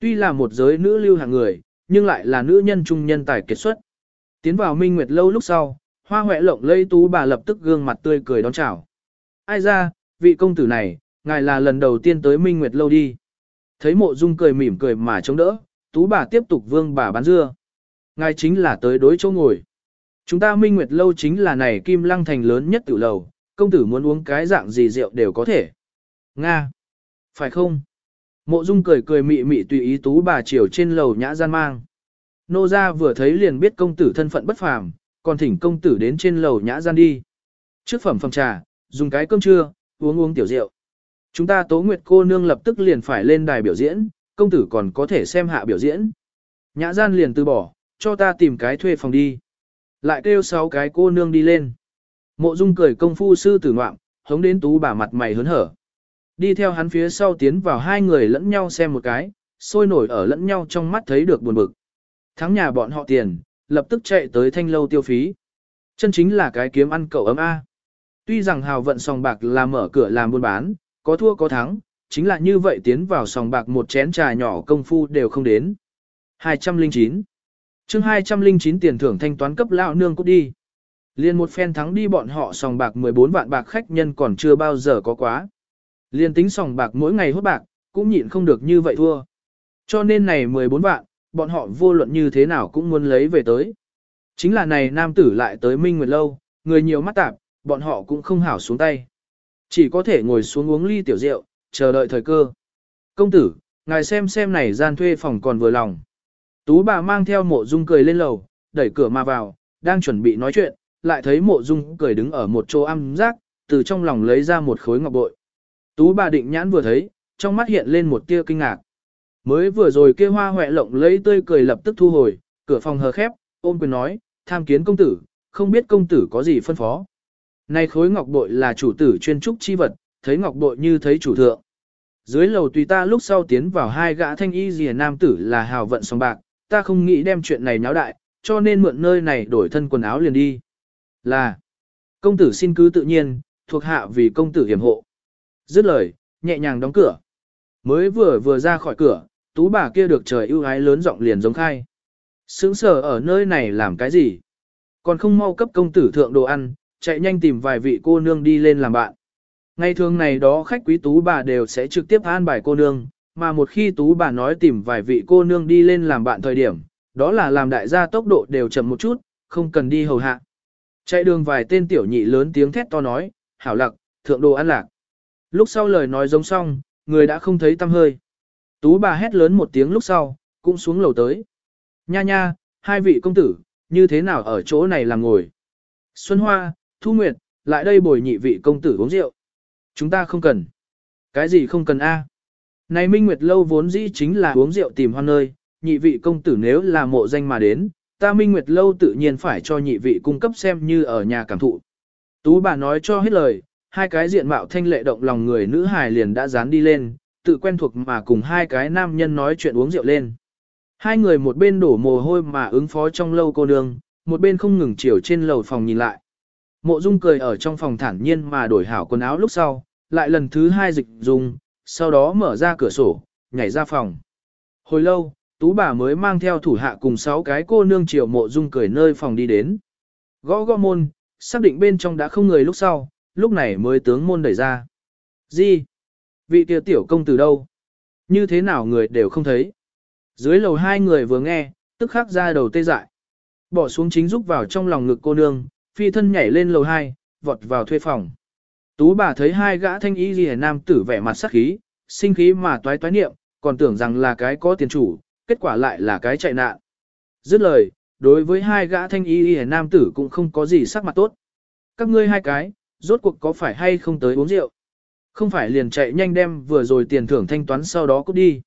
Tuy là một giới nữ lưu hàng người, nhưng lại là nữ nhân trung nhân tài kiệt xuất. Tiến vào Minh Nguyệt Lâu lúc sau, hoa huệ lộng lây tú bà lập tức gương mặt tươi cười đón chào. Ai ra, vị công tử này, ngài là lần đầu tiên tới Minh Nguyệt Lâu đi. Thấy mộ dung cười mỉm cười mà chống đỡ, tú bà tiếp tục vương bà bán dưa. Ngài chính là tới đối chỗ ngồi. Chúng ta Minh Nguyệt Lâu chính là này kim lăng thành lớn nhất tiểu lầu, công tử muốn uống cái dạng gì rượu đều có thể. Nga. Phải không? Mộ Dung cười cười mị mị tùy ý tú bà chiều trên lầu nhã gian mang. Nô gia vừa thấy liền biết công tử thân phận bất phàm, còn thỉnh công tử đến trên lầu nhã gian đi. Trước phẩm phòng trà, dùng cái cơm trưa, uống uống tiểu rượu. Chúng ta tố nguyệt cô nương lập tức liền phải lên đài biểu diễn, công tử còn có thể xem hạ biểu diễn. Nhã gian liền từ bỏ, cho ta tìm cái thuê phòng đi. Lại kêu sáu cái cô nương đi lên. Mộ dung cười công phu sư tử ngoạm, hống đến tú bà mặt mày hớn hở. Đi theo hắn phía sau tiến vào hai người lẫn nhau xem một cái, sôi nổi ở lẫn nhau trong mắt thấy được buồn bực. Thắng nhà bọn họ tiền, lập tức chạy tới thanh lâu tiêu phí. Chân chính là cái kiếm ăn cậu ấm A. Tuy rằng hào vận sòng bạc là mở cửa làm buôn bán, có thua có thắng, chính là như vậy tiến vào sòng bạc một chén trà nhỏ công phu đều không đến. 209 chương 209 tiền thưởng thanh toán cấp lão nương cút đi. Liên một phen thắng đi bọn họ sòng bạc 14 vạn bạc khách nhân còn chưa bao giờ có quá. Liên tính sòng bạc mỗi ngày hốt bạc, cũng nhịn không được như vậy thua. Cho nên này 14 vạn, bọn họ vô luận như thế nào cũng muốn lấy về tới. Chính là này nam tử lại tới Minh Nguyệt Lâu, người nhiều mắt tạp, bọn họ cũng không hảo xuống tay. Chỉ có thể ngồi xuống uống ly tiểu rượu, chờ đợi thời cơ. Công tử, ngài xem xem này gian thuê phòng còn vừa lòng. Tú bà mang theo mộ dung cười lên lầu, đẩy cửa mà vào, đang chuẩn bị nói chuyện, lại thấy mộ dung cười đứng ở một chỗ âm giác, từ trong lòng lấy ra một khối ngọc bội. Tú bà định nhãn vừa thấy, trong mắt hiện lên một tia kinh ngạc. Mới vừa rồi kia hoa hoẹ lộng lấy tươi cười lập tức thu hồi, cửa phòng hờ khép, ôm quyền nói, tham kiến công tử, không biết công tử có gì phân phó. Này khối ngọc bội là chủ tử chuyên trúc chi vật, thấy ngọc bội như thấy chủ thượng. Dưới lầu tùy ta lúc sau tiến vào hai gã thanh y rìa nam tử là hào vận song bạc, ta không nghĩ đem chuyện này nháo đại, cho nên mượn nơi này đổi thân quần áo liền đi. Là, công tử xin cứ tự nhiên, thuộc hạ vì công tử hiểm hộ. Dứt lời, nhẹ nhàng đóng cửa. Mới vừa vừa ra khỏi cửa, tú bà kia được trời ưu ái lớn giọng liền giống khai. Sướng sở ở nơi này làm cái gì? Còn không mau cấp công tử thượng đồ ăn, chạy nhanh tìm vài vị cô nương đi lên làm bạn. Ngày thường này đó khách quý tú bà đều sẽ trực tiếp an bài cô nương, mà một khi tú bà nói tìm vài vị cô nương đi lên làm bạn thời điểm, đó là làm đại gia tốc độ đều chậm một chút, không cần đi hầu hạ. Chạy đường vài tên tiểu nhị lớn tiếng thét to nói, hảo lạc, thượng đồ ăn lạc. Lúc sau lời nói giống xong, người đã không thấy tâm hơi. Tú bà hét lớn một tiếng lúc sau, cũng xuống lầu tới. Nha nha, hai vị công tử, như thế nào ở chỗ này làm ngồi? Xuân Hoa, Thu Nguyệt, lại đây bồi nhị vị công tử uống rượu. Chúng ta không cần. Cái gì không cần a? Này Minh Nguyệt lâu vốn dĩ chính là uống rượu tìm hoan nơi, nhị vị công tử nếu là mộ danh mà đến, ta Minh Nguyệt lâu tự nhiên phải cho nhị vị cung cấp xem như ở nhà cảm thụ. Tú bà nói cho hết lời, hai cái diện mạo thanh lệ động lòng người nữ hài liền đã dán đi lên, tự quen thuộc mà cùng hai cái nam nhân nói chuyện uống rượu lên. Hai người một bên đổ mồ hôi mà ứng phó trong lâu cô nương, một bên không ngừng chiều trên lầu phòng nhìn lại. Mộ Dung cười ở trong phòng thản nhiên mà đổi hảo quần áo lúc sau, lại lần thứ hai dịch dùng, sau đó mở ra cửa sổ, nhảy ra phòng. Hồi lâu, tú bà mới mang theo thủ hạ cùng sáu cái cô nương triệu mộ Dung cười nơi phòng đi đến. Gõ gõ môn, xác định bên trong đã không người lúc sau, lúc này mới tướng môn đẩy ra. Gì? Vị kia tiểu công từ đâu? Như thế nào người đều không thấy? Dưới lầu hai người vừa nghe, tức khắc ra đầu tê dại. Bỏ xuống chính rúc vào trong lòng ngực cô nương, phi thân nhảy lên lầu hai, vọt vào thuê phòng. Tú bà thấy hai gã thanh y ghi nam tử vẻ mặt sắc khí, sinh khí mà toái toái niệm, còn tưởng rằng là cái có tiền chủ, kết quả lại là cái chạy nạn. Dứt lời, đối với hai gã thanh y ghi nam tử cũng không có gì sắc mặt tốt. Các ngươi hai cái, rốt cuộc có phải hay không tới uống rượu? Không phải liền chạy nhanh đem vừa rồi tiền thưởng thanh toán sau đó cút đi.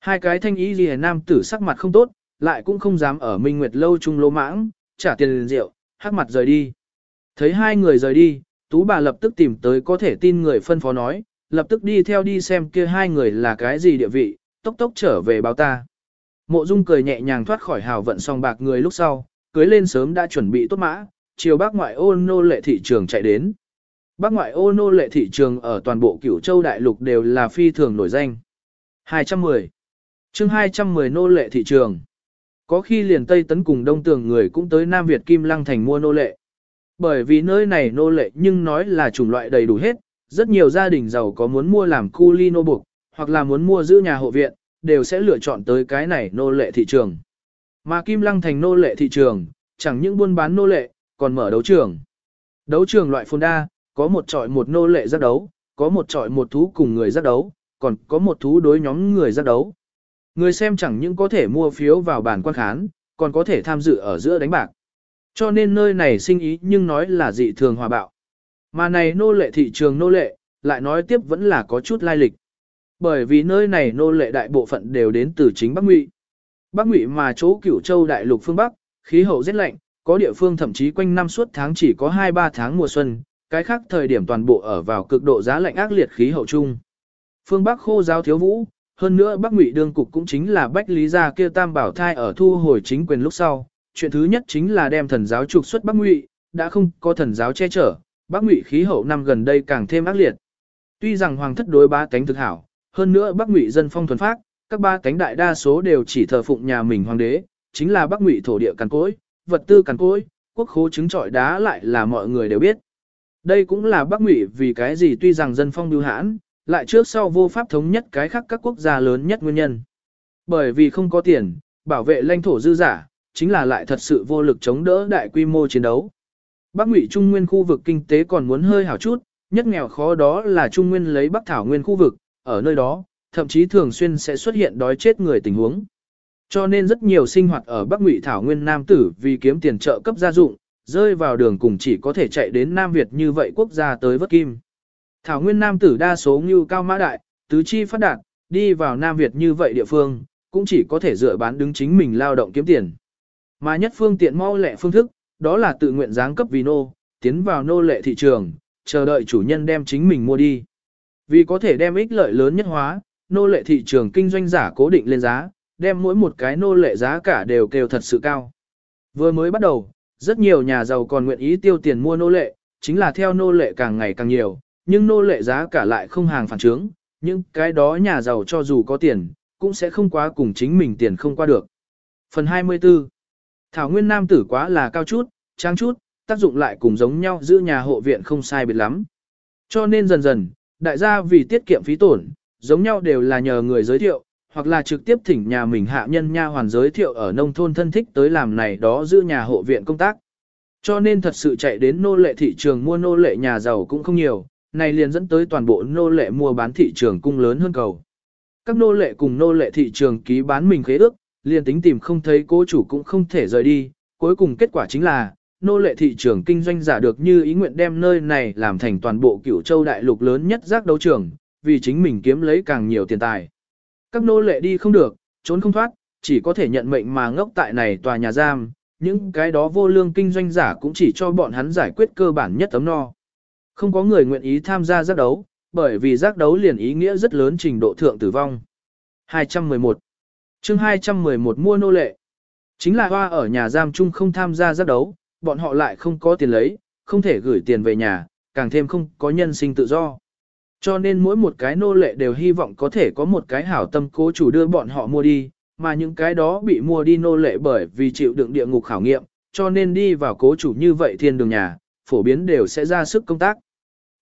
Hai cái thanh y ghi nam tử sắc mặt không tốt, lại cũng không dám ở Minh Nguyệt lâu chung lô mãng, trả tiền liền rượu, hắc mặt rời đi. Thấy hai người rời đi, tú bà lập tức tìm tới có thể tin người phân phó nói, lập tức đi theo đi xem kia hai người là cái gì địa vị, tốc tốc trở về báo ta. Mộ Dung cười nhẹ nhàng thoát khỏi hào vận song bạc người lúc sau, cưới lên sớm đã chuẩn bị tốt mã, chiều bác ngoại ô nô lệ thị trường chạy đến. Bác ngoại ô nô lệ thị trường ở toàn bộ cửu châu đại lục đều là phi thường nổi danh. 210. chương 210 nô lệ thị trường. Có khi liền Tây Tấn cùng Đông Tường người cũng tới Nam Việt Kim Lăng thành mua nô lệ. Bởi vì nơi này nô lệ nhưng nói là chủng loại đầy đủ hết, rất nhiều gia đình giàu có muốn mua làm cu li nô buộc, hoặc là muốn mua giữ nhà hộ viện, đều sẽ lựa chọn tới cái này nô lệ thị trường. Mà Kim Lăng thành nô lệ thị trường, chẳng những buôn bán nô lệ, còn mở đấu trường. Đấu trường loại phồn đa, có một trọi một nô lệ giác đấu, có một trọi một thú cùng người giác đấu, còn có một thú đối nhóm người giác đấu. Người xem chẳng những có thể mua phiếu vào bàn quan khán, còn có thể tham dự ở giữa đánh bạc. Cho nên nơi này sinh ý nhưng nói là dị thường hòa bạo. Mà này nô lệ thị trường nô lệ, lại nói tiếp vẫn là có chút lai lịch. Bởi vì nơi này nô lệ đại bộ phận đều đến từ chính Bắc Ngụy. Bắc Ngụy mà chỗ cửu châu đại lục phương Bắc, khí hậu rất lạnh, có địa phương thậm chí quanh năm suốt tháng chỉ có 2-3 tháng mùa xuân, cái khác thời điểm toàn bộ ở vào cực độ giá lạnh ác liệt khí hậu chung. Phương Bắc khô giáo thiếu vũ, hơn nữa Bắc Ngụy đương cục cũng chính là Bách Lý gia kia tam bảo thai ở thu hồi chính quyền lúc sau, chuyện thứ nhất chính là đem thần giáo trục xuất Bắc Ngụy, đã không có thần giáo che chở, Bắc Ngụy khí hậu năm gần đây càng thêm ác liệt. Tuy rằng hoàng thất đối ba cánh thực hảo, hơn nữa Bắc Ngụy dân phong thuần phác, các ba cánh đại đa số đều chỉ thờ phụng nhà mình hoàng đế, chính là Bắc Ngụy thổ địa cằn cỗi, vật tư cằn cỗi, quốc khố trứng trọi đá lại là mọi người đều biết. Đây cũng là Bắc Ngụy vì cái gì tuy rằng dân phong bưu hãn, lại trước sau vô pháp thống nhất cái khác các quốc gia lớn nhất nguyên nhân. Bởi vì không có tiền, bảo vệ lãnh thổ dư giả, chính là lại thật sự vô lực chống đỡ đại quy mô chiến đấu. Bắc Ngụy Trung Nguyên khu vực kinh tế còn muốn hơi hảo chút, nhất nghèo khó đó là Trung Nguyên lấy Bắc Thảo Nguyên khu vực, ở nơi đó, thậm chí thường xuyên sẽ xuất hiện đói chết người tình huống. Cho nên rất nhiều sinh hoạt ở Bắc Ngụy Thảo Nguyên Nam tử vì kiếm tiền trợ cấp gia dụng, rơi vào đường cùng chỉ có thể chạy đến Nam Việt như vậy quốc gia tới vất kim. Thảo Nguyên Nam tử đa số như cao mã đại, tứ chi phát đạt, đi vào Nam Việt như vậy địa phương, cũng chỉ có thể dựa bán đứng chính mình lao động kiếm tiền. Mà nhất phương tiện mau lẹ phương thức, đó là tự nguyện giáng cấp vì nô, tiến vào nô lệ thị trường, chờ đợi chủ nhân đem chính mình mua đi. Vì có thể đem ích lợi lớn nhất hóa, nô lệ thị trường kinh doanh giả cố định lên giá, đem mỗi một cái nô lệ giá cả đều kêu thật sự cao. Vừa mới bắt đầu, rất nhiều nhà giàu còn nguyện ý tiêu tiền mua nô lệ, chính là theo nô lệ càng ngày càng nhiều, nhưng nô lệ giá cả lại không hàng phản trướng, nhưng cái đó nhà giàu cho dù có tiền, cũng sẽ không quá cùng chính mình tiền không qua được. Phần 24 Thảo Nguyên Nam tử quá là cao chút, trang chút, tác dụng lại cùng giống nhau giữ nhà hộ viện không sai biệt lắm. Cho nên dần dần, đại gia vì tiết kiệm phí tổn, giống nhau đều là nhờ người giới thiệu, hoặc là trực tiếp thỉnh nhà mình hạ nhân nha hoàn giới thiệu ở nông thôn thân thích tới làm này đó giữ nhà hộ viện công tác. Cho nên thật sự chạy đến nô lệ thị trường mua nô lệ nhà giàu cũng không nhiều, này liền dẫn tới toàn bộ nô lệ mua bán thị trường cung lớn hơn cầu. Các nô lệ cùng nô lệ thị trường ký bán mình khế ước, liền tính tìm không thấy cố chủ cũng không thể rời đi, cuối cùng kết quả chính là, nô lệ thị trường kinh doanh giả được như ý nguyện đem nơi này làm thành toàn bộ cửu châu đại lục lớn nhất giác đấu trường, vì chính mình kiếm lấy càng nhiều tiền tài. Các nô lệ đi không được, trốn không thoát, chỉ có thể nhận mệnh mà ngốc tại này tòa nhà giam, những cái đó vô lương kinh doanh giả cũng chỉ cho bọn hắn giải quyết cơ bản nhất tấm no. Không có người nguyện ý tham gia giác đấu, bởi vì giác đấu liền ý nghĩa rất lớn trình độ thượng tử vong. 211 chương 211 mua nô lệ Chính là hoa ở nhà giam chung không tham gia giác đấu, bọn họ lại không có tiền lấy, không thể gửi tiền về nhà, càng thêm không có nhân sinh tự do. Cho nên mỗi một cái nô lệ đều hy vọng có thể có một cái hảo tâm cố chủ đưa bọn họ mua đi, mà những cái đó bị mua đi nô lệ bởi vì chịu đựng địa ngục khảo nghiệm, cho nên đi vào cố chủ như vậy thiên đường nhà, phổ biến đều sẽ ra sức công tác.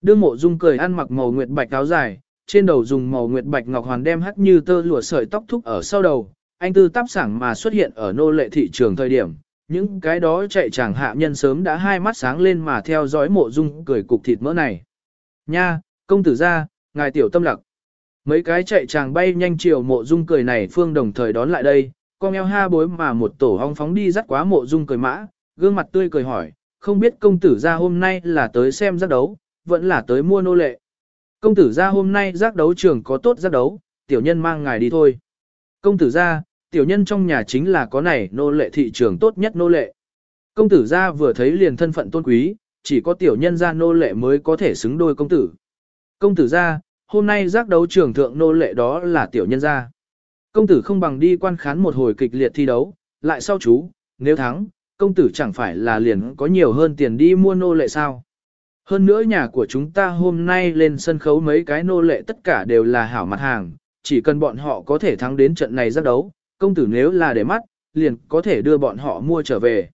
Đương mộ dung cười ăn mặc màu nguyệt bạch áo dài, trên đầu dùng màu nguyệt bạch ngọc hoàn đem hắt như tơ lụa sợi tóc thúc ở sau đầu, anh tư tắp sảng mà xuất hiện ở nô lệ thị trường thời điểm. Những cái đó chạy chàng hạ nhân sớm đã hai mắt sáng lên mà theo dõi mộ dung cười cục thịt mỡ này. Nha, công tử ra, ngài tiểu tâm lặc. Mấy cái chạy chàng bay nhanh chiều mộ dung cười này phương đồng thời đón lại đây, con eo ha bối mà một tổ hong phóng đi dắt quá mộ dung cười mã, gương mặt tươi cười hỏi, không biết công tử ra hôm nay là tới xem giác đấu, vẫn là tới mua nô lệ. Công tử ra hôm nay giác đấu trường có tốt giác đấu, tiểu nhân mang ngài đi thôi. Công tử ra, tiểu nhân trong nhà chính là có này nô lệ thị trường tốt nhất nô lệ. Công tử ra vừa thấy liền thân phận tôn quý, chỉ có tiểu nhân ra nô lệ mới có thể xứng đôi công tử. Công tử ra, hôm nay giác đấu trường thượng nô lệ đó là tiểu nhân ra. Công tử không bằng đi quan khán một hồi kịch liệt thi đấu, lại sau chú, nếu thắng, công tử chẳng phải là liền có nhiều hơn tiền đi mua nô lệ sao. Hơn nữa nhà của chúng ta hôm nay lên sân khấu mấy cái nô lệ tất cả đều là hảo mặt hàng, chỉ cần bọn họ có thể thắng đến trận này giác đấu, công tử nếu là để mắt, liền có thể đưa bọn họ mua trở về.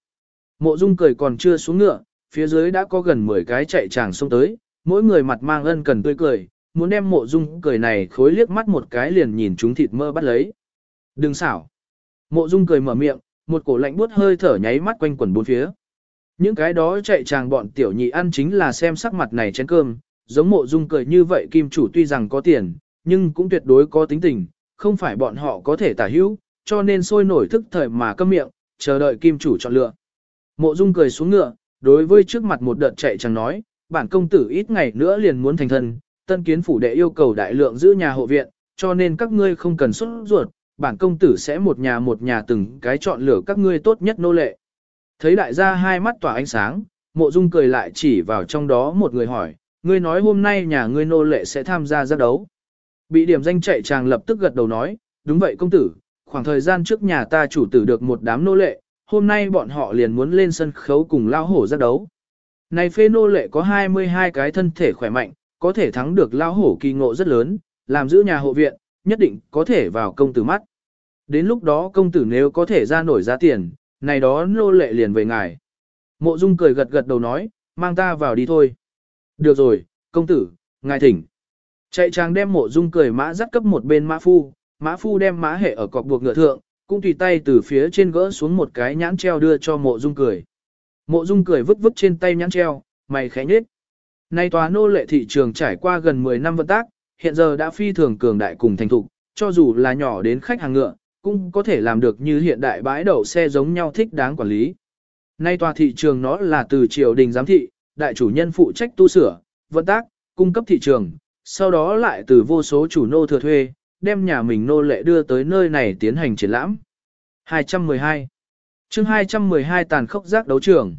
Mộ Dung cười còn chưa xuống ngựa, phía dưới đã có gần 10 cái chạy tràng xông tới, mỗi người mặt mang ân cần tươi cười, muốn đem mộ Dung cười này khối liếc mắt một cái liền nhìn chúng thịt mơ bắt lấy. Đừng xảo. Mộ Dung cười mở miệng, một cổ lạnh buốt hơi thở nháy mắt quanh quẩn bốn phía. Những cái đó chạy chàng bọn tiểu nhị ăn chính là xem sắc mặt này chén cơm, giống mộ dung cười như vậy kim chủ tuy rằng có tiền, nhưng cũng tuyệt đối có tính tình, không phải bọn họ có thể tả hữu, cho nên sôi nổi thức thời mà câm miệng, chờ đợi kim chủ chọn lựa. Mộ dung cười xuống ngựa, đối với trước mặt một đợt chạy chàng nói, bản công tử ít ngày nữa liền muốn thành thân, tân kiến phủ đệ yêu cầu đại lượng giữ nhà hộ viện, cho nên các ngươi không cần xuất ruột, bản công tử sẽ một nhà một nhà từng cái chọn lựa các ngươi tốt nhất nô lệ. Thấy đại gia hai mắt tỏa ánh sáng, mộ dung cười lại chỉ vào trong đó một người hỏi, ngươi nói hôm nay nhà ngươi nô lệ sẽ tham gia giác đấu. Bị điểm danh chạy chàng lập tức gật đầu nói, đúng vậy công tử, khoảng thời gian trước nhà ta chủ tử được một đám nô lệ, hôm nay bọn họ liền muốn lên sân khấu cùng lao hổ giác đấu. Này phê nô lệ có 22 cái thân thể khỏe mạnh, có thể thắng được lao hổ kỳ ngộ rất lớn, làm giữ nhà hộ viện, nhất định có thể vào công tử mắt. Đến lúc đó công tử nếu có thể ra nổi giá tiền, này đó nô lệ liền về ngài. Mộ Dung cười gật gật đầu nói, mang ta vào đi thôi. Được rồi, công tử, ngài thỉnh. Chạy chàng đem mộ Dung cười mã dắt cấp một bên mã phu, mã phu đem mã hệ ở cọc buộc ngựa thượng, cũng tùy tay từ phía trên gỡ xuống một cái nhãn treo đưa cho mộ Dung cười. Mộ Dung cười vứt vứt trên tay nhãn treo, mày khẽ nhếch. Nay tòa nô lệ thị trường trải qua gần 10 năm vận tác, hiện giờ đã phi thường cường đại cùng thành thục, cho dù là nhỏ đến khách hàng ngựa, cũng có thể làm được như hiện đại bãi đậu xe giống nhau thích đáng quản lý. Nay tòa thị trường nó là từ triều đình giám thị, đại chủ nhân phụ trách tu sửa, vận tác, cung cấp thị trường, sau đó lại từ vô số chủ nô thừa thuê, đem nhà mình nô lệ đưa tới nơi này tiến hành triển lãm. 212 chương 212 tàn khốc giác đấu trường.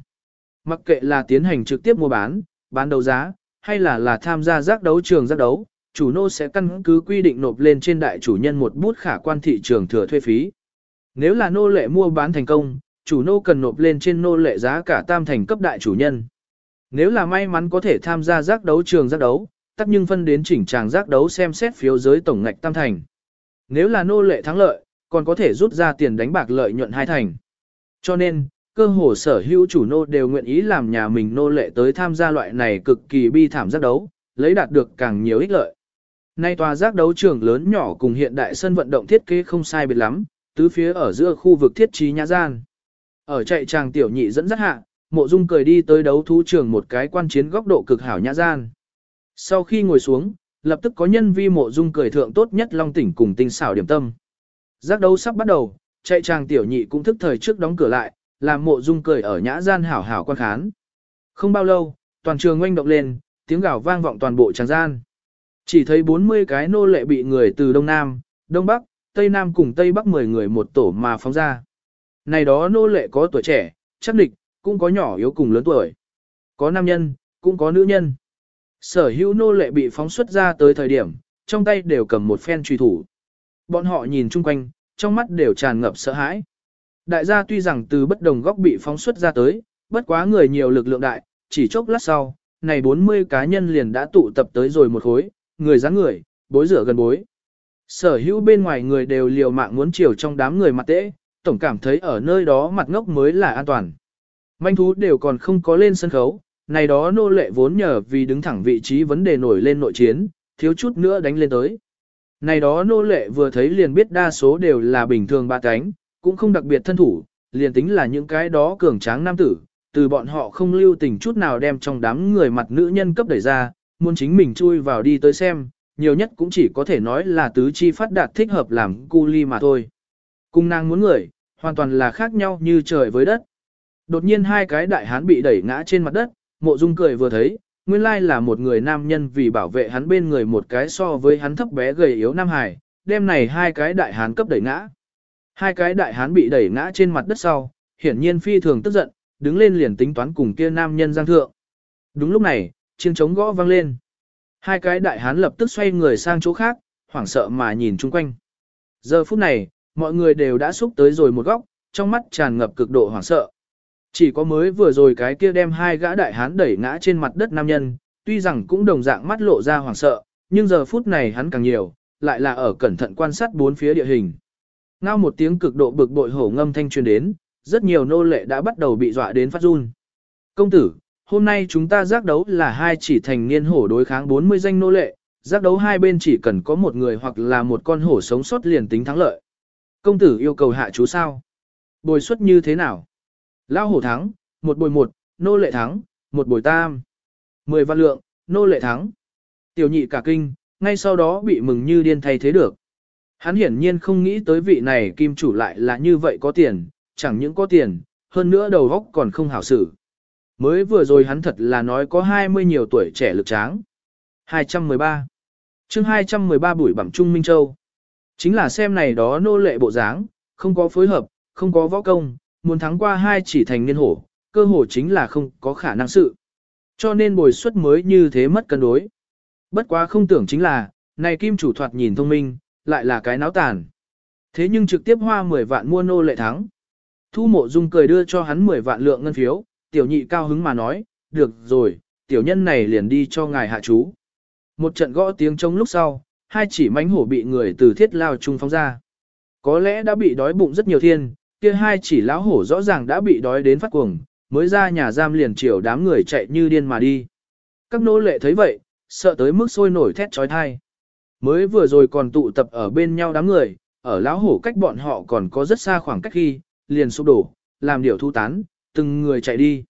Mặc kệ là tiến hành trực tiếp mua bán, bán đấu giá, hay là là tham gia giác đấu trường giác đấu, chủ nô sẽ căn cứ quy định nộp lên trên đại chủ nhân một bút khả quan thị trường thừa thuê phí. Nếu là nô lệ mua bán thành công, chủ nô cần nộp lên trên nô lệ giá cả tam thành cấp đại chủ nhân. Nếu là may mắn có thể tham gia giác đấu trường giác đấu, tất nhưng phân đến chỉnh tràng giác đấu xem xét phiếu giới tổng ngạch tam thành. Nếu là nô lệ thắng lợi, còn có thể rút ra tiền đánh bạc lợi nhuận hai thành. Cho nên, cơ hồ sở hữu chủ nô đều nguyện ý làm nhà mình nô lệ tới tham gia loại này cực kỳ bi thảm giác đấu, lấy đạt được càng nhiều ích lợi. Nay tòa giác đấu trường lớn nhỏ cùng hiện đại sân vận động thiết kế không sai biệt lắm, tứ phía ở giữa khu vực thiết trí nhã gian. Ở chạy tràng tiểu nhị dẫn dắt hạ, mộ dung cười đi tới đấu thú trường một cái quan chiến góc độ cực hảo nhã gian. Sau khi ngồi xuống, lập tức có nhân vi mộ dung cười thượng tốt nhất long tỉnh cùng tinh xảo điểm tâm. Giác đấu sắp bắt đầu, chạy tràng tiểu nhị cũng thức thời trước đóng cửa lại, làm mộ dung cười ở nhã gian hảo hảo quan khán. Không bao lâu, toàn trường oanh động lên, tiếng gào vang vọng toàn bộ tràng gian. Chỉ thấy 40 cái nô lệ bị người từ Đông Nam, Đông Bắc, Tây Nam cùng Tây Bắc 10 người một tổ mà phóng ra. Này đó nô lệ có tuổi trẻ, chắc địch, cũng có nhỏ yếu cùng lớn tuổi. Có nam nhân, cũng có nữ nhân. Sở hữu nô lệ bị phóng xuất ra tới thời điểm, trong tay đều cầm một phen truy thủ. Bọn họ nhìn chung quanh, trong mắt đều tràn ngập sợ hãi. Đại gia tuy rằng từ bất đồng góc bị phóng xuất ra tới, bất quá người nhiều lực lượng đại, chỉ chốc lát sau, này 40 cá nhân liền đã tụ tập tới rồi một khối, người dáng người, bối rửa gần bối. Sở hữu bên ngoài người đều liều mạng muốn chiều trong đám người mặt tễ, tổng cảm thấy ở nơi đó mặt ngốc mới là an toàn. Manh thú đều còn không có lên sân khấu, này đó nô lệ vốn nhờ vì đứng thẳng vị trí vấn đề nổi lên nội chiến, thiếu chút nữa đánh lên tới. Này đó nô lệ vừa thấy liền biết đa số đều là bình thường ba cánh, cũng không đặc biệt thân thủ, liền tính là những cái đó cường tráng nam tử, từ bọn họ không lưu tình chút nào đem trong đám người mặt nữ nhân cấp đẩy ra, muốn chính mình chui vào đi tới xem, nhiều nhất cũng chỉ có thể nói là tứ chi phát đạt thích hợp làm cu ly mà thôi. Cung nàng muốn người, hoàn toàn là khác nhau như trời với đất. Đột nhiên hai cái đại hán bị đẩy ngã trên mặt đất, mộ dung cười vừa thấy, nguyên lai là một người nam nhân vì bảo vệ hắn bên người một cái so với hắn thấp bé gầy yếu nam hải, đêm này hai cái đại hán cấp đẩy ngã. Hai cái đại hán bị đẩy ngã trên mặt đất sau, hiển nhiên phi thường tức giận, đứng lên liền tính toán cùng kia nam nhân giang thượng. Đúng lúc này, chiêng trống gõ vang lên. Hai cái đại hán lập tức xoay người sang chỗ khác, hoảng sợ mà nhìn chung quanh. Giờ phút này, mọi người đều đã xúc tới rồi một góc, trong mắt tràn ngập cực độ hoảng sợ. Chỉ có mới vừa rồi cái kia đem hai gã đại hán đẩy ngã trên mặt đất nam nhân, tuy rằng cũng đồng dạng mắt lộ ra hoảng sợ, nhưng giờ phút này hắn càng nhiều, lại là ở cẩn thận quan sát bốn phía địa hình. Ngao một tiếng cực độ bực bội hổ ngâm thanh truyền đến, rất nhiều nô lệ đã bắt đầu bị dọa đến phát run. Công tử, hôm nay chúng ta giác đấu là hai chỉ thành niên hổ đối kháng 40 danh nô lệ, giác đấu hai bên chỉ cần có một người hoặc là một con hổ sống sót liền tính thắng lợi. Công tử yêu cầu hạ chú sao? Bồi suất như thế nào? Lao hổ thắng, một bồi một, nô lệ thắng, một bồi tam. Mười văn lượng, nô lệ thắng. Tiểu nhị cả kinh, ngay sau đó bị mừng như điên thay thế được. Hắn hiển nhiên không nghĩ tới vị này kim chủ lại là như vậy có tiền, chẳng những có tiền, hơn nữa đầu óc còn không hảo xử. Mới vừa rồi hắn thật là nói có 20 nhiều tuổi trẻ lực tráng. 213. chương 213 buổi bẩm Trung Minh Châu. Chính là xem này đó nô lệ bộ dáng, không có phối hợp, không có võ công, muốn thắng qua hai chỉ thành niên hổ, cơ hồ chính là không có khả năng sự. Cho nên bồi suất mới như thế mất cân đối. Bất quá không tưởng chính là, này kim chủ thoạt nhìn thông minh, lại là cái náo tàn. Thế nhưng trực tiếp hoa 10 vạn mua nô lệ thắng. Thu mộ dung cười đưa cho hắn 10 vạn lượng ngân phiếu, tiểu nhị cao hứng mà nói, được rồi, tiểu nhân này liền đi cho ngài hạ chú. Một trận gõ tiếng trống lúc sau, hai chỉ mánh hổ bị người từ thiết lao trung phóng ra. Có lẽ đã bị đói bụng rất nhiều thiên, kia hai chỉ lão hổ rõ ràng đã bị đói đến phát cuồng, mới ra nhà giam liền chiều đám người chạy như điên mà đi. Các nô lệ thấy vậy, sợ tới mức sôi nổi thét trói thai. Mới vừa rồi còn tụ tập ở bên nhau đám người, ở lão hổ cách bọn họ còn có rất xa khoảng cách khi, liền sụp đổ, làm điều thu tán, từng người chạy đi.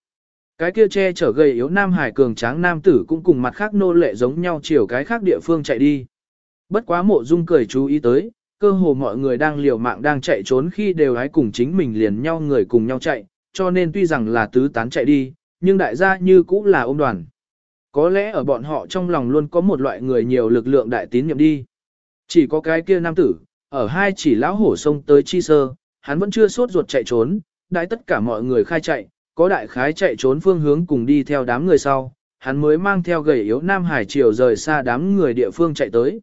Cái kia che chở gầy yếu nam hải cường tráng nam tử cũng cùng mặt khác nô lệ giống nhau chiều cái khác địa phương chạy đi. Bất quá mộ dung cười chú ý tới, cơ hồ mọi người đang liều mạng đang chạy trốn khi đều hái cùng chính mình liền nhau người cùng nhau chạy, cho nên tuy rằng là tứ tán chạy đi, nhưng đại gia như cũ là ôm đoàn. Có lẽ ở bọn họ trong lòng luôn có một loại người nhiều lực lượng đại tín nhiệm đi. Chỉ có cái kia nam tử, ở hai chỉ lão hổ sông tới chi sơ, hắn vẫn chưa sốt ruột chạy trốn, đại tất cả mọi người khai chạy, có đại khái chạy trốn phương hướng cùng đi theo đám người sau, hắn mới mang theo gầy yếu Nam Hải Triều rời xa đám người địa phương chạy tới.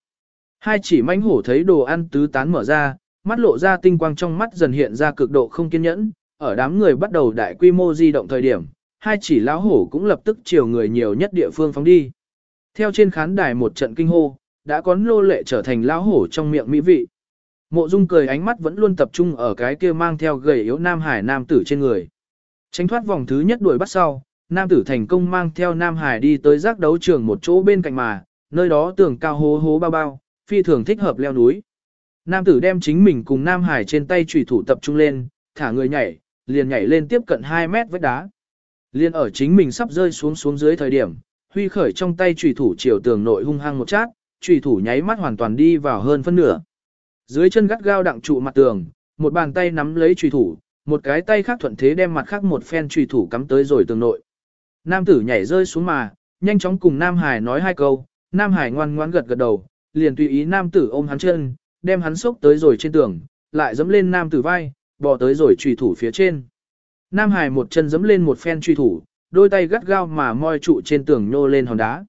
Hai chỉ manh hổ thấy đồ ăn tứ tán mở ra, mắt lộ ra tinh quang trong mắt dần hiện ra cực độ không kiên nhẫn, ở đám người bắt đầu đại quy mô di động thời điểm, hai chỉ lão hổ cũng lập tức chiều người nhiều nhất địa phương phóng đi. Theo trên khán đài một trận kinh hô, đã có nô lệ trở thành lão hổ trong miệng mỹ vị. Mộ Dung cười ánh mắt vẫn luôn tập trung ở cái kia mang theo gầy yếu Nam Hải nam tử trên người. Tránh thoát vòng thứ nhất đuổi bắt sau, nam tử thành công mang theo Nam Hải đi tới giác đấu trường một chỗ bên cạnh mà, nơi đó tường cao hố hố bao bao, phi thường thích hợp leo núi. Nam tử đem chính mình cùng Nam Hải trên tay trùy thủ tập trung lên, thả người nhảy, liền nhảy lên tiếp cận 2 mét vách đá. Liên ở chính mình sắp rơi xuống xuống dưới thời điểm, huy khởi trong tay trùy thủ chiều tường nội hung hăng một chát, trùy thủ nháy mắt hoàn toàn đi vào hơn phân nửa. Dưới chân gắt gao đặng trụ mặt tường, một bàn tay nắm lấy trùy thủ, một cái tay khác thuận thế đem mặt khác một phen trùy thủ cắm tới rồi tường nội. Nam tử nhảy rơi xuống mà, nhanh chóng cùng Nam Hải nói hai câu, Nam Hải ngoan ngoãn gật gật đầu, liền tùy ý Nam tử ôm hắn chân, đem hắn xốc tới rồi trên tường, lại dẫm lên Nam tử vai, bò tới rồi trùy thủ phía trên. Nam Hải một chân dẫm lên một phen truy thủ, đôi tay gắt gao mà moi trụ trên tường nhô lên hòn đá.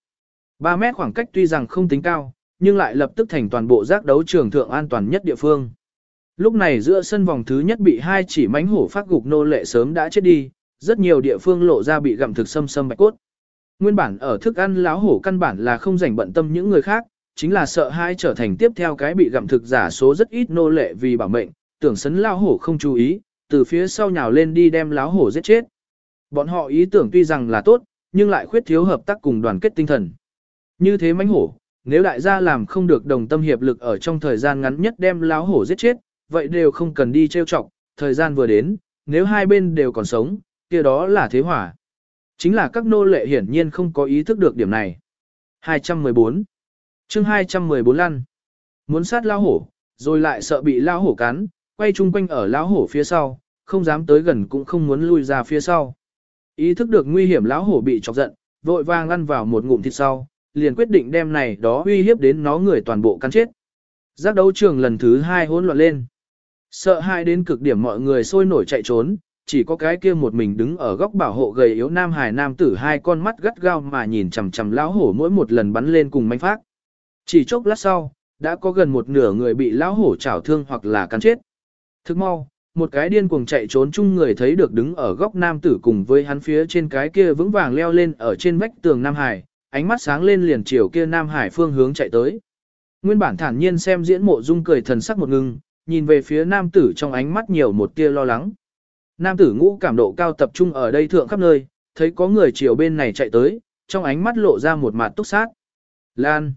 3 mét khoảng cách tuy rằng không tính cao, nhưng lại lập tức thành toàn bộ giác đấu trường thượng an toàn nhất địa phương. Lúc này giữa sân vòng thứ nhất bị hai chỉ mánh hổ phát gục nô lệ sớm đã chết đi, rất nhiều địa phương lộ ra bị gặm thực xâm xâm bạch cốt. Nguyên bản ở thức ăn láo hổ căn bản là không rảnh bận tâm những người khác, chính là sợ hai trở thành tiếp theo cái bị gặm thực giả số rất ít nô lệ vì bảo mệnh, tưởng sấn lao hổ không chú ý, từ phía sau nhào lên đi đem láo hổ giết chết. Bọn họ ý tưởng tuy rằng là tốt, nhưng lại khuyết thiếu hợp tác cùng đoàn kết tinh thần. Như thế mánh hổ, nếu đại gia làm không được đồng tâm hiệp lực ở trong thời gian ngắn nhất đem láo hổ giết chết, vậy đều không cần đi trêu chọc, thời gian vừa đến, nếu hai bên đều còn sống, kia đó là thế hỏa. Chính là các nô lệ hiển nhiên không có ý thức được điểm này. 214 chương 214 lăn Muốn sát lao hổ, rồi lại sợ bị lao hổ cắn, quay chung quanh ở lão hổ phía sau, không dám tới gần cũng không muốn lui ra phía sau. Ý thức được nguy hiểm lão hổ bị chọc giận, vội vàng ăn vào một ngụm thịt sau, liền quyết định đem này đó uy hiếp đến nó người toàn bộ cắn chết. Giác đấu trường lần thứ hai hỗn loạn lên. Sợ hai đến cực điểm mọi người sôi nổi chạy trốn, chỉ có cái kia một mình đứng ở góc bảo hộ gầy yếu nam hải nam tử hai con mắt gắt gao mà nhìn chằm chằm lão hổ mỗi một lần bắn lên cùng manh phát. Chỉ chốc lát sau, đã có gần một nửa người bị lão hổ chảo thương hoặc là cắn chết. Thức mau, một cái điên cuồng chạy trốn chung người thấy được đứng ở góc nam tử cùng với hắn phía trên cái kia vững vàng leo lên ở trên vách tường Nam Hải, ánh mắt sáng lên liền chiều kia Nam Hải phương hướng chạy tới. Nguyên bản thản nhiên xem diễn mộ dung cười thần sắc một ngưng, nhìn về phía nam tử trong ánh mắt nhiều một tia lo lắng. Nam tử ngũ cảm độ cao tập trung ở đây thượng khắp nơi, thấy có người chiều bên này chạy tới, trong ánh mắt lộ ra một mặt túc sát. Lan.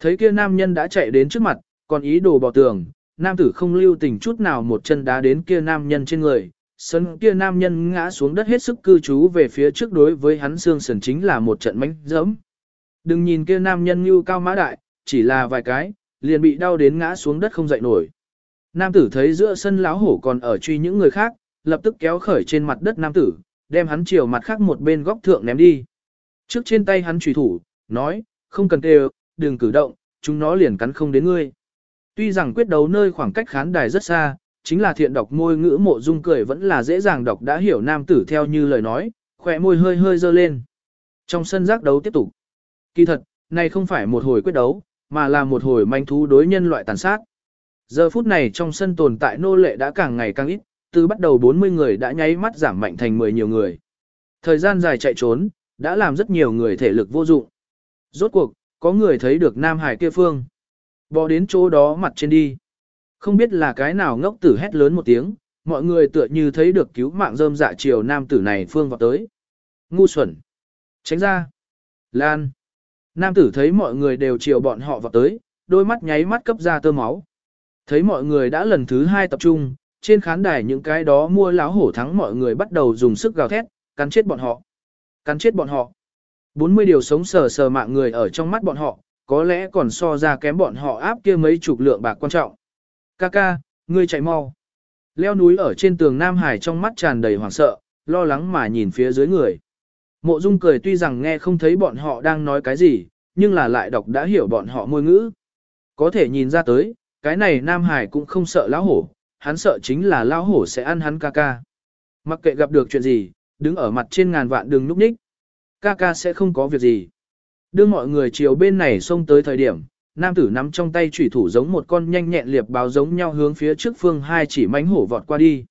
Thấy kia nam nhân đã chạy đến trước mặt, còn ý đồ bỏ tường, nam tử không lưu tình chút nào một chân đá đến kia nam nhân trên người, sân kia nam nhân ngã xuống đất hết sức cư trú về phía trước đối với hắn xương sườn chính là một trận mánh dẫm. Đừng nhìn kia nam nhân như cao mã đại, chỉ là vài cái, liền bị đau đến ngã xuống đất không dậy nổi. Nam tử thấy giữa sân lão hổ còn ở truy những người khác, lập tức kéo khởi trên mặt đất nam tử, đem hắn chiều mặt khác một bên góc thượng ném đi. Trước trên tay hắn trùy thủ, nói, không cần kêu, đừng cử động, chúng nó liền cắn không đến ngươi. Tuy rằng quyết đấu nơi khoảng cách khán đài rất xa, chính là thiện đọc môi ngữ mộ dung cười vẫn là dễ dàng đọc đã hiểu nam tử theo như lời nói, khỏe môi hơi hơi dơ lên. Trong sân giác đấu tiếp tục. Kỳ thật, này không phải một hồi quyết đấu, mà là một hồi manh thú đối nhân loại tàn sát. Giờ phút này trong sân tồn tại nô lệ đã càng ngày càng ít, từ bắt đầu 40 người đã nháy mắt giảm mạnh thành 10 nhiều người. Thời gian dài chạy trốn, đã làm rất nhiều người thể lực vô dụng. Rốt cuộc, có người thấy được Nam Hải kia phương. Bò đến chỗ đó mặt trên đi. Không biết là cái nào ngốc tử hét lớn một tiếng, mọi người tựa như thấy được cứu mạng rơm dạ chiều nam tử này phương vào tới. Ngu xuẩn. Tránh ra. Lan. Nam tử thấy mọi người đều chiều bọn họ vào tới, đôi mắt nháy mắt cấp ra tơ máu. Thấy mọi người đã lần thứ hai tập trung, trên khán đài những cái đó mua láo hổ thắng mọi người bắt đầu dùng sức gào thét, cắn chết bọn họ. Cắn chết bọn họ. 40 điều sống sờ sờ mạng người ở trong mắt bọn họ, có lẽ còn so ra kém bọn họ áp kia mấy chục lượng bạc quan trọng. Ca ca, ngươi chạy mau. Leo núi ở trên tường Nam Hải trong mắt tràn đầy hoảng sợ, lo lắng mà nhìn phía dưới người. Mộ Dung cười tuy rằng nghe không thấy bọn họ đang nói cái gì, nhưng là lại đọc đã hiểu bọn họ môi ngữ. Có thể nhìn ra tới, cái này Nam Hải cũng không sợ lão hổ, hắn sợ chính là lão hổ sẽ ăn hắn ca ca. Mặc kệ gặp được chuyện gì, đứng ở mặt trên ngàn vạn đường núp ních. Ca ca sẽ không có việc gì. Đưa mọi người chiều bên này xông tới thời điểm, nam tử nắm trong tay chủy thủ giống một con nhanh nhẹn liệp báo giống nhau hướng phía trước phương hai chỉ mánh hổ vọt qua đi.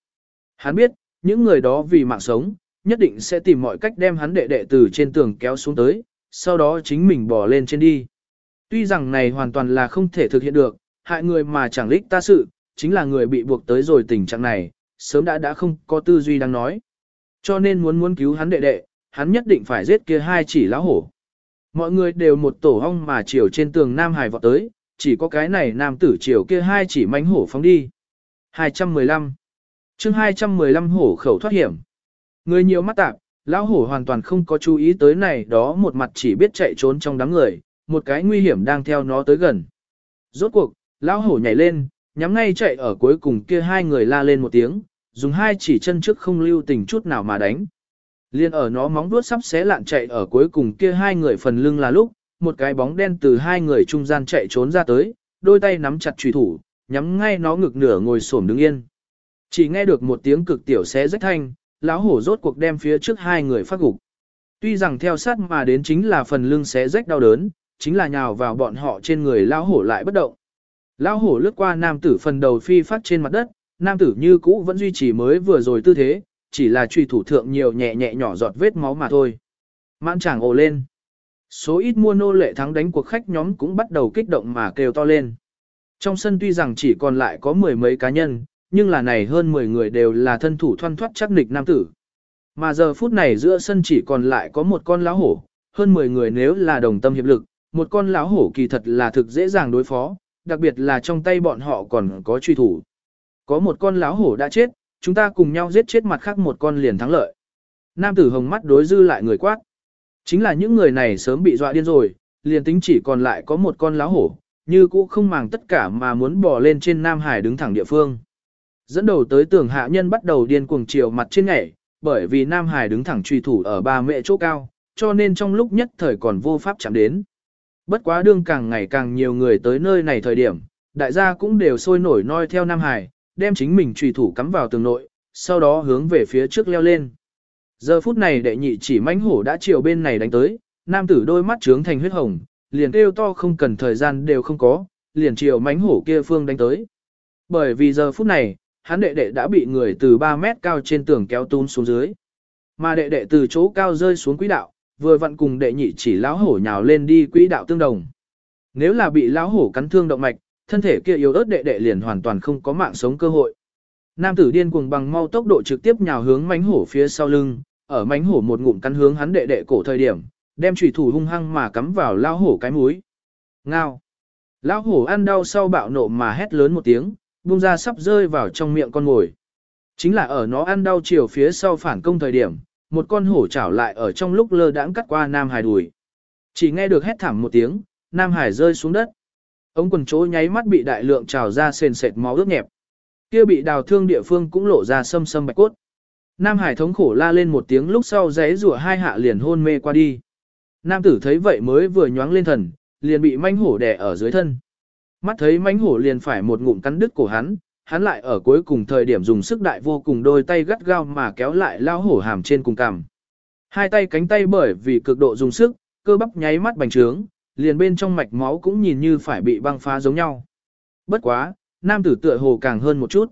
Hắn biết, những người đó vì mạng sống, nhất định sẽ tìm mọi cách đem hắn đệ đệ từ trên tường kéo xuống tới, sau đó chính mình bỏ lên trên đi. Tuy rằng này hoàn toàn là không thể thực hiện được, hại người mà chẳng lích ta sự, chính là người bị buộc tới rồi tình trạng này, sớm đã đã không có tư duy đang nói. Cho nên muốn muốn cứu hắn đệ đệ, hắn nhất định phải giết kia hai chỉ lão hổ. Mọi người đều một tổ hong mà chiều trên tường Nam Hải vọt tới, chỉ có cái này nam tử chiều kia hai chỉ mánh hổ phóng đi. 215 chương 215 hổ khẩu thoát hiểm. Người nhiều mắt tạp, lão hổ hoàn toàn không có chú ý tới này đó một mặt chỉ biết chạy trốn trong đám người, một cái nguy hiểm đang theo nó tới gần. Rốt cuộc, lão hổ nhảy lên, nhắm ngay chạy ở cuối cùng kia hai người la lên một tiếng, dùng hai chỉ chân trước không lưu tình chút nào mà đánh. Liên ở nó móng vuốt sắp xé lạn chạy ở cuối cùng kia hai người phần lưng là lúc, một cái bóng đen từ hai người trung gian chạy trốn ra tới, đôi tay nắm chặt chủy thủ, nhắm ngay nó ngực nửa ngồi xổm đứng yên. Chỉ nghe được một tiếng cực tiểu xé rách thanh, lão hổ rốt cuộc đem phía trước hai người phát gục. Tuy rằng theo sát mà đến chính là phần lưng xé rách đau đớn, chính là nhào vào bọn họ trên người lão hổ lại bất động. Lão hổ lướt qua nam tử phần đầu phi phát trên mặt đất, nam tử như cũ vẫn duy trì mới vừa rồi tư thế, chỉ là truy thủ thượng nhiều nhẹ nhẹ nhỏ giọt vết máu mà thôi. Mãn chàng ồ lên. Số ít mua nô lệ thắng đánh cuộc khách nhóm cũng bắt đầu kích động mà kêu to lên. Trong sân tuy rằng chỉ còn lại có mười mấy cá nhân, nhưng là này hơn 10 người đều là thân thủ thoăn thoát chắc nịch nam tử. Mà giờ phút này giữa sân chỉ còn lại có một con lão hổ, hơn 10 người nếu là đồng tâm hiệp lực, một con lão hổ kỳ thật là thực dễ dàng đối phó, đặc biệt là trong tay bọn họ còn có truy thủ. Có một con lão hổ đã chết, chúng ta cùng nhau giết chết mặt khác một con liền thắng lợi. Nam tử hồng mắt đối dư lại người quát. Chính là những người này sớm bị dọa điên rồi, liền tính chỉ còn lại có một con lá hổ, như cũ không màng tất cả mà muốn bỏ lên trên Nam Hải đứng thẳng địa phương. Dẫn đầu tới tường hạ nhân bắt đầu điên cuồng chiều mặt trên nhảy, bởi vì Nam Hải đứng thẳng truy thủ ở ba mẹ chỗ cao, cho nên trong lúc nhất thời còn vô pháp chạm đến. Bất quá đương càng ngày càng nhiều người tới nơi này thời điểm, đại gia cũng đều sôi nổi noi theo Nam Hải, đem chính mình trùy thủ cắm vào tường nội, sau đó hướng về phía trước leo lên. Giờ phút này đệ nhị chỉ mãnh hổ đã chiều bên này đánh tới, nam tử đôi mắt trướng thành huyết hồng, liền kêu to không cần thời gian đều không có, liền chiều mãnh hổ kia phương đánh tới. Bởi vì giờ phút này, hắn đệ đệ đã bị người từ 3 mét cao trên tường kéo tún xuống dưới. Mà đệ đệ từ chỗ cao rơi xuống quỹ đạo, vừa vặn cùng đệ nhị chỉ lão hổ nhào lên đi quỹ đạo tương đồng. Nếu là bị lão hổ cắn thương động mạch, thân thể kia yếu ớt đệ đệ liền hoàn toàn không có mạng sống cơ hội. Nam tử điên cuồng bằng mau tốc độ trực tiếp nhào hướng mánh hổ phía sau lưng, ở mánh hổ một ngụm cắn hướng hắn đệ đệ cổ thời điểm, đem chủy thủ hung hăng mà cắm vào lao hổ cái mũi. Ngao. Lão hổ ăn đau sau bạo nộ mà hét lớn một tiếng, buông ra sắp rơi vào trong miệng con ngồi. Chính là ở nó ăn đau chiều phía sau phản công thời điểm, một con hổ chảo lại ở trong lúc lơ đãng cắt qua Nam Hải đùi. Chỉ nghe được hét thảm một tiếng, Nam Hải rơi xuống đất. Ống quần chỗ nháy mắt bị đại lượng trào ra sền sệt máu ướt nhẹp. Kia bị đào thương địa phương cũng lộ ra sâm sâm bạch cốt. Nam Hải thống khổ la lên một tiếng lúc sau giấy rủa hai hạ liền hôn mê qua đi. Nam tử thấy vậy mới vừa nhoáng lên thần, liền bị manh hổ đè ở dưới thân. Mắt thấy manh hổ liền phải một ngụm cắn đứt cổ hắn, hắn lại ở cuối cùng thời điểm dùng sức đại vô cùng đôi tay gắt gao mà kéo lại lao hổ hàm trên cùng cằm. Hai tay cánh tay bởi vì cực độ dùng sức, cơ bắp nháy mắt bành trướng, liền bên trong mạch máu cũng nhìn như phải bị băng phá giống nhau. Bất quá, nam tử tựa hồ càng hơn một chút.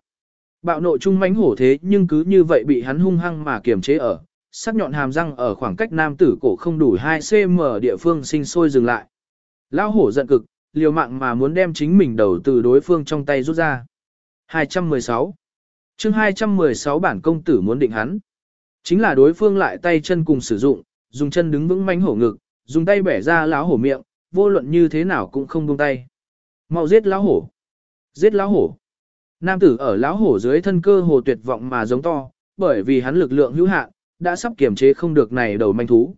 Bạo nộ trung mãnh hổ thế nhưng cứ như vậy bị hắn hung hăng mà kiềm chế ở, sắc nhọn hàm răng ở khoảng cách nam tử cổ không đủ 2cm địa phương sinh sôi dừng lại. Lão hổ giận cực, liều mạng mà muốn đem chính mình đầu từ đối phương trong tay rút ra. 216 chương 216 bản công tử muốn định hắn. Chính là đối phương lại tay chân cùng sử dụng, dùng chân đứng vững mãnh hổ ngực, dùng tay bẻ ra lão hổ miệng, vô luận như thế nào cũng không buông tay. Mau giết lão hổ. Giết lão hổ. Nam tử ở lão hổ dưới thân cơ hồ tuyệt vọng mà giống to, bởi vì hắn lực lượng hữu hạn, đã sắp kiềm chế không được này đầu manh thú.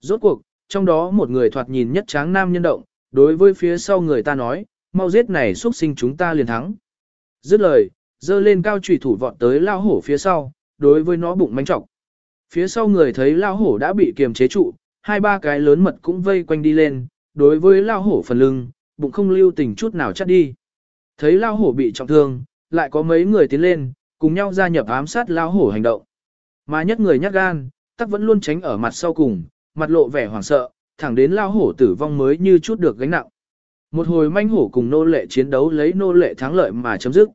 Rốt cuộc, trong đó một người thoạt nhìn nhất tráng nam nhân động, đối với phía sau người ta nói, mau giết này xuất sinh chúng ta liền thắng. Dứt lời, dơ lên cao trùy thủ vọt tới lao hổ phía sau, đối với nó bụng manh trọc. Phía sau người thấy lao hổ đã bị kiềm chế trụ, hai ba cái lớn mật cũng vây quanh đi lên, đối với lao hổ phần lưng, bụng không lưu tình chút nào chắt đi. Thấy lao hổ bị trọng thương, lại có mấy người tiến lên, cùng nhau gia nhập ám sát lao hổ hành động. Mà nhất người nhát gan, tắc vẫn luôn tránh ở mặt sau cùng, mặt lộ vẻ hoảng sợ, thẳng đến lao hổ tử vong mới như chút được gánh nặng. Một hồi manh hổ cùng nô lệ chiến đấu lấy nô lệ thắng lợi mà chấm dứt.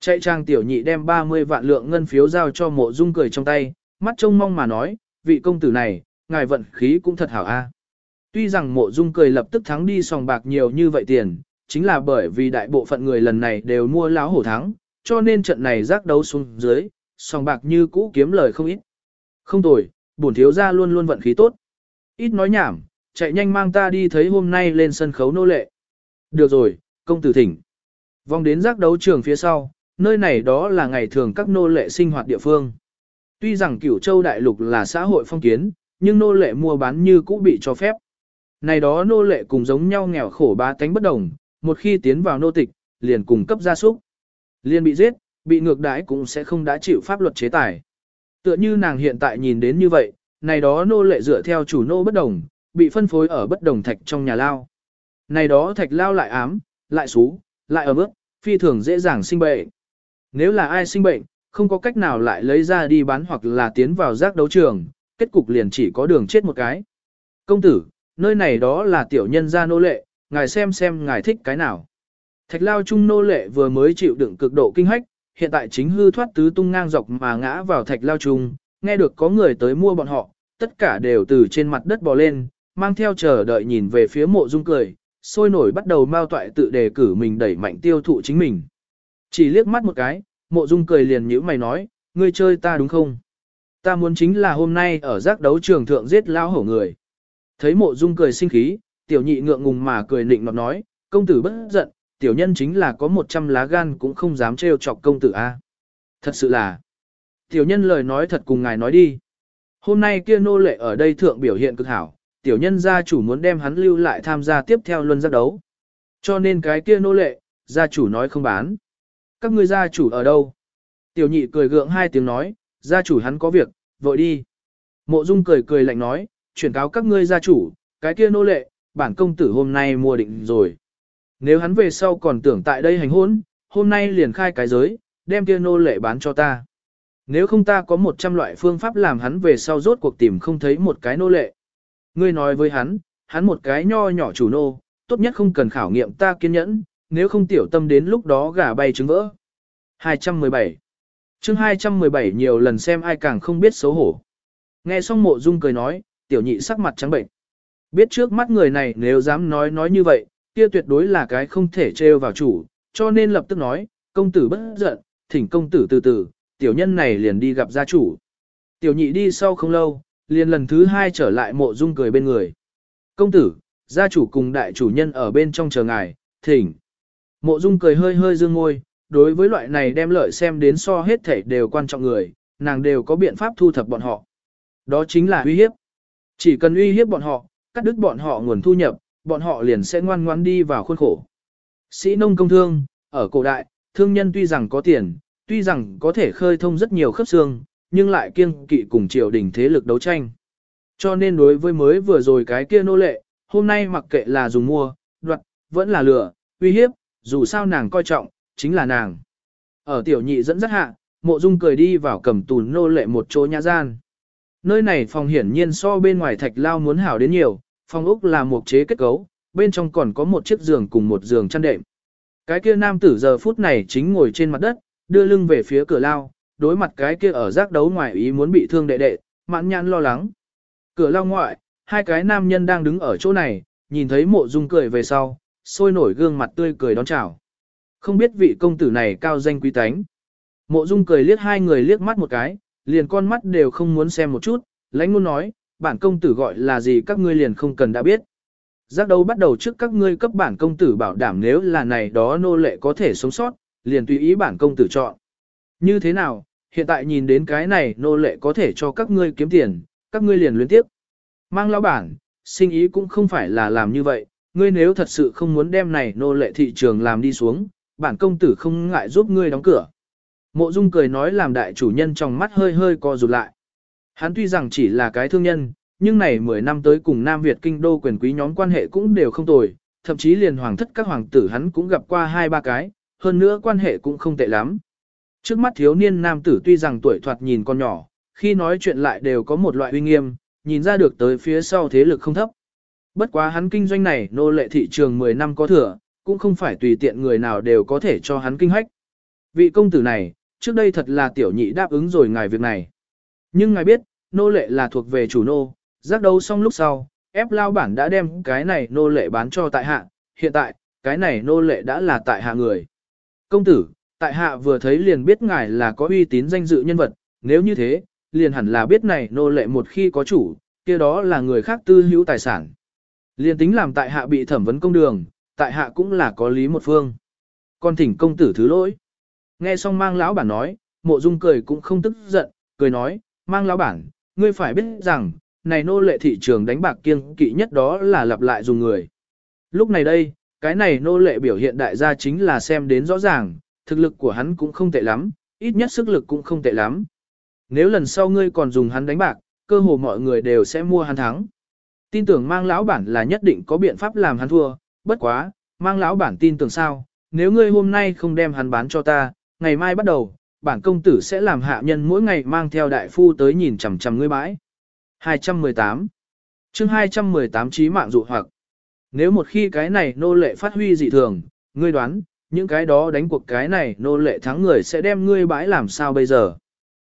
Chạy trang tiểu nhị đem 30 vạn lượng ngân phiếu giao cho mộ dung cười trong tay, mắt trông mong mà nói, vị công tử này, ngài vận khí cũng thật hảo a. Tuy rằng mộ dung cười lập tức thắng đi sòng bạc nhiều như vậy tiền, chính là bởi vì đại bộ phận người lần này đều mua láo hổ thắng, cho nên trận này rác đấu xuống dưới, sòng bạc như cũ kiếm lời không ít. Không tồi, bổn thiếu gia luôn luôn vận khí tốt. Ít nói nhảm, chạy nhanh mang ta đi thấy hôm nay lên sân khấu nô lệ. Được rồi, công tử thỉnh. Vòng đến rác đấu trường phía sau, nơi này đó là ngày thường các nô lệ sinh hoạt địa phương. Tuy rằng cửu châu đại lục là xã hội phong kiến, nhưng nô lệ mua bán như cũ bị cho phép. Này đó nô lệ cùng giống nhau nghèo khổ ba tánh bất đồng, một khi tiến vào nô tịch, liền cùng cấp gia súc. Liền bị giết, bị ngược đãi cũng sẽ không đã chịu pháp luật chế tài. Tựa như nàng hiện tại nhìn đến như vậy, này đó nô lệ dựa theo chủ nô bất đồng, bị phân phối ở bất đồng thạch trong nhà lao. Này đó thạch lao lại ám, lại xú, lại ở bước, phi thường dễ dàng sinh bệnh. Nếu là ai sinh bệnh, không có cách nào lại lấy ra đi bán hoặc là tiến vào giác đấu trường, kết cục liền chỉ có đường chết một cái. Công tử, nơi này đó là tiểu nhân gia nô lệ, ngài xem xem ngài thích cái nào. Thạch lao trung nô lệ vừa mới chịu đựng cực độ kinh hách, hiện tại chính hư thoát tứ tung ngang dọc mà ngã vào thạch lao trung, nghe được có người tới mua bọn họ, tất cả đều từ trên mặt đất bò lên, mang theo chờ đợi nhìn về phía mộ dung cười, sôi nổi bắt đầu mao toại tự đề cử mình đẩy mạnh tiêu thụ chính mình. Chỉ liếc mắt một cái, mộ dung cười liền nhíu mày nói, ngươi chơi ta đúng không? Ta muốn chính là hôm nay ở giác đấu trường thượng giết lao hổ người. Thấy mộ dung cười sinh khí, tiểu nhị ngượng ngùng mà cười nịnh nọt nói, công tử bất giận, tiểu nhân chính là có 100 lá gan cũng không dám trêu chọc công tử a. Thật sự là, tiểu nhân lời nói thật cùng ngài nói đi. Hôm nay kia nô lệ ở đây thượng biểu hiện cực hảo, tiểu nhân gia chủ muốn đem hắn lưu lại tham gia tiếp theo luân giác đấu. Cho nên cái kia nô lệ, gia chủ nói không bán. Các ngươi gia chủ ở đâu? Tiểu nhị cười gượng hai tiếng nói, gia chủ hắn có việc, vội đi. Mộ Dung cười cười lạnh nói, chuyển cáo các ngươi gia chủ, cái kia nô lệ, bản công tử hôm nay mua định rồi. Nếu hắn về sau còn tưởng tại đây hành hôn, hôm nay liền khai cái giới, đem kia nô lệ bán cho ta. Nếu không ta có 100 loại phương pháp làm hắn về sau rốt cuộc tìm không thấy một cái nô lệ. Ngươi nói với hắn, hắn một cái nho nhỏ chủ nô, tốt nhất không cần khảo nghiệm ta kiên nhẫn, nếu không tiểu tâm đến lúc đó gà bay trứng vỡ. 217 chương 217 nhiều lần xem ai càng không biết xấu hổ. Nghe xong mộ dung cười nói, tiểu nhị sắc mặt trắng bệnh. Biết trước mắt người này nếu dám nói nói như vậy, kia tuyệt đối là cái không thể trêu vào chủ, cho nên lập tức nói, công tử bất giận, thỉnh công tử từ từ, tiểu nhân này liền đi gặp gia chủ. Tiểu nhị đi sau không lâu, liền lần thứ hai trở lại mộ dung cười bên người. Công tử, gia chủ cùng đại chủ nhân ở bên trong chờ ngài, thỉnh. Mộ dung cười hơi hơi dương ngôi, đối với loại này đem lợi xem đến so hết thể đều quan trọng người, nàng đều có biện pháp thu thập bọn họ. Đó chính là uy hiếp. Chỉ cần uy hiếp bọn họ, cắt đứt bọn họ nguồn thu nhập, bọn họ liền sẽ ngoan ngoãn đi vào khuôn khổ. Sĩ nông công thương, ở cổ đại, thương nhân tuy rằng có tiền, tuy rằng có thể khơi thông rất nhiều khớp xương, nhưng lại kiêng kỵ cùng triều đình thế lực đấu tranh. Cho nên đối với mới vừa rồi cái kia nô lệ, hôm nay mặc kệ là dùng mua, đoạt, vẫn là lừa, uy hiếp, dù sao nàng coi trọng, chính là nàng. Ở tiểu nhị dẫn dắt hạ, mộ dung cười đi vào cầm tù nô lệ một chỗ nhà gian. Nơi này phòng hiển nhiên so bên ngoài thạch lao muốn hảo đến nhiều, phòng ốc là một chế kết cấu, bên trong còn có một chiếc giường cùng một giường chăn đệm. Cái kia nam tử giờ phút này chính ngồi trên mặt đất, đưa lưng về phía cửa lao, đối mặt cái kia ở giác đấu ngoài ý muốn bị thương đệ đệ, mãn nhãn lo lắng. Cửa lao ngoại, hai cái nam nhân đang đứng ở chỗ này, nhìn thấy mộ dung cười về sau, sôi nổi gương mặt tươi cười đón chào. Không biết vị công tử này cao danh quý tánh. Mộ dung cười liếc hai người liếc mắt một cái, liền con mắt đều không muốn xem một chút, lãnh muốn nói, bản công tử gọi là gì các ngươi liền không cần đã biết. Giác đấu bắt đầu trước các ngươi cấp bản công tử bảo đảm nếu là này đó nô lệ có thể sống sót, liền tùy ý bản công tử chọn. Như thế nào, hiện tại nhìn đến cái này nô lệ có thể cho các ngươi kiếm tiền, các ngươi liền luyến tiếp. Mang lão bản, sinh ý cũng không phải là làm như vậy, ngươi nếu thật sự không muốn đem này nô lệ thị trường làm đi xuống, bản công tử không ngại giúp ngươi đóng cửa. Mộ Dung cười nói làm đại chủ nhân trong mắt hơi hơi co rụt lại. Hắn tuy rằng chỉ là cái thương nhân, nhưng này 10 năm tới cùng Nam Việt kinh đô quyền quý nhóm quan hệ cũng đều không tồi, thậm chí liền hoàng thất các hoàng tử hắn cũng gặp qua hai ba cái, hơn nữa quan hệ cũng không tệ lắm. Trước mắt thiếu niên nam tử tuy rằng tuổi thoạt nhìn con nhỏ, khi nói chuyện lại đều có một loại uy nghiêm, nhìn ra được tới phía sau thế lực không thấp. Bất quá hắn kinh doanh này nô lệ thị trường 10 năm có thừa, cũng không phải tùy tiện người nào đều có thể cho hắn kinh hách. Vị công tử này, trước đây thật là tiểu nhị đáp ứng rồi ngài việc này. Nhưng ngài biết, nô lệ là thuộc về chủ nô, giác đấu xong lúc sau, ép lao bản đã đem cái này nô lệ bán cho tại hạ, hiện tại, cái này nô lệ đã là tại hạ người. Công tử, tại hạ vừa thấy liền biết ngài là có uy tín danh dự nhân vật, nếu như thế, liền hẳn là biết này nô lệ một khi có chủ, kia đó là người khác tư hữu tài sản. Liền tính làm tại hạ bị thẩm vấn công đường, tại hạ cũng là có lý một phương. Còn thỉnh công tử thứ lỗi. Nghe xong mang lão bản nói, mộ dung cười cũng không tức giận, cười nói, mang lão bản, ngươi phải biết rằng, này nô lệ thị trường đánh bạc kiêng kỵ nhất đó là lặp lại dùng người. Lúc này đây, cái này nô lệ biểu hiện đại gia chính là xem đến rõ ràng, thực lực của hắn cũng không tệ lắm, ít nhất sức lực cũng không tệ lắm. Nếu lần sau ngươi còn dùng hắn đánh bạc, cơ hồ mọi người đều sẽ mua hắn thắng. Tin tưởng mang lão bản là nhất định có biện pháp làm hắn thua, bất quá, mang lão bản tin tưởng sao, nếu ngươi hôm nay không đem hắn bán cho ta, ngày mai bắt đầu, bản công tử sẽ làm hạ nhân mỗi ngày mang theo đại phu tới nhìn chằm chằm ngươi bãi. 218 chương 218 trí mạng dụ hoặc Nếu một khi cái này nô lệ phát huy dị thường, ngươi đoán, những cái đó đánh cuộc cái này nô lệ thắng người sẽ đem ngươi bãi làm sao bây giờ.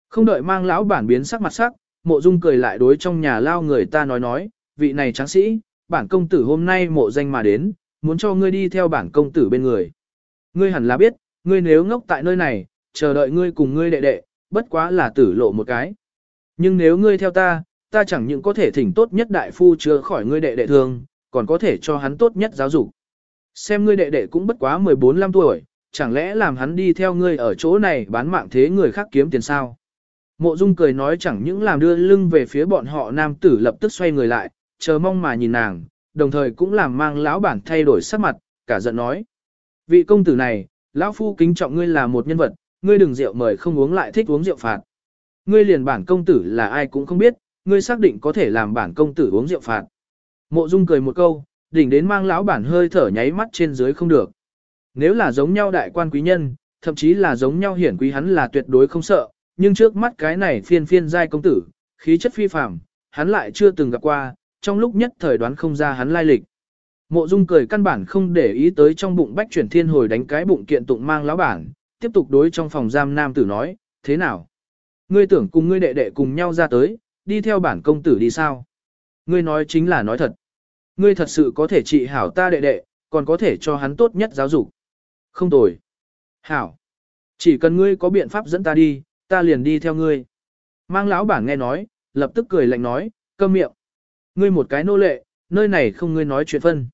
Không đợi mang lão bản biến sắc mặt sắc, mộ dung cười lại đối trong nhà lao người ta nói nói, vị này tráng sĩ, bản công tử hôm nay mộ danh mà đến, muốn cho ngươi đi theo bản công tử bên người. Ngươi hẳn là biết, ngươi nếu ngốc tại nơi này, chờ đợi ngươi cùng ngươi đệ đệ, bất quá là tử lộ một cái. Nhưng nếu ngươi theo ta, ta chẳng những có thể thỉnh tốt nhất đại phu chữa khỏi ngươi đệ đệ thương, còn có thể cho hắn tốt nhất giáo dục. Xem ngươi đệ đệ cũng bất quá 14-15 tuổi, chẳng lẽ làm hắn đi theo ngươi ở chỗ này bán mạng thế người khác kiếm tiền sao? Mộ Dung cười nói chẳng những làm đưa lưng về phía bọn họ nam tử lập tức xoay người lại, chờ mong mà nhìn nàng, đồng thời cũng làm mang lão bản thay đổi sắc mặt, cả giận nói. Vị công tử này, lão phu kính trọng ngươi là một nhân vật, ngươi đừng rượu mời không uống lại thích uống rượu phạt. Ngươi liền bản công tử là ai cũng không biết, ngươi xác định có thể làm bản công tử uống rượu phạt. Mộ Dung cười một câu, đỉnh đến mang lão bản hơi thở nháy mắt trên dưới không được. Nếu là giống nhau đại quan quý nhân, thậm chí là giống nhau hiển quý hắn là tuyệt đối không sợ, nhưng trước mắt cái này phiên phiên giai công tử, khí chất phi phàm, hắn lại chưa từng gặp qua, trong lúc nhất thời đoán không ra hắn lai lịch. Mộ Dung cười căn bản không để ý tới trong bụng bách chuyển thiên hồi đánh cái bụng kiện tụng mang lão bản, tiếp tục đối trong phòng giam nam tử nói, thế nào? Ngươi tưởng cùng ngươi đệ đệ cùng nhau ra tới, đi theo bản công tử đi sao? Ngươi nói chính là nói thật. Ngươi thật sự có thể trị hảo ta đệ đệ, còn có thể cho hắn tốt nhất giáo dục. Không tồi. Hảo. Chỉ cần ngươi có biện pháp dẫn ta đi, ta liền đi theo ngươi. Mang lão bản nghe nói, lập tức cười lạnh nói, câm miệng. Ngươi một cái nô lệ, nơi này không ngươi nói chuyện phân.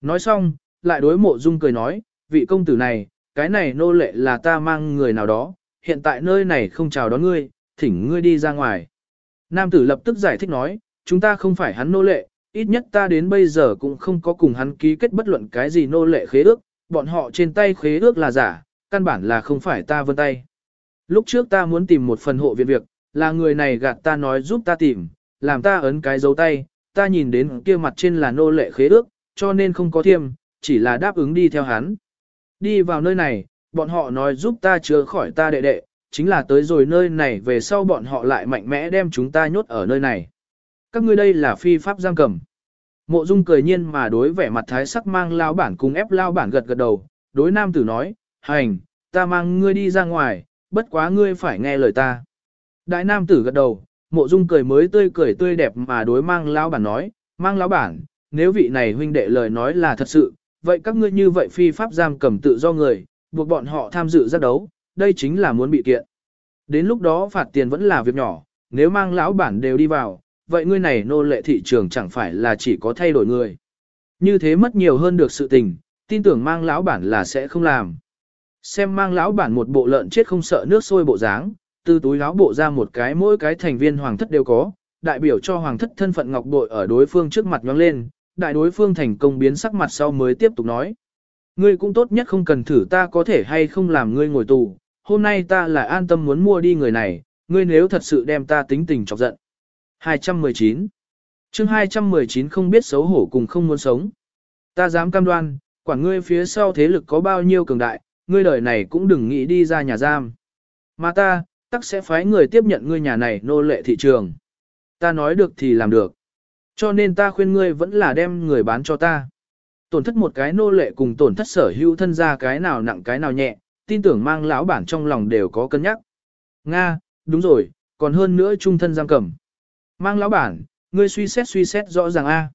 Nói xong, lại đối mộ dung cười nói, vị công tử này, cái này nô lệ là ta mang người nào đó, hiện tại nơi này không chào đón ngươi, thỉnh ngươi đi ra ngoài. Nam tử lập tức giải thích nói, chúng ta không phải hắn nô lệ, ít nhất ta đến bây giờ cũng không có cùng hắn ký kết bất luận cái gì nô lệ khế ước, bọn họ trên tay khế ước là giả, căn bản là không phải ta vân tay. Lúc trước ta muốn tìm một phần hộ viện việc, là người này gạt ta nói giúp ta tìm, làm ta ấn cái dấu tay, ta nhìn đến kia mặt trên là nô lệ khế ước, cho nên không có thiêm, chỉ là đáp ứng đi theo hắn. Đi vào nơi này, bọn họ nói giúp ta chữa khỏi ta đệ đệ, chính là tới rồi nơi này về sau bọn họ lại mạnh mẽ đem chúng ta nhốt ở nơi này. Các ngươi đây là phi pháp giam cầm. Mộ Dung cười nhiên mà đối vẻ mặt thái sắc mang lao bản cùng ép lao bản gật gật đầu, đối nam tử nói, hành, ta mang ngươi đi ra ngoài, bất quá ngươi phải nghe lời ta. Đại nam tử gật đầu, mộ Dung cười mới tươi cười tươi đẹp mà đối mang lao bản nói, mang lao bản, nếu vị này huynh đệ lời nói là thật sự, vậy các ngươi như vậy phi pháp giam cầm tự do người, buộc bọn họ tham dự giác đấu, đây chính là muốn bị kiện. Đến lúc đó phạt tiền vẫn là việc nhỏ, nếu mang lão bản đều đi vào, vậy ngươi này nô lệ thị trường chẳng phải là chỉ có thay đổi người. Như thế mất nhiều hơn được sự tình, tin tưởng mang lão bản là sẽ không làm. Xem mang lão bản một bộ lợn chết không sợ nước sôi bộ dáng, từ túi lão bộ ra một cái mỗi cái thành viên hoàng thất đều có, đại biểu cho hoàng thất thân phận ngọc bội ở đối phương trước mặt nhóng lên, đại đối phương thành công biến sắc mặt sau mới tiếp tục nói. Ngươi cũng tốt nhất không cần thử ta có thể hay không làm ngươi ngồi tù, hôm nay ta là an tâm muốn mua đi người này, ngươi nếu thật sự đem ta tính tình chọc giận. 219 chương 219 không biết xấu hổ cùng không muốn sống. Ta dám cam đoan, quản ngươi phía sau thế lực có bao nhiêu cường đại, ngươi đời này cũng đừng nghĩ đi ra nhà giam. Mà ta, tắc sẽ phái người tiếp nhận ngươi nhà này nô lệ thị trường. Ta nói được thì làm được. Cho nên ta khuyên ngươi vẫn là đem người bán cho ta. Tổn thất một cái nô lệ cùng tổn thất sở hữu thân gia cái nào nặng cái nào nhẹ, tin tưởng mang lão bản trong lòng đều có cân nhắc. Nga, đúng rồi, còn hơn nữa trung thân giam cầm. Mang lão bản, ngươi suy xét suy xét rõ ràng a.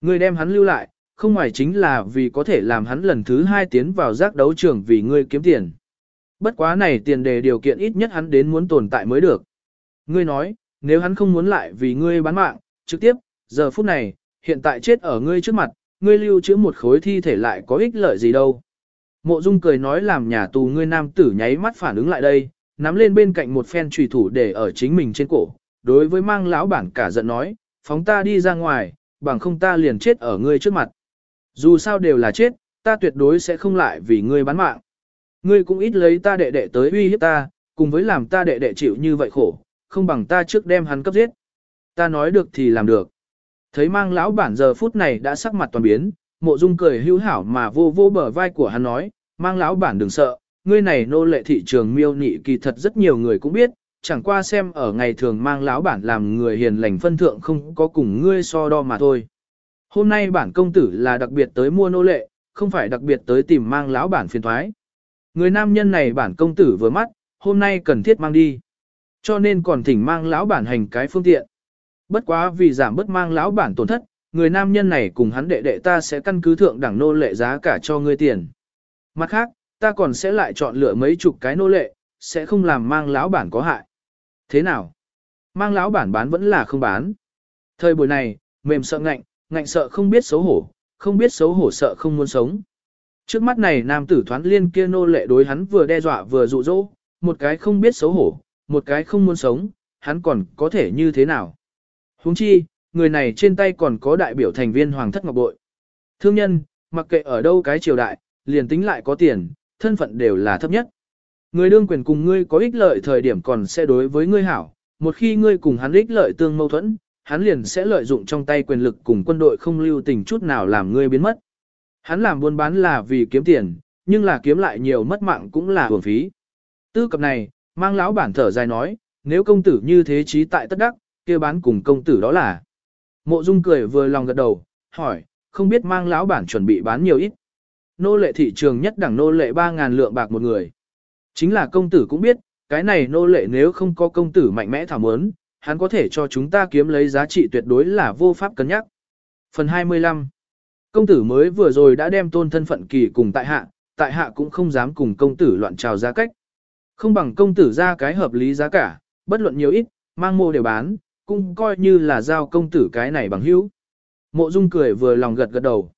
Ngươi đem hắn lưu lại, không ngoài chính là vì có thể làm hắn lần thứ hai tiến vào giác đấu trường vì ngươi kiếm tiền. Bất quá này tiền đề điều kiện ít nhất hắn đến muốn tồn tại mới được. Ngươi nói, nếu hắn không muốn lại vì ngươi bán mạng, trực tiếp, giờ phút này, hiện tại chết ở ngươi trước mặt, ngươi lưu trữ một khối thi thể lại có ích lợi gì đâu. Mộ Dung cười nói làm nhà tù ngươi nam tử nháy mắt phản ứng lại đây, nắm lên bên cạnh một phen trùy thủ để ở chính mình trên cổ, đối với mang lão bản cả giận nói, phóng ta đi ra ngoài, bằng không ta liền chết ở ngươi trước mặt. Dù sao đều là chết, ta tuyệt đối sẽ không lại vì ngươi bán mạng. Ngươi cũng ít lấy ta đệ đệ tới uy hiếp ta, cùng với làm ta đệ đệ chịu như vậy khổ, không bằng ta trước đem hắn cấp giết. Ta nói được thì làm được. Thấy mang lão bản giờ phút này đã sắc mặt toàn biến, mộ dung cười hữu hảo mà vô vô bờ vai của hắn nói, mang lão bản đừng sợ, ngươi này nô lệ thị trường miêu nị kỳ thật rất nhiều người cũng biết, chẳng qua xem ở ngày thường mang lão bản làm người hiền lành phân thượng không có cùng ngươi so đo mà thôi. Hôm nay bản công tử là đặc biệt tới mua nô lệ, không phải đặc biệt tới tìm mang lão bản phiền thoái. Người nam nhân này bản công tử vừa mắt, hôm nay cần thiết mang đi. Cho nên còn thỉnh mang lão bản hành cái phương tiện. Bất quá vì giảm bớt mang lão bản tổn thất, người nam nhân này cùng hắn đệ đệ ta sẽ căn cứ thượng đẳng nô lệ giá cả cho ngươi tiền. Mặt khác, ta còn sẽ lại chọn lựa mấy chục cái nô lệ, sẽ không làm mang lão bản có hại. Thế nào? Mang lão bản bán vẫn là không bán. Thời buổi này, mềm sợ ngạnh, ngạnh sợ không biết xấu hổ, không biết xấu hổ sợ không muốn sống. Trước mắt này nam tử thoán liên kia nô lệ đối hắn vừa đe dọa vừa dụ dỗ, một cái không biết xấu hổ, một cái không muốn sống, hắn còn có thể như thế nào? Huống chi, người này trên tay còn có đại biểu thành viên hoàng thất ngọc bội. Thương nhân, mặc kệ ở đâu cái triều đại, liền tính lại có tiền, thân phận đều là thấp nhất. Người đương quyền cùng ngươi có ích lợi thời điểm còn sẽ đối với ngươi hảo, một khi ngươi cùng hắn ích lợi tương mâu thuẫn, hắn liền sẽ lợi dụng trong tay quyền lực cùng quân đội không lưu tình chút nào làm ngươi biến mất. Hắn làm buôn bán là vì kiếm tiền, nhưng là kiếm lại nhiều mất mạng cũng là hưởng phí. Tư cập này, mang lão bản thở dài nói, nếu công tử như thế trí tại tất đắc, kia bán cùng công tử đó là. Mộ Dung cười vừa lòng gật đầu, hỏi, không biết mang lão bản chuẩn bị bán nhiều ít. Nô lệ thị trường nhất đẳng nô lệ 3.000 lượng bạc một người. Chính là công tử cũng biết, cái này nô lệ nếu không có công tử mạnh mẽ thảo mớn, hắn có thể cho chúng ta kiếm lấy giá trị tuyệt đối là vô pháp cân nhắc. Phần 25 Công tử mới vừa rồi đã đem tôn thân phận kỳ cùng tại hạ, tại hạ cũng không dám cùng công tử loạn trào giá cách. Không bằng công tử ra cái hợp lý giá cả, bất luận nhiều ít, mang mô đều bán, cũng coi như là giao công tử cái này bằng hữu. Mộ Dung cười vừa lòng gật gật đầu.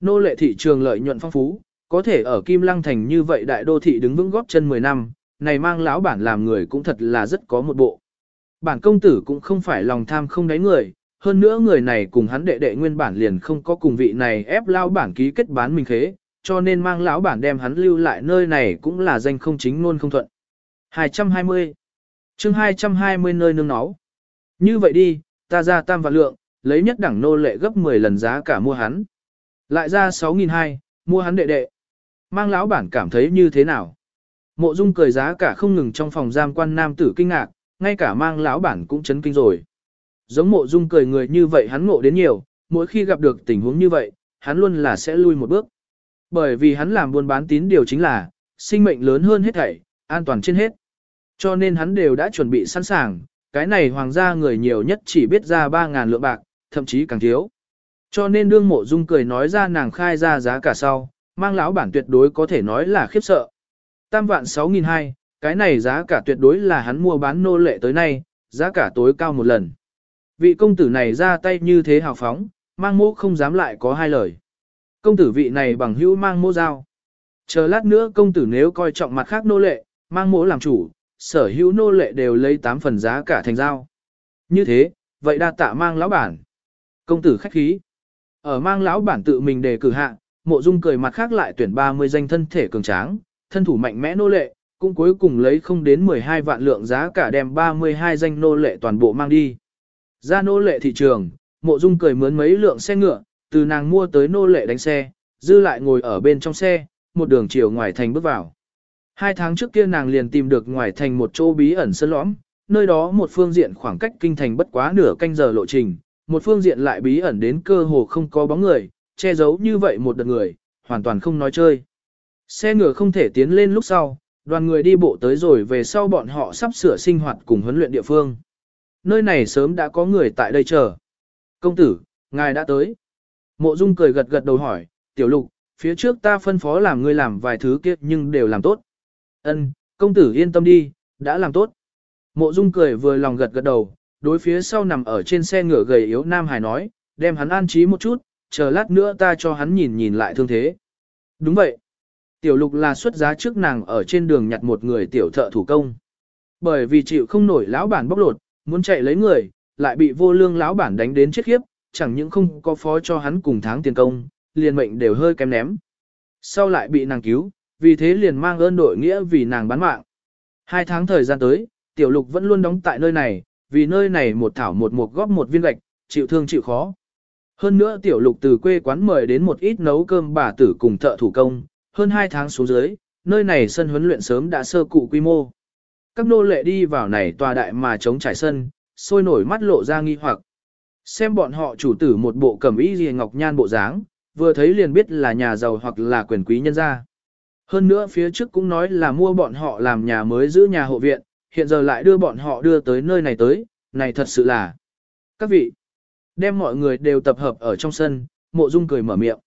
Nô lệ thị trường lợi nhuận phong phú, có thể ở Kim Lăng Thành như vậy đại đô thị đứng vững góp chân 10 năm, này mang lão bản làm người cũng thật là rất có một bộ. Bản công tử cũng không phải lòng tham không đáy người, hơn nữa người này cùng hắn đệ đệ nguyên bản liền không có cùng vị này ép lão bản ký kết bán mình khế, cho nên mang lão bản đem hắn lưu lại nơi này cũng là danh không chính luôn không thuận. 220 chương 220 nơi nương náu. Như vậy đi, ta ra tam vạn lượng, lấy nhất đẳng nô lệ gấp 10 lần giá cả mua hắn. Lại ra 6.200, mua hắn đệ đệ. Mang lão bản cảm thấy như thế nào? Mộ Dung cười giá cả không ngừng trong phòng giam quan nam tử kinh ngạc, ngay cả mang lão bản cũng chấn kinh rồi. Giống Mộ Dung cười người như vậy hắn ngộ đến nhiều, mỗi khi gặp được tình huống như vậy, hắn luôn là sẽ lui một bước. Bởi vì hắn làm buôn bán tín điều chính là, sinh mệnh lớn hơn hết thảy, an toàn trên hết. Cho nên hắn đều đã chuẩn bị sẵn sàng, cái này hoàng gia người nhiều nhất chỉ biết ra 3.000 lượng bạc, thậm chí càng thiếu. Cho nên đương mộ dung cười nói ra nàng khai ra giá cả sau, mang lão bản tuyệt đối có thể nói là khiếp sợ. Tam vạn 6.200, cái này giá cả tuyệt đối là hắn mua bán nô lệ tới nay, giá cả tối cao một lần. Vị công tử này ra tay như thế hào phóng, mang mô không dám lại có hai lời. Công tử vị này bằng hữu mang mô giao. Chờ lát nữa công tử nếu coi trọng mặt khác nô lệ, mang mô làm chủ, sở hữu nô lệ đều lấy 8 phần giá cả thành giao. Như thế, vậy đa tạ mang lão bản. Công tử khách khí. Ở mang lão bản tự mình đề cử hạ, mộ dung cười mặt khác lại tuyển 30 danh thân thể cường tráng, thân thủ mạnh mẽ nô lệ, cũng cuối cùng lấy không đến 12 vạn lượng giá cả đem 32 danh nô lệ toàn bộ mang đi. Ra nô lệ thị trường, mộ dung cười mướn mấy lượng xe ngựa, từ nàng mua tới nô lệ đánh xe, dư lại ngồi ở bên trong xe, một đường chiều ngoài thành bước vào. Hai tháng trước kia nàng liền tìm được ngoài thành một chỗ bí ẩn sân lõm, nơi đó một phương diện khoảng cách kinh thành bất quá nửa canh giờ lộ trình, một phương diện lại bí ẩn đến cơ hồ không có bóng người, che giấu như vậy một đợt người, hoàn toàn không nói chơi. Xe ngựa không thể tiến lên lúc sau, đoàn người đi bộ tới rồi về sau bọn họ sắp sửa sinh hoạt cùng huấn luyện địa phương. Nơi này sớm đã có người tại đây chờ. Công tử, ngài đã tới. Mộ Dung cười gật gật đầu hỏi, tiểu lục, phía trước ta phân phó làm ngươi làm vài thứ kia nhưng đều làm tốt. Ân, công tử yên tâm đi, đã làm tốt. Mộ Dung cười vừa lòng gật gật đầu, đối phía sau nằm ở trên xe ngựa gầy yếu Nam Hải nói, đem hắn an trí một chút, chờ lát nữa ta cho hắn nhìn nhìn lại thương thế. Đúng vậy. Tiểu lục là xuất giá trước nàng ở trên đường nhặt một người tiểu thợ thủ công. Bởi vì chịu không nổi lão bản bóc lột, muốn chạy lấy người, lại bị vô lương lão bản đánh đến chết khiếp, chẳng những không có phó cho hắn cùng tháng tiền công, liền mệnh đều hơi kém ném. Sau lại bị nàng cứu, vì thế liền mang ơn đội nghĩa vì nàng bán mạng. Hai tháng thời gian tới, tiểu lục vẫn luôn đóng tại nơi này, vì nơi này một thảo một mục góp một viên gạch, chịu thương chịu khó. Hơn nữa tiểu lục từ quê quán mời đến một ít nấu cơm bà tử cùng thợ thủ công, hơn hai tháng xuống dưới, nơi này sân huấn luyện sớm đã sơ cụ quy mô. Các nô lệ đi vào này tòa đại mà chống trải sân, sôi nổi mắt lộ ra nghi hoặc. Xem bọn họ chủ tử một bộ cẩm y gì ngọc nhan bộ dáng, vừa thấy liền biết là nhà giàu hoặc là quyền quý nhân gia. Hơn nữa phía trước cũng nói là mua bọn họ làm nhà mới giữ nhà hộ viện, hiện giờ lại đưa bọn họ đưa tới nơi này tới, này thật sự là. Các vị, đem mọi người đều tập hợp ở trong sân, mộ dung cười mở miệng.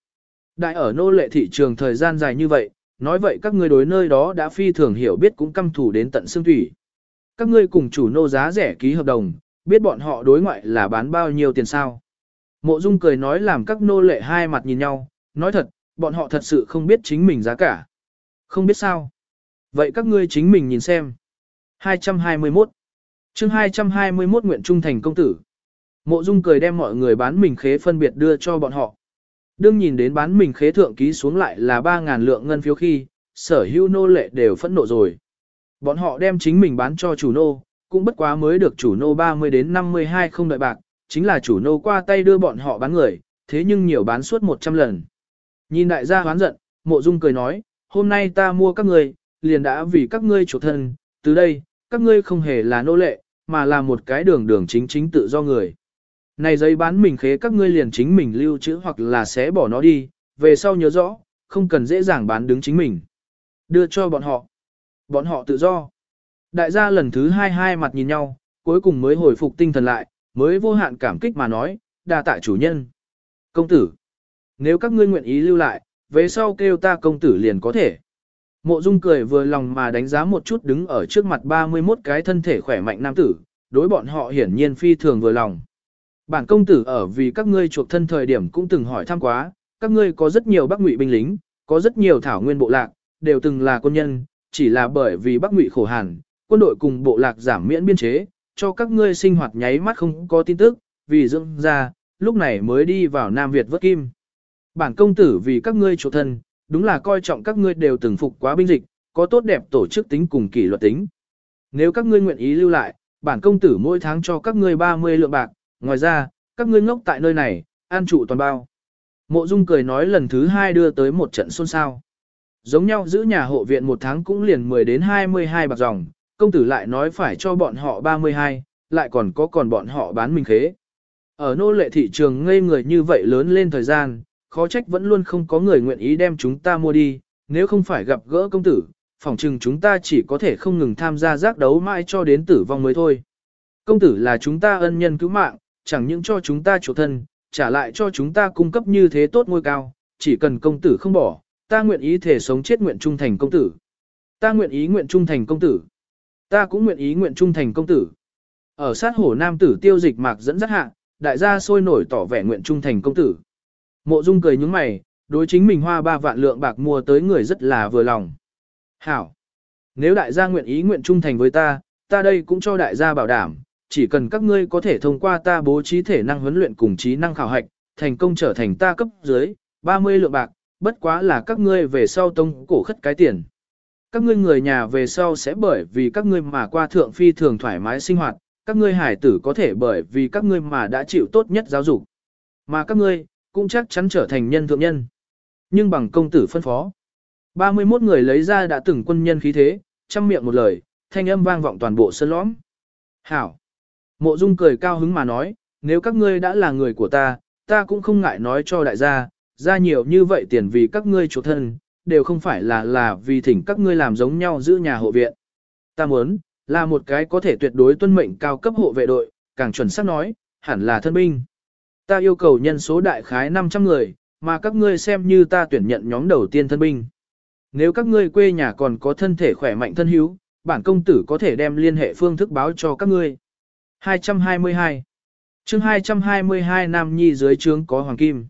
Đại ở nô lệ thị trường thời gian dài như vậy, nói vậy các ngươi đối nơi đó đã phi thường hiểu biết cũng căm thủ đến tận xương thủy. Các ngươi cùng chủ nô giá rẻ ký hợp đồng, biết bọn họ đối ngoại là bán bao nhiêu tiền sao. Mộ Dung cười nói làm các nô lệ hai mặt nhìn nhau, nói thật, bọn họ thật sự không biết chính mình giá cả. Không biết sao. Vậy các ngươi chính mình nhìn xem. 221 chương 221 nguyện trung thành công tử. Mộ Dung cười đem mọi người bán mình khế phân biệt đưa cho bọn họ. Đương nhìn đến bán mình khế thượng ký xuống lại là 3.000 lượng ngân phiếu khi, sở hữu nô lệ đều phẫn nộ rồi. Bọn họ đem chính mình bán cho chủ nô, cũng bất quá mới được chủ nô 30 đến 52 không đợi bạc, chính là chủ nô qua tay đưa bọn họ bán người, thế nhưng nhiều bán suốt 100 lần. Nhìn đại gia hoán giận, mộ dung cười nói, hôm nay ta mua các ngươi, liền đã vì các ngươi chủ thân, từ đây, các ngươi không hề là nô lệ, mà là một cái đường đường chính chính tự do người. Này giấy bán mình khế các ngươi liền chính mình lưu trữ hoặc là sẽ bỏ nó đi, về sau nhớ rõ, không cần dễ dàng bán đứng chính mình. Đưa cho bọn họ. Bọn họ tự do. Đại gia lần thứ hai hai mặt nhìn nhau, cuối cùng mới hồi phục tinh thần lại, mới vô hạn cảm kích mà nói, đa tạ chủ nhân. Công tử, nếu các ngươi nguyện ý lưu lại, về sau kêu ta công tử liền có thể. Mộ Dung cười vừa lòng mà đánh giá một chút đứng ở trước mặt 31 cái thân thể khỏe mạnh nam tử, đối bọn họ hiển nhiên phi thường vừa lòng. Bản công tử ở vì các ngươi chuộc thân thời điểm cũng từng hỏi thăm quá, các ngươi có rất nhiều bắc ngụy binh lính, có rất nhiều thảo nguyên bộ lạc, đều từng là quân nhân, chỉ là bởi vì bắc ngụy khổ hàn, quân đội cùng bộ lạc giảm miễn biên chế, cho các ngươi sinh hoạt nháy mắt không có tin tức, vì dưỡng ra, lúc này mới đi vào Nam Việt vớt kim. Bản công tử vì các ngươi chủ thân, đúng là coi trọng các ngươi đều từng phục quá binh dịch, có tốt đẹp tổ chức tính cùng kỷ luật tính. Nếu các ngươi nguyện ý lưu lại, bản công tử mỗi tháng cho các ngươi 30 lượng bạc, ngoài ra, các ngươi ngốc tại nơi này, an trụ toàn bao. Mộ Dung cười nói lần thứ hai đưa tới một trận xôn xao. Giống nhau giữ nhà hộ viện một tháng cũng liền 10 đến 22 bạc dòng, công tử lại nói phải cho bọn họ 32, lại còn có còn bọn họ bán mình khế. Ở nô lệ thị trường ngây người như vậy lớn lên thời gian, khó trách vẫn luôn không có người nguyện ý đem chúng ta mua đi, nếu không phải gặp gỡ công tử, phỏng chừng chúng ta chỉ có thể không ngừng tham gia giác đấu mãi cho đến tử vong mới thôi. Công tử là chúng ta ân nhân cứu mạng, chẳng những cho chúng ta chủ thân, trả lại cho chúng ta cung cấp như thế tốt ngôi cao, chỉ cần công tử không bỏ, ta nguyện ý thể sống chết nguyện trung thành công tử. Ta nguyện ý nguyện trung thành công tử. Ta cũng nguyện ý nguyện trung thành công tử. Ở sát hổ nam tử tiêu dịch mạc dẫn dắt hạ, đại gia sôi nổi tỏ vẻ nguyện trung thành công tử. Mộ Dung cười nhúng mày, đối chính mình hoa ba vạn lượng bạc mua tới người rất là vừa lòng. Hảo! Nếu đại gia nguyện ý nguyện trung thành với ta, ta đây cũng cho đại gia bảo đảm, chỉ cần các ngươi có thể thông qua ta bố trí thể năng huấn luyện cùng trí năng khảo hạch, thành công trở thành ta cấp dưới, 30 lượng bạc, bất quá là các ngươi về sau tông cổ khất cái tiền. Các ngươi người nhà về sau sẽ bởi vì các ngươi mà qua thượng phi thường thoải mái sinh hoạt, các ngươi hải tử có thể bởi vì các ngươi mà đã chịu tốt nhất giáo dục. Mà các ngươi, cũng chắc chắn trở thành nhân thượng nhân. Nhưng bằng công tử phân phó. 31 người lấy ra đã từng quân nhân khí thế, chăm miệng một lời, thanh âm vang vọng toàn bộ sân lõm. Hảo! Mộ Dung cười cao hứng mà nói, nếu các ngươi đã là người của ta, ta cũng không ngại nói cho đại gia, ra nhiều như vậy tiền vì các ngươi chủ thân, đều không phải là là vì thỉnh các ngươi làm giống nhau giữ nhà hộ viện. Ta muốn, là một cái có thể tuyệt đối tuân mệnh cao cấp hộ vệ đội, càng chuẩn xác nói, hẳn là thân binh. Ta yêu cầu nhân số đại khái 500 người, mà các ngươi xem như ta tuyển nhận nhóm đầu tiên thân binh. Nếu các ngươi quê nhà còn có thân thể khỏe mạnh thân hữu, bản công tử có thể đem liên hệ phương thức báo cho các ngươi. 222 chương 222 Nam Nhi dưới trướng có Hoàng Kim.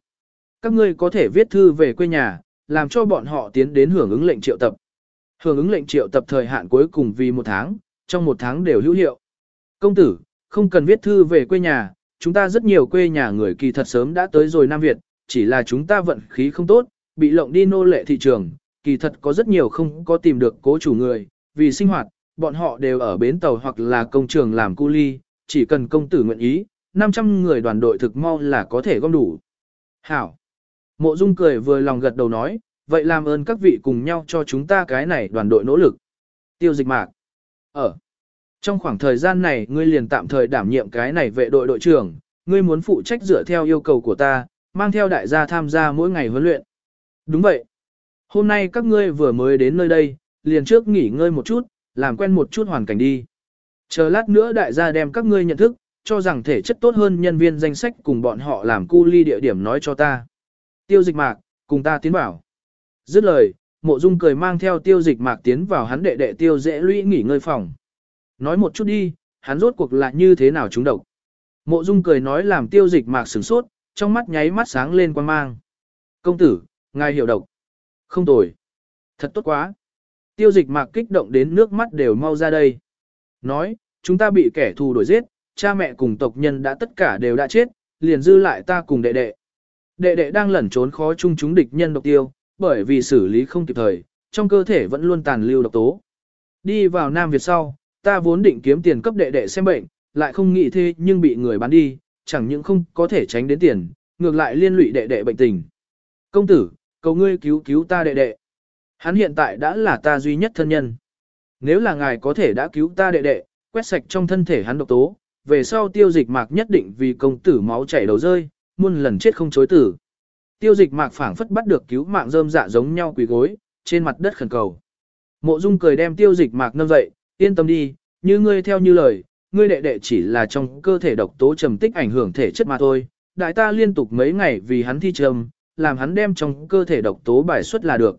Các ngươi có thể viết thư về quê nhà, làm cho bọn họ tiến đến hưởng ứng lệnh triệu tập. Hưởng ứng lệnh triệu tập thời hạn cuối cùng vì một tháng, trong một tháng đều hữu hiệu. Công tử, không cần viết thư về quê nhà, chúng ta rất nhiều quê nhà người kỳ thật sớm đã tới rồi Nam Việt, chỉ là chúng ta vận khí không tốt, bị lộng đi nô lệ thị trường, kỳ thật có rất nhiều không có tìm được cố chủ người, vì sinh hoạt, bọn họ đều ở bến tàu hoặc là công trường làm cu ly, chỉ cần công tử nguyện ý, 500 người đoàn đội thực mau là có thể gom đủ. Hảo! Mộ Dung cười vừa lòng gật đầu nói, vậy làm ơn các vị cùng nhau cho chúng ta cái này đoàn đội nỗ lực. Tiêu dịch mạc. Ở. Trong khoảng thời gian này ngươi liền tạm thời đảm nhiệm cái này vệ đội đội trưởng, ngươi muốn phụ trách dựa theo yêu cầu của ta, mang theo đại gia tham gia mỗi ngày huấn luyện. Đúng vậy. Hôm nay các ngươi vừa mới đến nơi đây, liền trước nghỉ ngơi một chút, làm quen một chút hoàn cảnh đi. Chờ lát nữa đại gia đem các ngươi nhận thức, cho rằng thể chất tốt hơn nhân viên danh sách cùng bọn họ làm cu ly địa điểm nói cho ta. Tiêu dịch mạc, cùng ta tiến bảo. Dứt lời, mộ dung cười mang theo tiêu dịch mạc tiến vào hắn đệ đệ tiêu dễ lũy nghỉ ngơi phòng. Nói một chút đi, hắn rốt cuộc là như thế nào chúng độc. Mộ dung cười nói làm tiêu dịch mạc sửng sốt, trong mắt nháy mắt sáng lên quan mang. Công tử, ngài hiểu độc. Không tồi. Thật tốt quá. Tiêu dịch mạc kích động đến nước mắt đều mau ra đây. Nói, chúng ta bị kẻ thù đuổi giết, cha mẹ cùng tộc nhân đã tất cả đều đã chết, liền dư lại ta cùng đệ đệ. Đệ đệ đang lẩn trốn khó chung chúng địch nhân độc tiêu, bởi vì xử lý không kịp thời, trong cơ thể vẫn luôn tàn lưu độc tố. Đi vào Nam Việt sau, ta vốn định kiếm tiền cấp đệ đệ xem bệnh, lại không nghĩ thế nhưng bị người bán đi, chẳng những không có thể tránh đến tiền, ngược lại liên lụy đệ đệ bệnh tình. Công tử, cầu ngươi cứu cứu ta đệ đệ. Hắn hiện tại đã là ta duy nhất thân nhân. Nếu là ngài có thể đã cứu ta đệ đệ, quét sạch trong thân thể hắn độc tố, về sau tiêu dịch mạc nhất định vì công tử máu chảy đầu rơi, muôn lần chết không chối tử. Tiêu dịch mạc phảng phất bắt được cứu mạng rơm dạ giống nhau quỳ gối, trên mặt đất khẩn cầu. Mộ dung cười đem tiêu dịch mạc nâng dậy, yên tâm đi, như ngươi theo như lời, ngươi đệ đệ chỉ là trong cơ thể độc tố trầm tích ảnh hưởng thể chất mà thôi. Đại ta liên tục mấy ngày vì hắn thi trầm, làm hắn đem trong cơ thể độc tố bài xuất là được.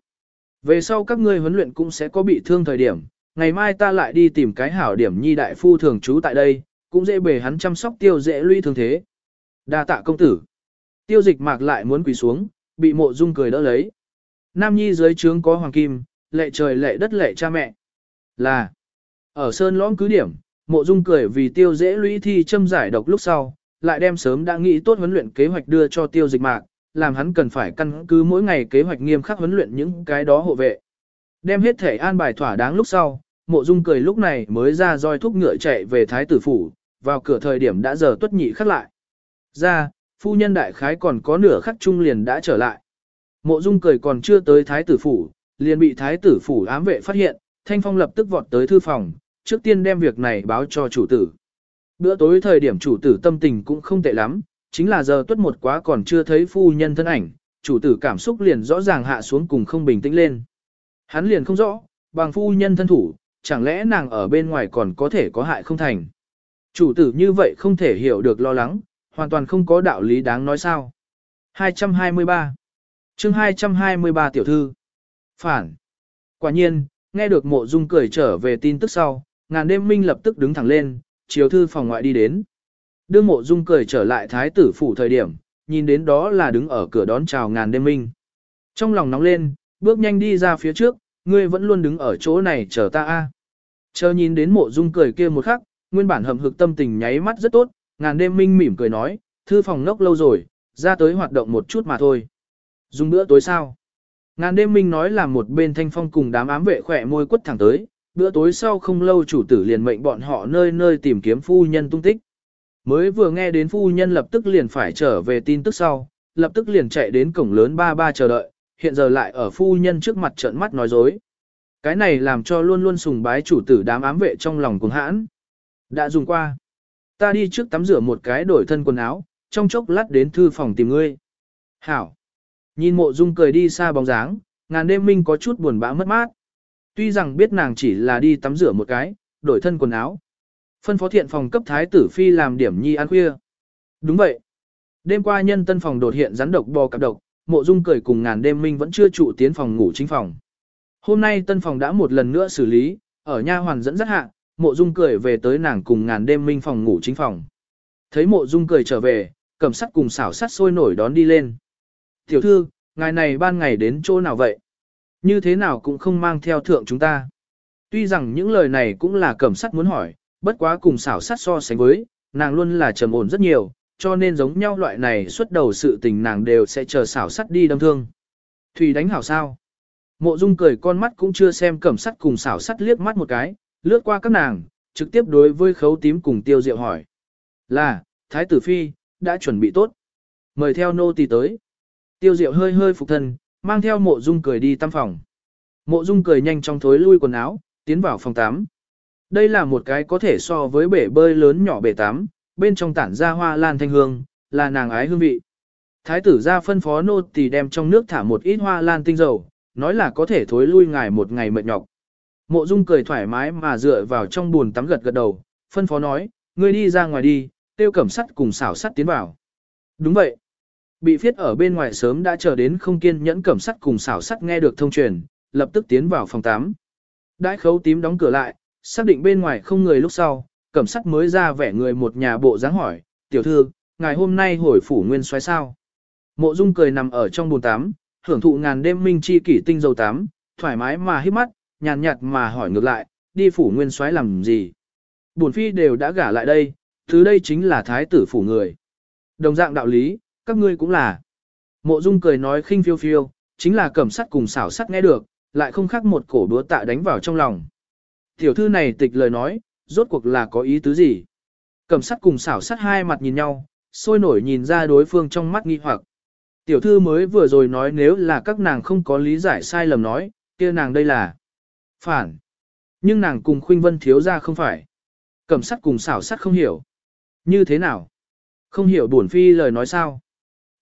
Về sau các ngươi huấn luyện cũng sẽ có bị thương thời điểm, ngày mai ta lại đi tìm cái hảo điểm nhi đại phu thường trú tại đây, cũng dễ bề hắn chăm sóc tiêu dễ luy thương thế. Đa tạ công tử. Tiêu dịch mạc lại muốn quỳ xuống, bị mộ dung cười đỡ lấy. Nam nhi dưới trướng có hoàng kim, lệ trời lệ đất lệ cha mẹ. Là, ở sơn lõm cứ điểm, mộ dung cười vì tiêu dễ lũy thi châm giải độc lúc sau, lại đem sớm đã nghĩ tốt huấn luyện kế hoạch đưa cho tiêu dịch mạc, làm hắn cần phải căn cứ mỗi ngày kế hoạch nghiêm khắc huấn luyện những cái đó hộ vệ. Đem hết thể an bài thỏa đáng lúc sau, mộ dung cười lúc này mới ra roi thúc ngựa chạy về thái tử phủ, vào cửa thời điểm đã giờ tuất nhị khắc lại. Ra, phu nhân đại khái còn có nửa khắc trung liền đã trở lại. Mộ dung cười còn chưa tới thái tử phủ, liền bị thái tử phủ ám vệ phát hiện, thanh phong lập tức vọt tới thư phòng, trước tiên đem việc này báo cho chủ tử. Bữa tối thời điểm chủ tử tâm tình cũng không tệ lắm, chính là giờ tuất một quá còn chưa thấy phu nhân thân ảnh, chủ tử cảm xúc liền rõ ràng hạ xuống cùng không bình tĩnh lên. Hắn liền không rõ, bằng phu nhân thân thủ, chẳng lẽ nàng ở bên ngoài còn có thể có hại không thành. Chủ tử như vậy không thể hiểu được lo lắng, hoàn toàn không có đạo lý đáng nói sao. 223 chương 223 tiểu thư Phản Quả nhiên, nghe được mộ dung cười trở về tin tức sau, ngàn đêm minh lập tức đứng thẳng lên, chiếu thư phòng ngoại đi đến. Đương mộ dung cười trở lại thái tử phủ thời điểm, nhìn đến đó là đứng ở cửa đón chào ngàn đêm minh. Trong lòng nóng lên, bước nhanh đi ra phía trước, ngươi vẫn luôn đứng ở chỗ này chờ ta a. Chờ nhìn đến mộ dung cười kia một khắc, nguyên bản hầm hực tâm tình nháy mắt rất tốt, ngàn đêm minh mỉm cười nói, thư phòng ngốc lâu rồi, ra tới hoạt động một chút mà thôi. Dùng bữa tối sao? Ngàn đêm minh nói là một bên thanh phong cùng đám ám vệ khỏe môi quất thẳng tới, bữa tối sau không lâu chủ tử liền mệnh bọn họ nơi nơi tìm kiếm phu nhân tung tích. Mới vừa nghe đến phu nhân lập tức liền phải trở về tin tức sau, lập tức liền chạy đến cổng lớn ba ba chờ đợi, hiện giờ lại ở phu nhân trước mặt trợn mắt nói dối. Cái này làm cho luôn luôn sùng bái chủ tử đám ám vệ trong lòng cuồng hãn. Đã dùng qua. Ta đi trước tắm rửa một cái đổi thân quần áo, trong chốc lát đến thư phòng tìm ngươi. Hảo. Nhìn mộ dung cười đi xa bóng dáng, ngàn đêm minh có chút buồn bã mất mát. Tuy rằng biết nàng chỉ là đi tắm rửa một cái, đổi thân quần áo. Phân phó thiện phòng cấp thái tử phi làm điểm nhi ăn khuya. Đúng vậy. Đêm qua nhân tân phòng đột hiện rắn độc bò cặp độc, mộ dung cười cùng ngàn đêm minh vẫn chưa trụ tiến phòng ngủ chính phòng. Hôm nay tân phòng đã một lần nữa xử lý, ở nha hoàn dẫn rất hạ, mộ dung cười về tới nàng cùng ngàn đêm minh phòng ngủ chính phòng. Thấy mộ dung cười trở về, cầm sắt cùng xảo sắt sôi nổi đón đi lên. Tiểu thư, ngài này ban ngày đến chỗ nào vậy? Như thế nào cũng không mang theo thượng chúng ta. Tuy rằng những lời này cũng là cẩm sắt muốn hỏi, bất quá cùng xảo sắt so sánh với, nàng luôn là trầm ổn rất nhiều, cho nên giống nhau loại này xuất đầu sự tình nàng đều sẽ chờ xảo sắt đi đâm thương. Thủy đánh hảo sao? Mộ Dung cười con mắt cũng chưa xem cẩm sắt cùng xảo sắt liếc mắt một cái, lướt qua các nàng, trực tiếp đối với khấu tím cùng tiêu diệu hỏi. Là, Thái tử Phi, đã chuẩn bị tốt. Mời theo nô tỳ tới. Tiêu diệu hơi hơi phục thân, mang theo mộ dung cười đi tăm phòng. Mộ dung cười nhanh trong thối lui quần áo, tiến vào phòng tắm. Đây là một cái có thể so với bể bơi lớn nhỏ bể tắm, bên trong tản ra hoa lan thanh hương, là nàng ái hương vị. Thái tử ra phân phó nô tỳ đem trong nước thả một ít hoa lan tinh dầu, nói là có thể thối lui ngài một ngày mệt nhọc. Mộ Dung cười thoải mái mà dựa vào trong buồn tắm gật gật đầu, phân phó nói, ngươi đi ra ngoài đi, tiêu cẩm sắt cùng xảo sắt tiến vào. Đúng vậy. Bị phiết ở bên ngoài sớm đã chờ đến không kiên nhẫn cẩm sắt cùng xảo sắt nghe được thông truyền, lập tức tiến vào phòng tắm. Đãi khấu tím đóng cửa lại, xác định bên ngoài không người lúc sau, cẩm sắt mới ra vẻ người một nhà bộ dáng hỏi, tiểu thư, ngày hôm nay hồi phủ nguyên xoáy sao. Mộ Dung cười nằm ở trong bồn tắm, hưởng thụ ngàn đêm minh chi kỷ tinh dầu tắm, thoải mái mà hít mắt, nhàn nhạt mà hỏi ngược lại, đi phủ nguyên soái làm gì? Bổn phi đều đã gả lại đây, thứ đây chính là thái tử phủ người. Đồng dạng đạo lý, các ngươi cũng là. Mộ Dung cười nói khinh phiêu phiêu, chính là cẩm sắt cùng xảo sắt nghe được, lại không khác một cổ búa tạ đánh vào trong lòng. Tiểu thư này tịch lời nói, rốt cuộc là có ý tứ gì? Cẩm sắt cùng xảo sắt hai mặt nhìn nhau, sôi nổi nhìn ra đối phương trong mắt nghi hoặc. Tiểu thư mới vừa rồi nói nếu là các nàng không có lý giải sai lầm nói, kia nàng đây là phản. Nhưng nàng cùng khuynh vân thiếu ra không phải. Cẩm sắt cùng xảo sắt không hiểu. Như thế nào? Không hiểu bổn phi lời nói sao?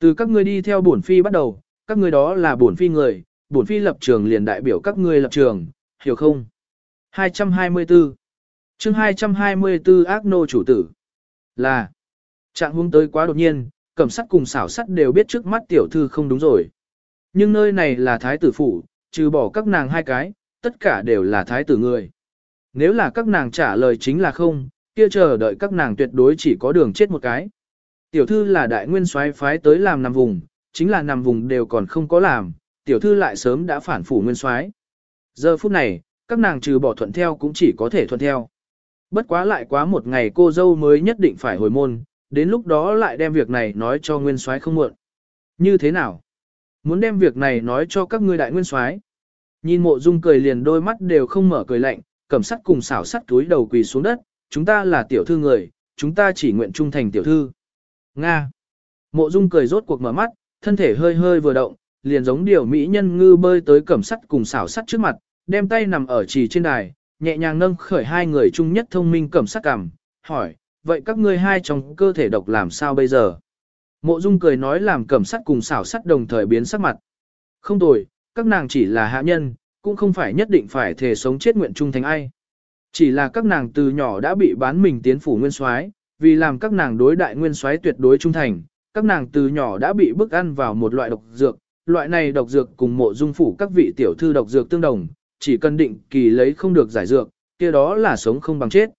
Từ các ngươi đi theo bổn phi bắt đầu, các ngươi đó là bổn phi người, bổn phi lập trường liền đại biểu các ngươi lập trường, hiểu không? 224 chương 224 ác nô chủ tử là trạng huống tới quá đột nhiên, cẩm sắt cùng xảo sắt đều biết trước mắt tiểu thư không đúng rồi. Nhưng nơi này là thái tử phủ, trừ bỏ các nàng hai cái, tất cả đều là thái tử người. Nếu là các nàng trả lời chính là không, kia chờ đợi các nàng tuyệt đối chỉ có đường chết một cái. Tiểu thư là đại nguyên soái phái tới làm nằm vùng, chính là nằm vùng đều còn không có làm, tiểu thư lại sớm đã phản phủ nguyên soái. Giờ phút này, các nàng trừ bỏ thuận theo cũng chỉ có thể thuận theo. Bất quá lại quá một ngày cô dâu mới nhất định phải hồi môn, đến lúc đó lại đem việc này nói cho nguyên soái không muộn. Như thế nào? Muốn đem việc này nói cho các ngươi đại nguyên soái. Nhìn mộ dung cười liền đôi mắt đều không mở cười lạnh, cầm sắt cùng xảo sắt túi đầu quỳ xuống đất, chúng ta là tiểu thư người, chúng ta chỉ nguyện trung thành tiểu thư. Nga. Mộ dung cười rốt cuộc mở mắt, thân thể hơi hơi vừa động, liền giống điều mỹ nhân ngư bơi tới cẩm sắt cùng xảo sắt trước mặt, đem tay nằm ở trì trên đài, nhẹ nhàng nâng khởi hai người chung nhất thông minh cẩm sắt cằm, hỏi, vậy các ngươi hai trong cơ thể độc làm sao bây giờ? Mộ dung cười nói làm cẩm sắt cùng xảo sắt đồng thời biến sắc mặt. Không tồi, các nàng chỉ là hạ nhân, cũng không phải nhất định phải thể sống chết nguyện trung thành ai. Chỉ là các nàng từ nhỏ đã bị bán mình tiến phủ nguyên soái, vì làm các nàng đối đại nguyên soái tuyệt đối trung thành, các nàng từ nhỏ đã bị bức ăn vào một loại độc dược, loại này độc dược cùng mộ dung phủ các vị tiểu thư độc dược tương đồng, chỉ cần định kỳ lấy không được giải dược, kia đó là sống không bằng chết.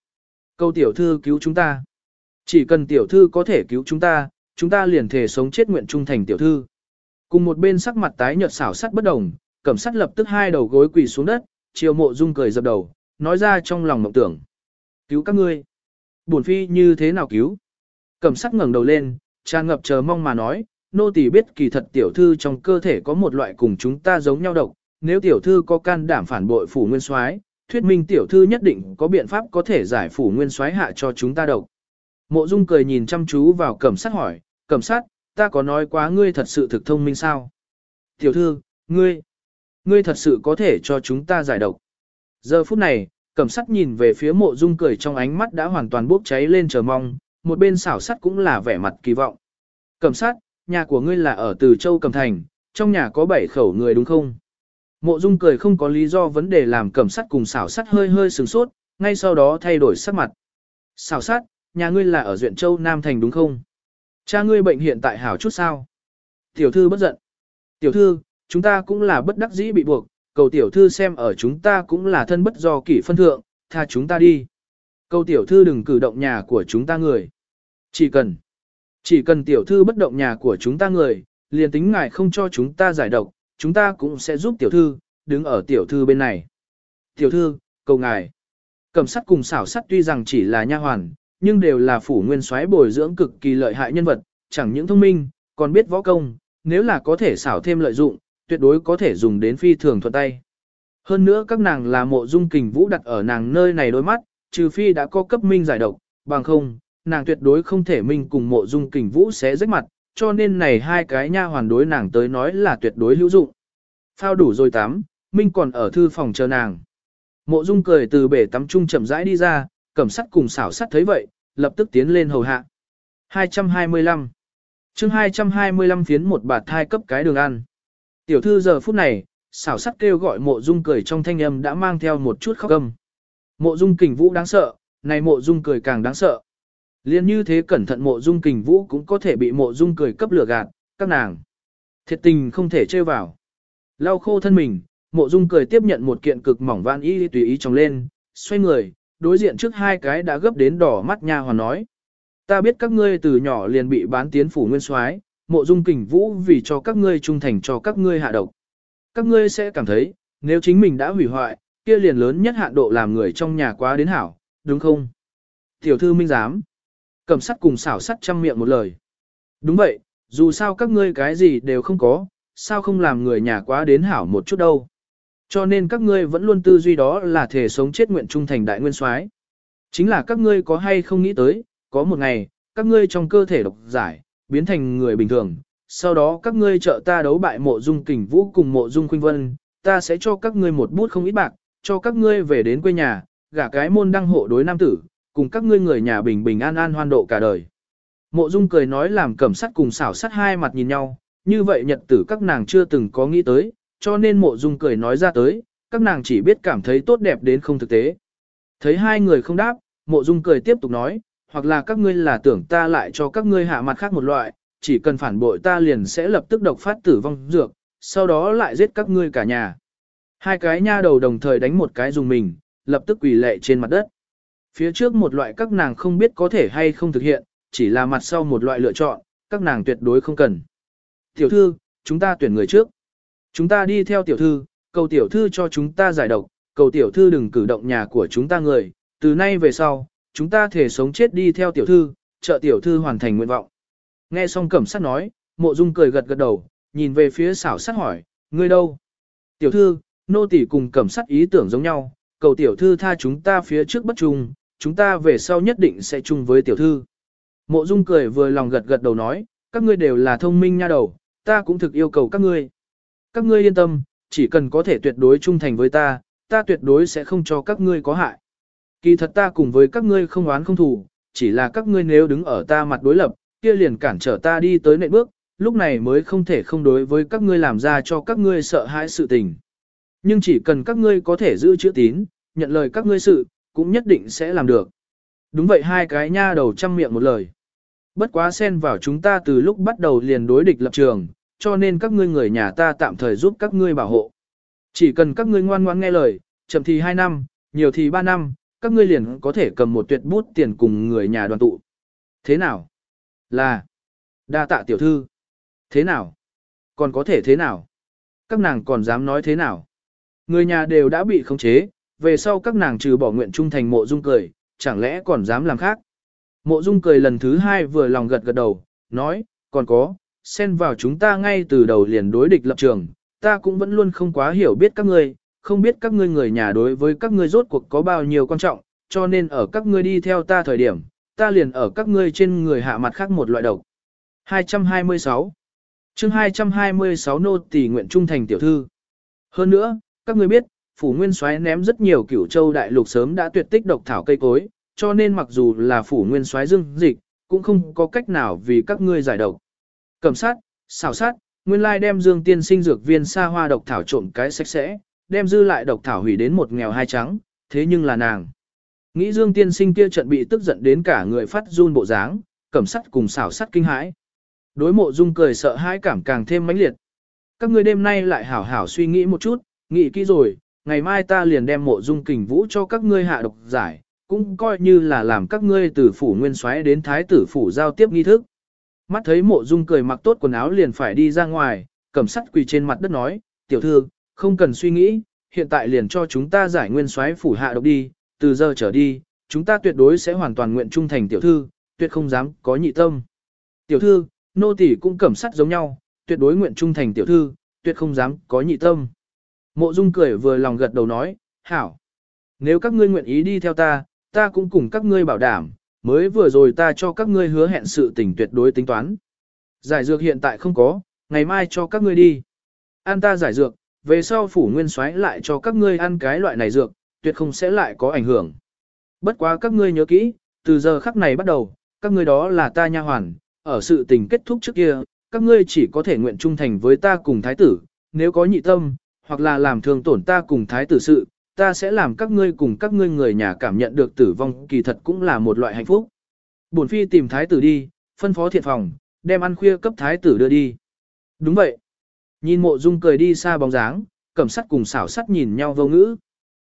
Câu tiểu thư cứu chúng ta. Chỉ cần tiểu thư có thể cứu chúng ta, chúng ta liền thể sống chết nguyện trung thành tiểu thư. Cùng một bên sắc mặt tái nhợt xảo sắt bất đồng, cẩm sắt lập tức hai đầu gối quỳ xuống đất, chiều mộ dung cười dập đầu, nói ra trong lòng mộng tưởng. Cứu các ngươi. Buồn phi như thế nào cứu? Cẩm sắc ngẩng đầu lên, tràn ngập chờ mong mà nói, nô tỳ biết kỳ thật tiểu thư trong cơ thể có một loại cùng chúng ta giống nhau độc, nếu tiểu thư có can đảm phản bội phủ nguyên soái, thuyết minh tiểu thư nhất định có biện pháp có thể giải phủ nguyên soái hạ cho chúng ta độc. Mộ Dung cười nhìn chăm chú vào cẩm sát hỏi, cẩm sát, ta có nói quá ngươi thật sự thực thông minh sao? Tiểu thư, ngươi, ngươi thật sự có thể cho chúng ta giải độc. Giờ phút này, cẩm Sắt nhìn về phía mộ Dung cười trong ánh mắt đã hoàn toàn bốc cháy lên chờ mong, một bên xảo sắt cũng là vẻ mặt kỳ vọng. Cẩm Sắt, nhà của ngươi là ở Từ Châu Cẩm Thành, trong nhà có bảy khẩu người đúng không? Mộ Dung cười không có lý do vấn đề làm cẩm sắt cùng xảo sắt hơi hơi sừng sốt, ngay sau đó thay đổi sắc mặt. Xảo sắt, nhà ngươi là ở Duyện Châu Nam Thành đúng không? Cha ngươi bệnh hiện tại hảo chút sao? Tiểu thư bất giận. Tiểu thư, chúng ta cũng là bất đắc dĩ bị buộc, cầu tiểu thư xem ở chúng ta cũng là thân bất do kỷ phân thượng, tha chúng ta đi. Cầu tiểu thư đừng cử động nhà của chúng ta người. Chỉ cần, chỉ cần tiểu thư bất động nhà của chúng ta người, liền tính ngài không cho chúng ta giải độc, chúng ta cũng sẽ giúp tiểu thư, đứng ở tiểu thư bên này. Tiểu thư, cầu ngài. Cầm sắt cùng xảo sắt tuy rằng chỉ là nha hoàn, nhưng đều là phủ nguyên soái bồi dưỡng cực kỳ lợi hại nhân vật, chẳng những thông minh, còn biết võ công, nếu là có thể xảo thêm lợi dụng, tuyệt đối có thể dùng đến phi thường thuận tay. Hơn nữa các nàng là mộ dung kình vũ đặt ở nàng nơi này đôi mắt, trừ phi đã có cấp minh giải độc, bằng không, nàng tuyệt đối không thể minh cùng mộ dung kình vũ sẽ rách mặt, cho nên này hai cái nha hoàn đối nàng tới nói là tuyệt đối hữu dụng. Phao đủ rồi tắm, Minh còn ở thư phòng chờ nàng. Mộ Dung cười từ bể tắm trung chậm rãi đi ra, cẩm sắt cùng xảo sắt thấy vậy, lập tức tiến lên hầu hạ. 225 chương 225 phiến một bạt thai cấp cái đường ăn. Tiểu thư giờ phút này, xảo sắt kêu gọi mộ dung cười trong thanh âm đã mang theo một chút khóc âm. Mộ dung kình vũ đáng sợ, này mộ dung cười càng đáng sợ. Liên như thế cẩn thận mộ dung kình vũ cũng có thể bị mộ dung cười cấp lửa gạt, các nàng. Thiệt tình không thể chơi vào. Lau khô thân mình, mộ dung cười tiếp nhận một kiện cực mỏng van y tùy ý trồng lên, xoay người, đối diện trước hai cái đã gấp đến đỏ mắt nha hoàn nói. Ta biết các ngươi từ nhỏ liền bị bán tiến phủ nguyên soái, mộ dung kình vũ vì cho các ngươi trung thành cho các ngươi hạ độc. Các ngươi sẽ cảm thấy, nếu chính mình đã hủy hoại, kia liền lớn nhất hạn độ làm người trong nhà quá đến hảo, đúng không? Tiểu thư minh giám. Cầm sắt cùng xảo sắt trăm miệng một lời. Đúng vậy, dù sao các ngươi cái gì đều không có, sao không làm người nhà quá đến hảo một chút đâu. Cho nên các ngươi vẫn luôn tư duy đó là thể sống chết nguyện trung thành đại nguyên soái. Chính là các ngươi có hay không nghĩ tới, có một ngày, các ngươi trong cơ thể độc giải, biến thành người bình thường, sau đó các ngươi trợ ta đấu bại mộ dung kình vũ cùng mộ dung khuynh vân, ta sẽ cho các ngươi một bút không ít bạc, cho các ngươi về đến quê nhà, gả cái môn đăng hộ đối nam tử, cùng các ngươi người nhà bình bình an an hoan độ cả đời. Mộ Dung cười nói làm cẩm sắt cùng xảo sắt hai mặt nhìn nhau, như vậy nhật tử các nàng chưa từng có nghĩ tới, cho nên mộ Dung cười nói ra tới, các nàng chỉ biết cảm thấy tốt đẹp đến không thực tế. Thấy hai người không đáp, mộ Dung cười tiếp tục nói, hoặc là các ngươi là tưởng ta lại cho các ngươi hạ mặt khác một loại, chỉ cần phản bội ta liền sẽ lập tức độc phát tử vong dược, sau đó lại giết các ngươi cả nhà. Hai cái nha đầu đồng thời đánh một cái dùng mình, lập tức quỳ lệ trên mặt đất. Phía trước một loại các nàng không biết có thể hay không thực hiện, chỉ là mặt sau một loại lựa chọn, các nàng tuyệt đối không cần. Tiểu thư, chúng ta tuyển người trước. Chúng ta đi theo tiểu thư, cầu tiểu thư cho chúng ta giải độc, cầu tiểu thư đừng cử động nhà của chúng ta người, từ nay về sau, chúng ta thể sống chết đi theo tiểu thư, trợ tiểu thư hoàn thành nguyện vọng. Nghe xong cẩm sát nói, mộ dung cười gật gật đầu, nhìn về phía xảo sát hỏi, ngươi đâu? Tiểu thư, nô tỷ cùng cẩm sát ý tưởng giống nhau, cầu tiểu thư tha chúng ta phía trước bất trung, chúng ta về sau nhất định sẽ chung với tiểu thư. Mộ Dung cười vừa lòng gật gật đầu nói, các ngươi đều là thông minh nha đầu, ta cũng thực yêu cầu các ngươi. Các ngươi yên tâm, chỉ cần có thể tuyệt đối trung thành với ta, ta tuyệt đối sẽ không cho các ngươi có hại. Kỳ thật ta cùng với các ngươi không oán không thù, chỉ là các ngươi nếu đứng ở ta mặt đối lập, kia liền cản trở ta đi tới nệ bước, lúc này mới không thể không đối với các ngươi làm ra cho các ngươi sợ hãi sự tình. Nhưng chỉ cần các ngươi có thể giữ chữ tín, nhận lời các ngươi sự, cũng nhất định sẽ làm được. Đúng vậy hai cái nha đầu chăm miệng một lời. Bất quá xen vào chúng ta từ lúc bắt đầu liền đối địch lập trường, cho nên các ngươi người nhà ta tạm thời giúp các ngươi bảo hộ. Chỉ cần các ngươi ngoan ngoãn nghe lời, chậm thì 2 năm, nhiều thì 3 năm, các ngươi liền có thể cầm một tuyệt bút tiền cùng người nhà đoàn tụ. Thế nào? Là. Đa tạ tiểu thư. Thế nào? Còn có thể thế nào? Các nàng còn dám nói thế nào? Người nhà đều đã bị khống chế, về sau các nàng trừ bỏ nguyện trung thành mộ dung cười, chẳng lẽ còn dám làm khác. Mộ dung cười lần thứ hai vừa lòng gật gật đầu, nói, còn có, xen vào chúng ta ngay từ đầu liền đối địch lập trường, ta cũng vẫn luôn không quá hiểu biết các ngươi, không biết các ngươi người nhà đối với các ngươi rốt cuộc có bao nhiêu quan trọng, cho nên ở các ngươi đi theo ta thời điểm, ta liền ở các ngươi trên người hạ mặt khác một loại độc. 226 chương 226 nô tỳ nguyện trung thành tiểu thư. Hơn nữa, các ngươi biết, phủ nguyên soái ném rất nhiều cửu châu đại lục sớm đã tuyệt tích độc thảo cây cối, cho nên mặc dù là phủ nguyên soái dương dịch, cũng không có cách nào vì các ngươi giải độc. Cẩm sát, xảo sát, nguyên lai đem dương tiên sinh dược viên xa hoa độc thảo trộn cái sạch sẽ, đem dư lại độc thảo hủy đến một nghèo hai trắng, thế nhưng là nàng. Nghĩ dương tiên sinh kia trận bị tức giận đến cả người phát run bộ dáng, cẩm sắt cùng xảo sắt kinh hãi. Đối mộ dung cười sợ hãi cảm càng thêm mãnh liệt. Các ngươi đêm nay lại hảo hảo suy nghĩ một chút, nghĩ kỹ rồi, ngày mai ta liền đem mộ dung kình vũ cho các ngươi hạ độc giải, cũng coi như là làm các ngươi từ phủ nguyên soái đến thái tử phủ giao tiếp nghi thức. Mắt thấy mộ dung cười mặc tốt quần áo liền phải đi ra ngoài, cầm sắt quỳ trên mặt đất nói, tiểu thư, không cần suy nghĩ, hiện tại liền cho chúng ta giải nguyên soái phủ hạ độc đi, từ giờ trở đi, chúng ta tuyệt đối sẽ hoàn toàn nguyện trung thành tiểu thư, tuyệt không dám có nhị tâm. Tiểu thư, nô tỳ cũng cẩm sắt giống nhau, tuyệt đối nguyện trung thành tiểu thư, tuyệt không dám có nhị tâm. Mộ Dung cười vừa lòng gật đầu nói, hảo. Nếu các ngươi nguyện ý đi theo ta, ta cũng cùng các ngươi bảo đảm, mới vừa rồi ta cho các ngươi hứa hẹn sự tình tuyệt đối tính toán. Giải dược hiện tại không có, ngày mai cho các ngươi đi. An ta giải dược, về sau phủ nguyên soái lại cho các ngươi ăn cái loại này dược, tuyệt không sẽ lại có ảnh hưởng. Bất quá các ngươi nhớ kỹ, từ giờ khắc này bắt đầu, các ngươi đó là ta nha hoàn, ở sự tình kết thúc trước kia, các ngươi chỉ có thể nguyện trung thành với ta cùng thái tử, nếu có nhị tâm, hoặc là làm thương tổn ta cùng thái tử sự, ta sẽ làm các ngươi cùng các ngươi người nhà cảm nhận được tử vong kỳ thật cũng là một loại hạnh phúc. Bổn phi tìm thái tử đi, phân phó thiện phòng, đem ăn khuya cấp thái tử đưa đi. Đúng vậy. Nhìn mộ dung cười đi xa bóng dáng, cẩm sắt cùng xảo sắt nhìn nhau vô ngữ.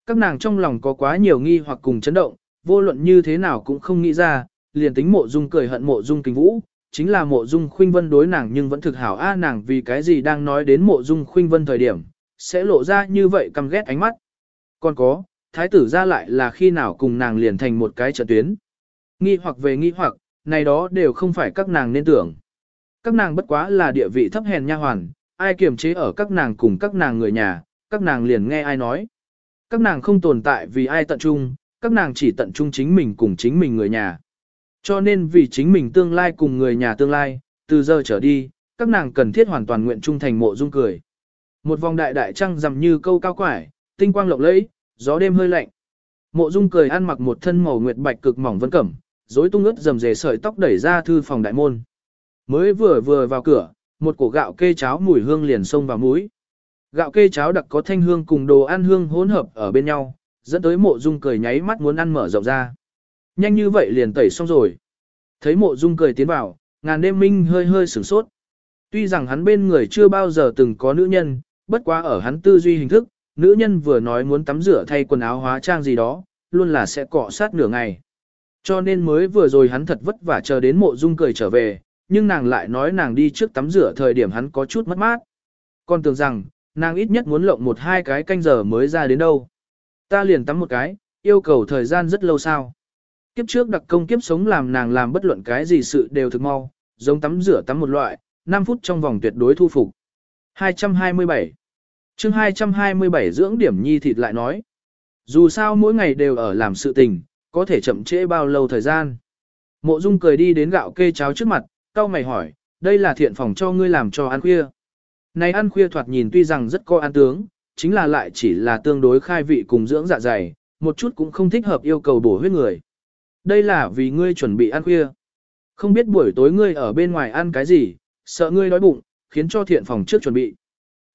Các nàng trong lòng có quá nhiều nghi hoặc cùng chấn động, vô luận như thế nào cũng không nghĩ ra, liền tính mộ dung cười hận mộ dung kinh vũ, chính là mộ dung khuynh vân đối nàng nhưng vẫn thực hảo a nàng vì cái gì đang nói đến mộ dung khuynh vân thời điểm, sẽ lộ ra như vậy căm ghét ánh mắt. Còn có, thái tử ra lại là khi nào cùng nàng liền thành một cái trận tuyến. Nghi hoặc về nghi hoặc, này đó đều không phải các nàng nên tưởng. Các nàng bất quá là địa vị thấp hèn nha hoàn, ai kiềm chế ở các nàng cùng các nàng người nhà, các nàng liền nghe ai nói. Các nàng không tồn tại vì ai tận trung, các nàng chỉ tận trung chính mình cùng chính mình người nhà. Cho nên vì chính mình tương lai cùng người nhà tương lai, từ giờ trở đi, các nàng cần thiết hoàn toàn nguyện trung thành mộ dung cười. Một vòng đại đại trăng rằm như câu cao quải, tinh quang lộng lẫy, gió đêm hơi lạnh. Mộ Dung cười ăn mặc một thân màu nguyệt bạch cực mỏng vân cẩm, rối tung ướt rầm rề sợi tóc đẩy ra thư phòng đại môn. Mới vừa vừa vào cửa, một cổ gạo kê cháo mùi hương liền xông vào mũi. Gạo kê cháo đặc có thanh hương cùng đồ ăn hương hỗn hợp ở bên nhau, dẫn tới Mộ Dung cười nháy mắt muốn ăn mở rộng ra. Nhanh như vậy liền tẩy xong rồi. Thấy Mộ Dung cười tiến vào, ngàn đêm minh hơi hơi sửng sốt. Tuy rằng hắn bên người chưa bao giờ từng có nữ nhân, bất quá ở hắn tư duy hình thức, nữ nhân vừa nói muốn tắm rửa thay quần áo hóa trang gì đó, luôn là sẽ cọ sát nửa ngày. Cho nên mới vừa rồi hắn thật vất vả chờ đến mộ dung cười trở về, nhưng nàng lại nói nàng đi trước tắm rửa thời điểm hắn có chút mất mát. con tưởng rằng, nàng ít nhất muốn lộng một hai cái canh giờ mới ra đến đâu. Ta liền tắm một cái, yêu cầu thời gian rất lâu sao. Kiếp trước đặc công kiếp sống làm nàng làm bất luận cái gì sự đều thực mau, giống tắm rửa tắm một loại, 5 phút trong vòng tuyệt đối thu phục. 227 chương 227 dưỡng điểm nhi thịt lại nói. Dù sao mỗi ngày đều ở làm sự tình, có thể chậm trễ bao lâu thời gian. Mộ Dung cười đi đến gạo kê cháo trước mặt, Cao mày hỏi, đây là thiện phòng cho ngươi làm cho ăn khuya. Này ăn khuya thoạt nhìn tuy rằng rất có ăn tướng, chính là lại chỉ là tương đối khai vị cùng dưỡng dạ dày, một chút cũng không thích hợp yêu cầu bổ huyết người. Đây là vì ngươi chuẩn bị ăn khuya. Không biết buổi tối ngươi ở bên ngoài ăn cái gì, sợ ngươi đói bụng, khiến cho thiện phòng trước chuẩn bị.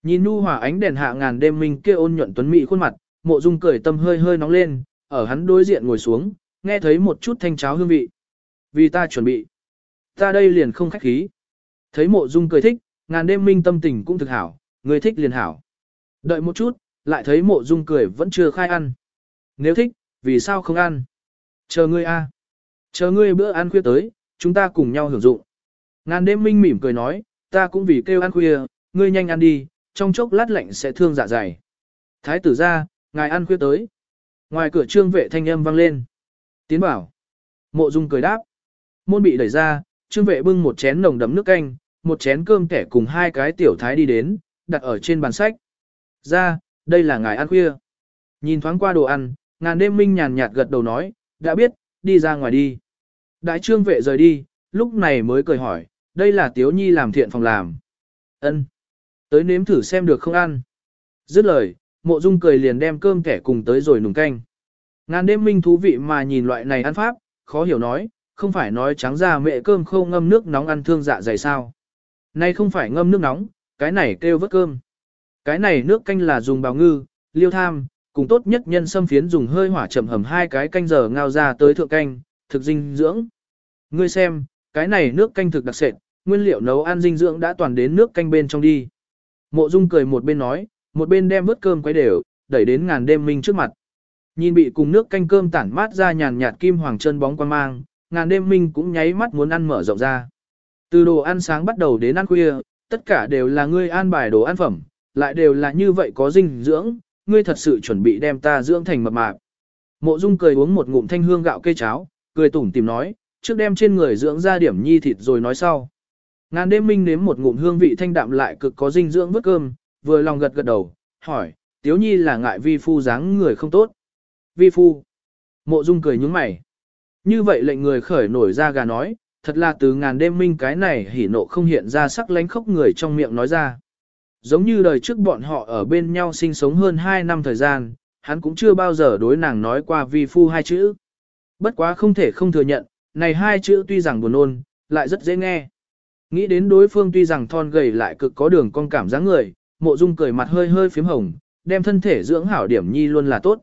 Nhìn nu hòa ánh đèn hạ ngàn đêm minh kia ôn nhuận tuấn mỹ khuôn mặt, mộ dung cười tâm hơi hơi nóng lên, ở hắn đối diện ngồi xuống, nghe thấy một chút thanh cháo hương vị. Vì ta chuẩn bị. Ta đây liền không khách khí. Thấy mộ dung cười thích, ngàn đêm minh tâm tình cũng thực hảo, người thích liền hảo. Đợi một chút, lại thấy mộ dung cười vẫn chưa khai ăn. Nếu thích, vì sao không ăn? Chờ ngươi a, Chờ ngươi bữa ăn khuya tới, chúng ta cùng nhau hưởng dụng. Ngàn đêm minh mỉm cười nói, ta cũng vì kêu ăn khuya, ngươi nhanh ăn đi, trong chốc lát lạnh sẽ thương dạ dày. Thái tử ra, ngài ăn khuya tới. Ngoài cửa trương vệ thanh âm vang lên. Tiến bảo. Mộ dung cười đáp. Môn bị đẩy ra, trương vệ bưng một chén nồng đấm nước canh, một chén cơm kẻ cùng hai cái tiểu thái đi đến, đặt ở trên bàn sách. Ra, đây là ngài ăn khuya. Nhìn thoáng qua đồ ăn, ngàn đêm minh nhàn nhạt gật đầu nói, đã biết, đi ra ngoài đi. Đại trương vệ rời đi, lúc này mới cười hỏi, đây là tiếu nhi làm thiện phòng làm. ân Tới nếm thử xem được không ăn. Dứt lời, mộ dung cười liền đem cơm kẻ cùng tới rồi nùng canh. Ngàn đêm minh thú vị mà nhìn loại này ăn pháp, khó hiểu nói, không phải nói trắng ra mẹ cơm khô ngâm nước nóng ăn thương dạ dày sao. Nay không phải ngâm nước nóng, cái này kêu vớt cơm. Cái này nước canh là dùng bào ngư, liêu tham, cùng tốt nhất nhân sâm phiến dùng hơi hỏa chậm hầm hai cái canh giờ ngao ra tới thượng canh, thực dinh dưỡng. Ngươi xem, cái này nước canh thực đặc sệt, nguyên liệu nấu ăn dinh dưỡng đã toàn đến nước canh bên trong đi. Mộ Dung cười một bên nói, một bên đem vớt cơm quấy đều, đẩy đến ngàn đêm minh trước mặt. Nhìn bị cùng nước canh cơm tản mát ra nhàn nhạt kim hoàng chân bóng quan mang, ngàn đêm minh cũng nháy mắt muốn ăn mở rộng ra. Từ đồ ăn sáng bắt đầu đến ăn khuya, tất cả đều là ngươi an bài đồ ăn phẩm, lại đều là như vậy có dinh dưỡng, ngươi thật sự chuẩn bị đem ta dưỡng thành mập mạp. Mộ Dung cười uống một ngụm thanh hương gạo cây cháo, cười tủm tìm nói, trước đem trên người dưỡng ra điểm nhi thịt rồi nói sau. Ngàn đêm minh nếm một ngụm hương vị thanh đạm lại cực có dinh dưỡng vớt cơm, vừa lòng gật gật đầu, hỏi, tiếu nhi là ngại vi phu dáng người không tốt. Vi phu. Mộ dung cười nhúng mày. Như vậy lệnh người khởi nổi ra gà nói, thật là từ ngàn đêm minh cái này hỉ nộ không hiện ra sắc lánh khóc người trong miệng nói ra. Giống như đời trước bọn họ ở bên nhau sinh sống hơn 2 năm thời gian, hắn cũng chưa bao giờ đối nàng nói qua vi phu hai chữ. Bất quá không thể không thừa nhận, này hai chữ tuy rằng buồn ôn, lại rất dễ nghe. Nghĩ đến đối phương tuy rằng thon gầy lại cực có đường con cảm dáng người, mộ dung cười mặt hơi hơi phím hồng, đem thân thể dưỡng hảo điểm nhi luôn là tốt.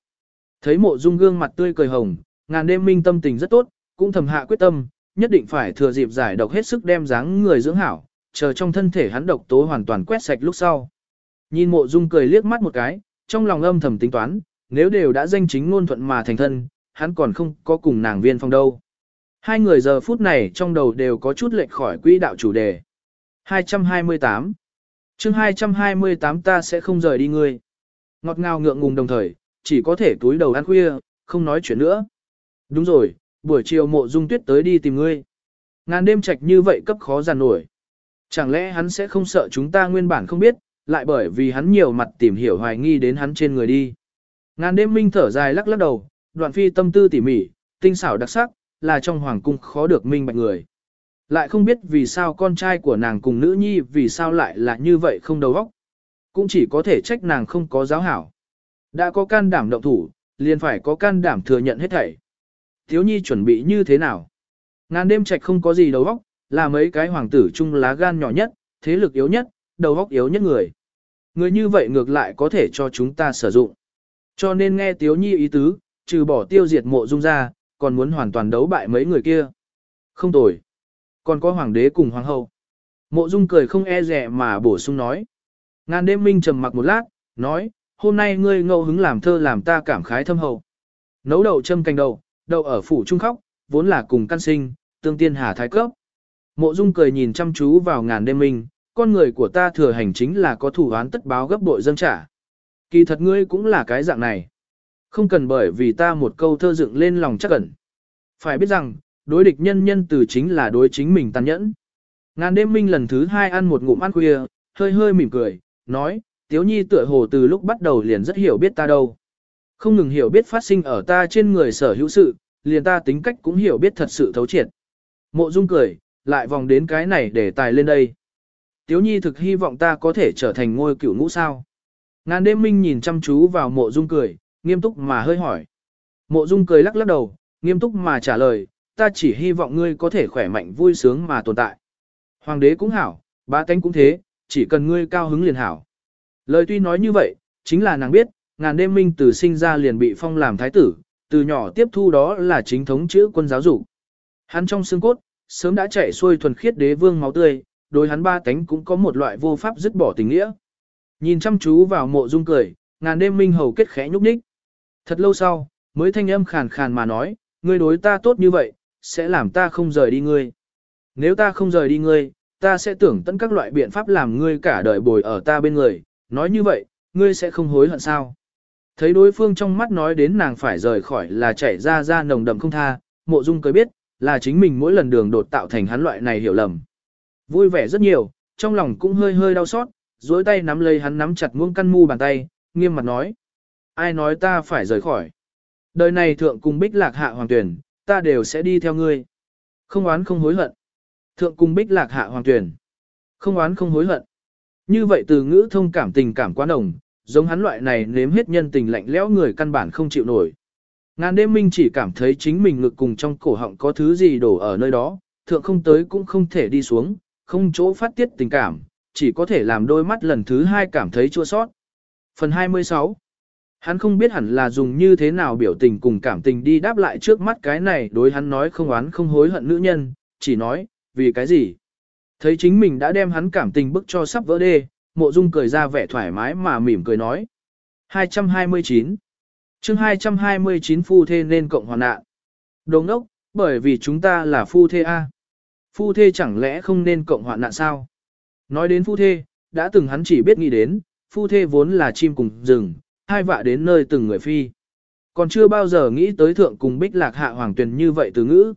Thấy mộ dung gương mặt tươi cười hồng, ngàn đêm minh tâm tình rất tốt, cũng thầm hạ quyết tâm, nhất định phải thừa dịp giải độc hết sức đem dáng người dưỡng hảo, chờ trong thân thể hắn độc tố hoàn toàn quét sạch lúc sau. Nhìn mộ dung cười liếc mắt một cái, trong lòng âm thầm tính toán, nếu đều đã danh chính ngôn thuận mà thành thân, hắn còn không có cùng nàng viên phong đâu. Hai người giờ phút này trong đầu đều có chút lệch khỏi quỹ đạo chủ đề. 228 chương 228 ta sẽ không rời đi ngươi. Ngọt ngào ngượng ngùng đồng thời, chỉ có thể túi đầu ăn khuya, không nói chuyện nữa. Đúng rồi, buổi chiều mộ dung tuyết tới đi tìm ngươi. Ngàn đêm trạch như vậy cấp khó giàn nổi. Chẳng lẽ hắn sẽ không sợ chúng ta nguyên bản không biết, lại bởi vì hắn nhiều mặt tìm hiểu hoài nghi đến hắn trên người đi. Ngàn đêm minh thở dài lắc lắc đầu, đoạn phi tâm tư tỉ mỉ, tinh xảo đặc sắc, là trong hoàng cung khó được minh bạch người. Lại không biết vì sao con trai của nàng cùng nữ nhi vì sao lại là như vậy không đầu óc. Cũng chỉ có thể trách nàng không có giáo hảo. Đã có can đảm động thủ, liền phải có can đảm thừa nhận hết thảy. Thiếu nhi chuẩn bị như thế nào? Ngàn đêm trạch không có gì đầu óc, là mấy cái hoàng tử chung lá gan nhỏ nhất, thế lực yếu nhất, đầu óc yếu nhất người. Người như vậy ngược lại có thể cho chúng ta sử dụng. Cho nên nghe Tiếu Nhi ý tứ, trừ bỏ tiêu diệt mộ dung ra, còn muốn hoàn toàn đấu bại mấy người kia. Không tồi. Còn có hoàng đế cùng hoàng hậu. Mộ dung cười không e rẻ mà bổ sung nói. Ngàn đêm minh trầm mặc một lát, nói, hôm nay ngươi ngẫu hứng làm thơ làm ta cảm khái thâm hậu. Nấu đậu châm canh đậu, đậu ở phủ trung khóc, vốn là cùng căn sinh, tương tiên hà thái cấp. Mộ dung cười nhìn chăm chú vào ngàn đêm minh, con người của ta thừa hành chính là có thủ án tất báo gấp bội dâng trả. Kỳ thật ngươi cũng là cái dạng này. Không cần bởi vì ta một câu thơ dựng lên lòng chắc ẩn. Phải biết rằng, đối địch nhân nhân từ chính là đối chính mình tàn nhẫn. Ngàn đêm minh lần thứ hai ăn một ngụm ăn khuya, hơi hơi mỉm cười, nói, tiếu nhi tựa hồ từ lúc bắt đầu liền rất hiểu biết ta đâu. Không ngừng hiểu biết phát sinh ở ta trên người sở hữu sự, liền ta tính cách cũng hiểu biết thật sự thấu triệt. Mộ dung cười, lại vòng đến cái này để tài lên đây. Tiếu nhi thực hy vọng ta có thể trở thành ngôi cửu ngũ sao. Ngàn đêm minh nhìn chăm chú vào mộ dung cười, nghiêm túc mà hơi hỏi. Mộ dung cười lắc lắc đầu, nghiêm túc mà trả lời, ta chỉ hy vọng ngươi có thể khỏe mạnh vui sướng mà tồn tại. Hoàng đế cũng hảo, ba cánh cũng thế, chỉ cần ngươi cao hứng liền hảo. Lời tuy nói như vậy, chính là nàng biết, ngàn đêm minh từ sinh ra liền bị phong làm thái tử, từ nhỏ tiếp thu đó là chính thống chữ quân giáo dục. Hắn trong xương cốt, sớm đã chảy xuôi thuần khiết đế vương máu tươi, đối hắn ba tánh cũng có một loại vô pháp dứt bỏ tình nghĩa. Nhìn chăm chú vào mộ dung cười, ngàn đêm minh hầu kết khẽ nhúc nhích. Thật lâu sau, mới thanh âm khàn khàn mà nói, ngươi đối ta tốt như vậy, sẽ làm ta không rời đi ngươi. Nếu ta không rời đi ngươi, ta sẽ tưởng tận các loại biện pháp làm ngươi cả đời bồi ở ta bên người, nói như vậy, ngươi sẽ không hối hận sao. Thấy đối phương trong mắt nói đến nàng phải rời khỏi là chảy ra ra nồng đậm không tha, mộ dung cười biết, là chính mình mỗi lần đường đột tạo thành hắn loại này hiểu lầm. Vui vẻ rất nhiều, trong lòng cũng hơi hơi đau xót, duỗi tay nắm lấy hắn nắm chặt muông căn mu bàn tay, nghiêm mặt nói. Ai nói ta phải rời khỏi. Đời này thượng cùng bích lạc hạ hoàng tuyển, ta đều sẽ đi theo ngươi. Không oán không hối hận. Thượng cùng bích lạc hạ hoàng tuyển. Không oán không hối hận. Như vậy từ ngữ thông cảm tình cảm quá đồng, giống hắn loại này nếm hết nhân tình lạnh lẽo người căn bản không chịu nổi. Ngàn đêm minh chỉ cảm thấy chính mình ngực cùng trong cổ họng có thứ gì đổ ở nơi đó, thượng không tới cũng không thể đi xuống, không chỗ phát tiết tình cảm, chỉ có thể làm đôi mắt lần thứ hai cảm thấy chua sót. Phần 26 Hắn không biết hẳn là dùng như thế nào biểu tình cùng cảm tình đi đáp lại trước mắt cái này đối hắn nói không oán không hối hận nữ nhân, chỉ nói, vì cái gì? Thấy chính mình đã đem hắn cảm tình bức cho sắp vỡ đê, mộ dung cười ra vẻ thoải mái mà mỉm cười nói. 229 chương 229 phu thê nên cộng hoàn nạn. Đồng ốc, bởi vì chúng ta là phu thê A. Phu thê chẳng lẽ không nên cộng hoạn nạn sao? Nói đến phu thê, đã từng hắn chỉ biết nghĩ đến, phu thê vốn là chim cùng rừng, hai vạ đến nơi từng người phi. Còn chưa bao giờ nghĩ tới thượng cùng bích lạc hạ hoàng tuyền như vậy từ ngữ.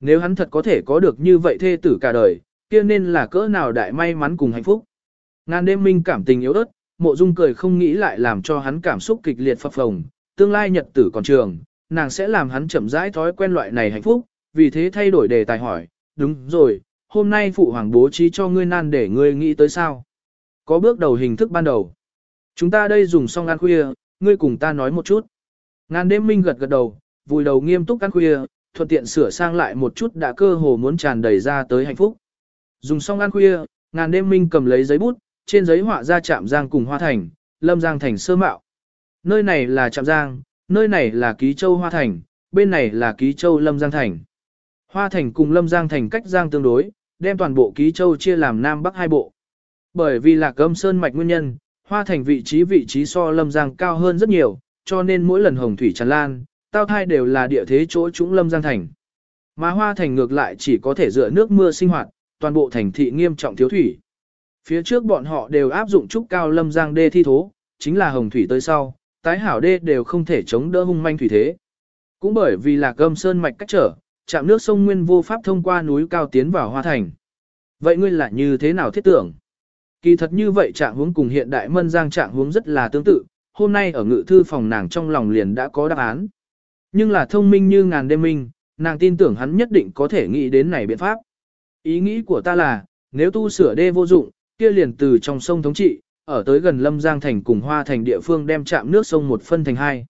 Nếu hắn thật có thể có được như vậy thê tử cả đời, kia nên là cỡ nào đại may mắn cùng hạnh phúc. Ngàn đêm minh cảm tình yếu ớt, mộ dung cười không nghĩ lại làm cho hắn cảm xúc kịch liệt phập phồng, tương lai nhật tử còn trường, nàng sẽ làm hắn chậm rãi thói quen loại này hạnh phúc, vì thế thay đổi đề tài hỏi, đúng rồi, hôm nay phụ hoàng bố trí cho ngươi nan để ngươi nghĩ tới sao. Có bước đầu hình thức ban đầu. Chúng ta đây dùng xong ăn khuya, ngươi cùng ta nói một chút. Ngàn đêm minh gật gật đầu, vùi đầu nghiêm túc ăn khuya, thuận tiện sửa sang lại một chút đã cơ hồ muốn tràn đầy ra tới hạnh phúc. Dùng xong ăn khuya, ngàn đêm minh cầm lấy giấy bút, trên giấy họa ra trạm giang cùng hoa thành, lâm giang thành sơ mạo. Nơi này là trạm giang, nơi này là ký châu hoa thành, bên này là ký châu lâm giang thành. Hoa thành cùng lâm giang thành cách giang tương đối, đem toàn bộ ký châu chia làm nam bắc hai bộ. Bởi vì là cơm sơn mạch nguyên nhân, hoa thành vị trí vị trí so lâm giang cao hơn rất nhiều, cho nên mỗi lần hồng thủy tràn lan, tao thai đều là địa thế chỗ chúng lâm giang thành. Mà hoa thành ngược lại chỉ có thể dựa nước mưa sinh hoạt, toàn bộ thành thị nghiêm trọng thiếu thủy. Phía trước bọn họ đều áp dụng trúc cao lâm giang đê thi thố, chính là hồng thủy tới sau, tái hảo đê đều không thể chống đỡ hung manh thủy thế. Cũng bởi vì là cơm sơn mạch cách trở, chạm nước sông Nguyên vô pháp thông qua núi cao tiến vào Hoa Thành. Vậy ngươi là như thế nào thiết tưởng? Kỳ thật như vậy trạng huống cùng hiện đại mân giang trạng huống rất là tương tự, hôm nay ở ngự thư phòng nàng trong lòng liền đã có đáp án. Nhưng là thông minh như ngàn đêm minh, nàng tin tưởng hắn nhất định có thể nghĩ đến này biện pháp. Ý nghĩ của ta là, nếu tu sửa đê vô dụng, kia liền từ trong sông thống trị, ở tới gần Lâm Giang thành cùng Hoa thành địa phương đem chạm nước sông một phân thành hai.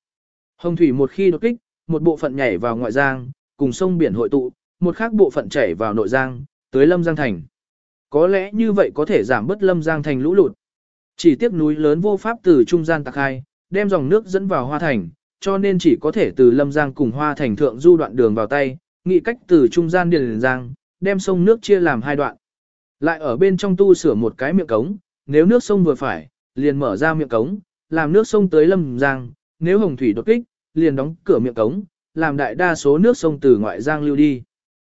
Hồng thủy một khi đột kích, một bộ phận nhảy vào ngoại giang, cùng sông biển hội tụ, một khác bộ phận chảy vào nội giang, tới Lâm Giang thành. Có lẽ như vậy có thể giảm bớt Lâm Giang thành lũ lụt. Chỉ tiếc núi lớn vô pháp từ trung gian tạc hai, đem dòng nước dẫn vào Hoa thành, cho nên chỉ có thể từ Lâm Giang cùng Hoa thành thượng du đoạn đường vào tay, nghị cách từ trung gian điền giang, đem sông nước chia làm hai đoạn. Lại ở bên trong tu sửa một cái miệng cống, nếu nước sông vừa phải, liền mở ra miệng cống, làm nước sông tới lâm giang, nếu hồng thủy đột kích, liền đóng cửa miệng cống, làm đại đa số nước sông từ ngoại giang lưu đi.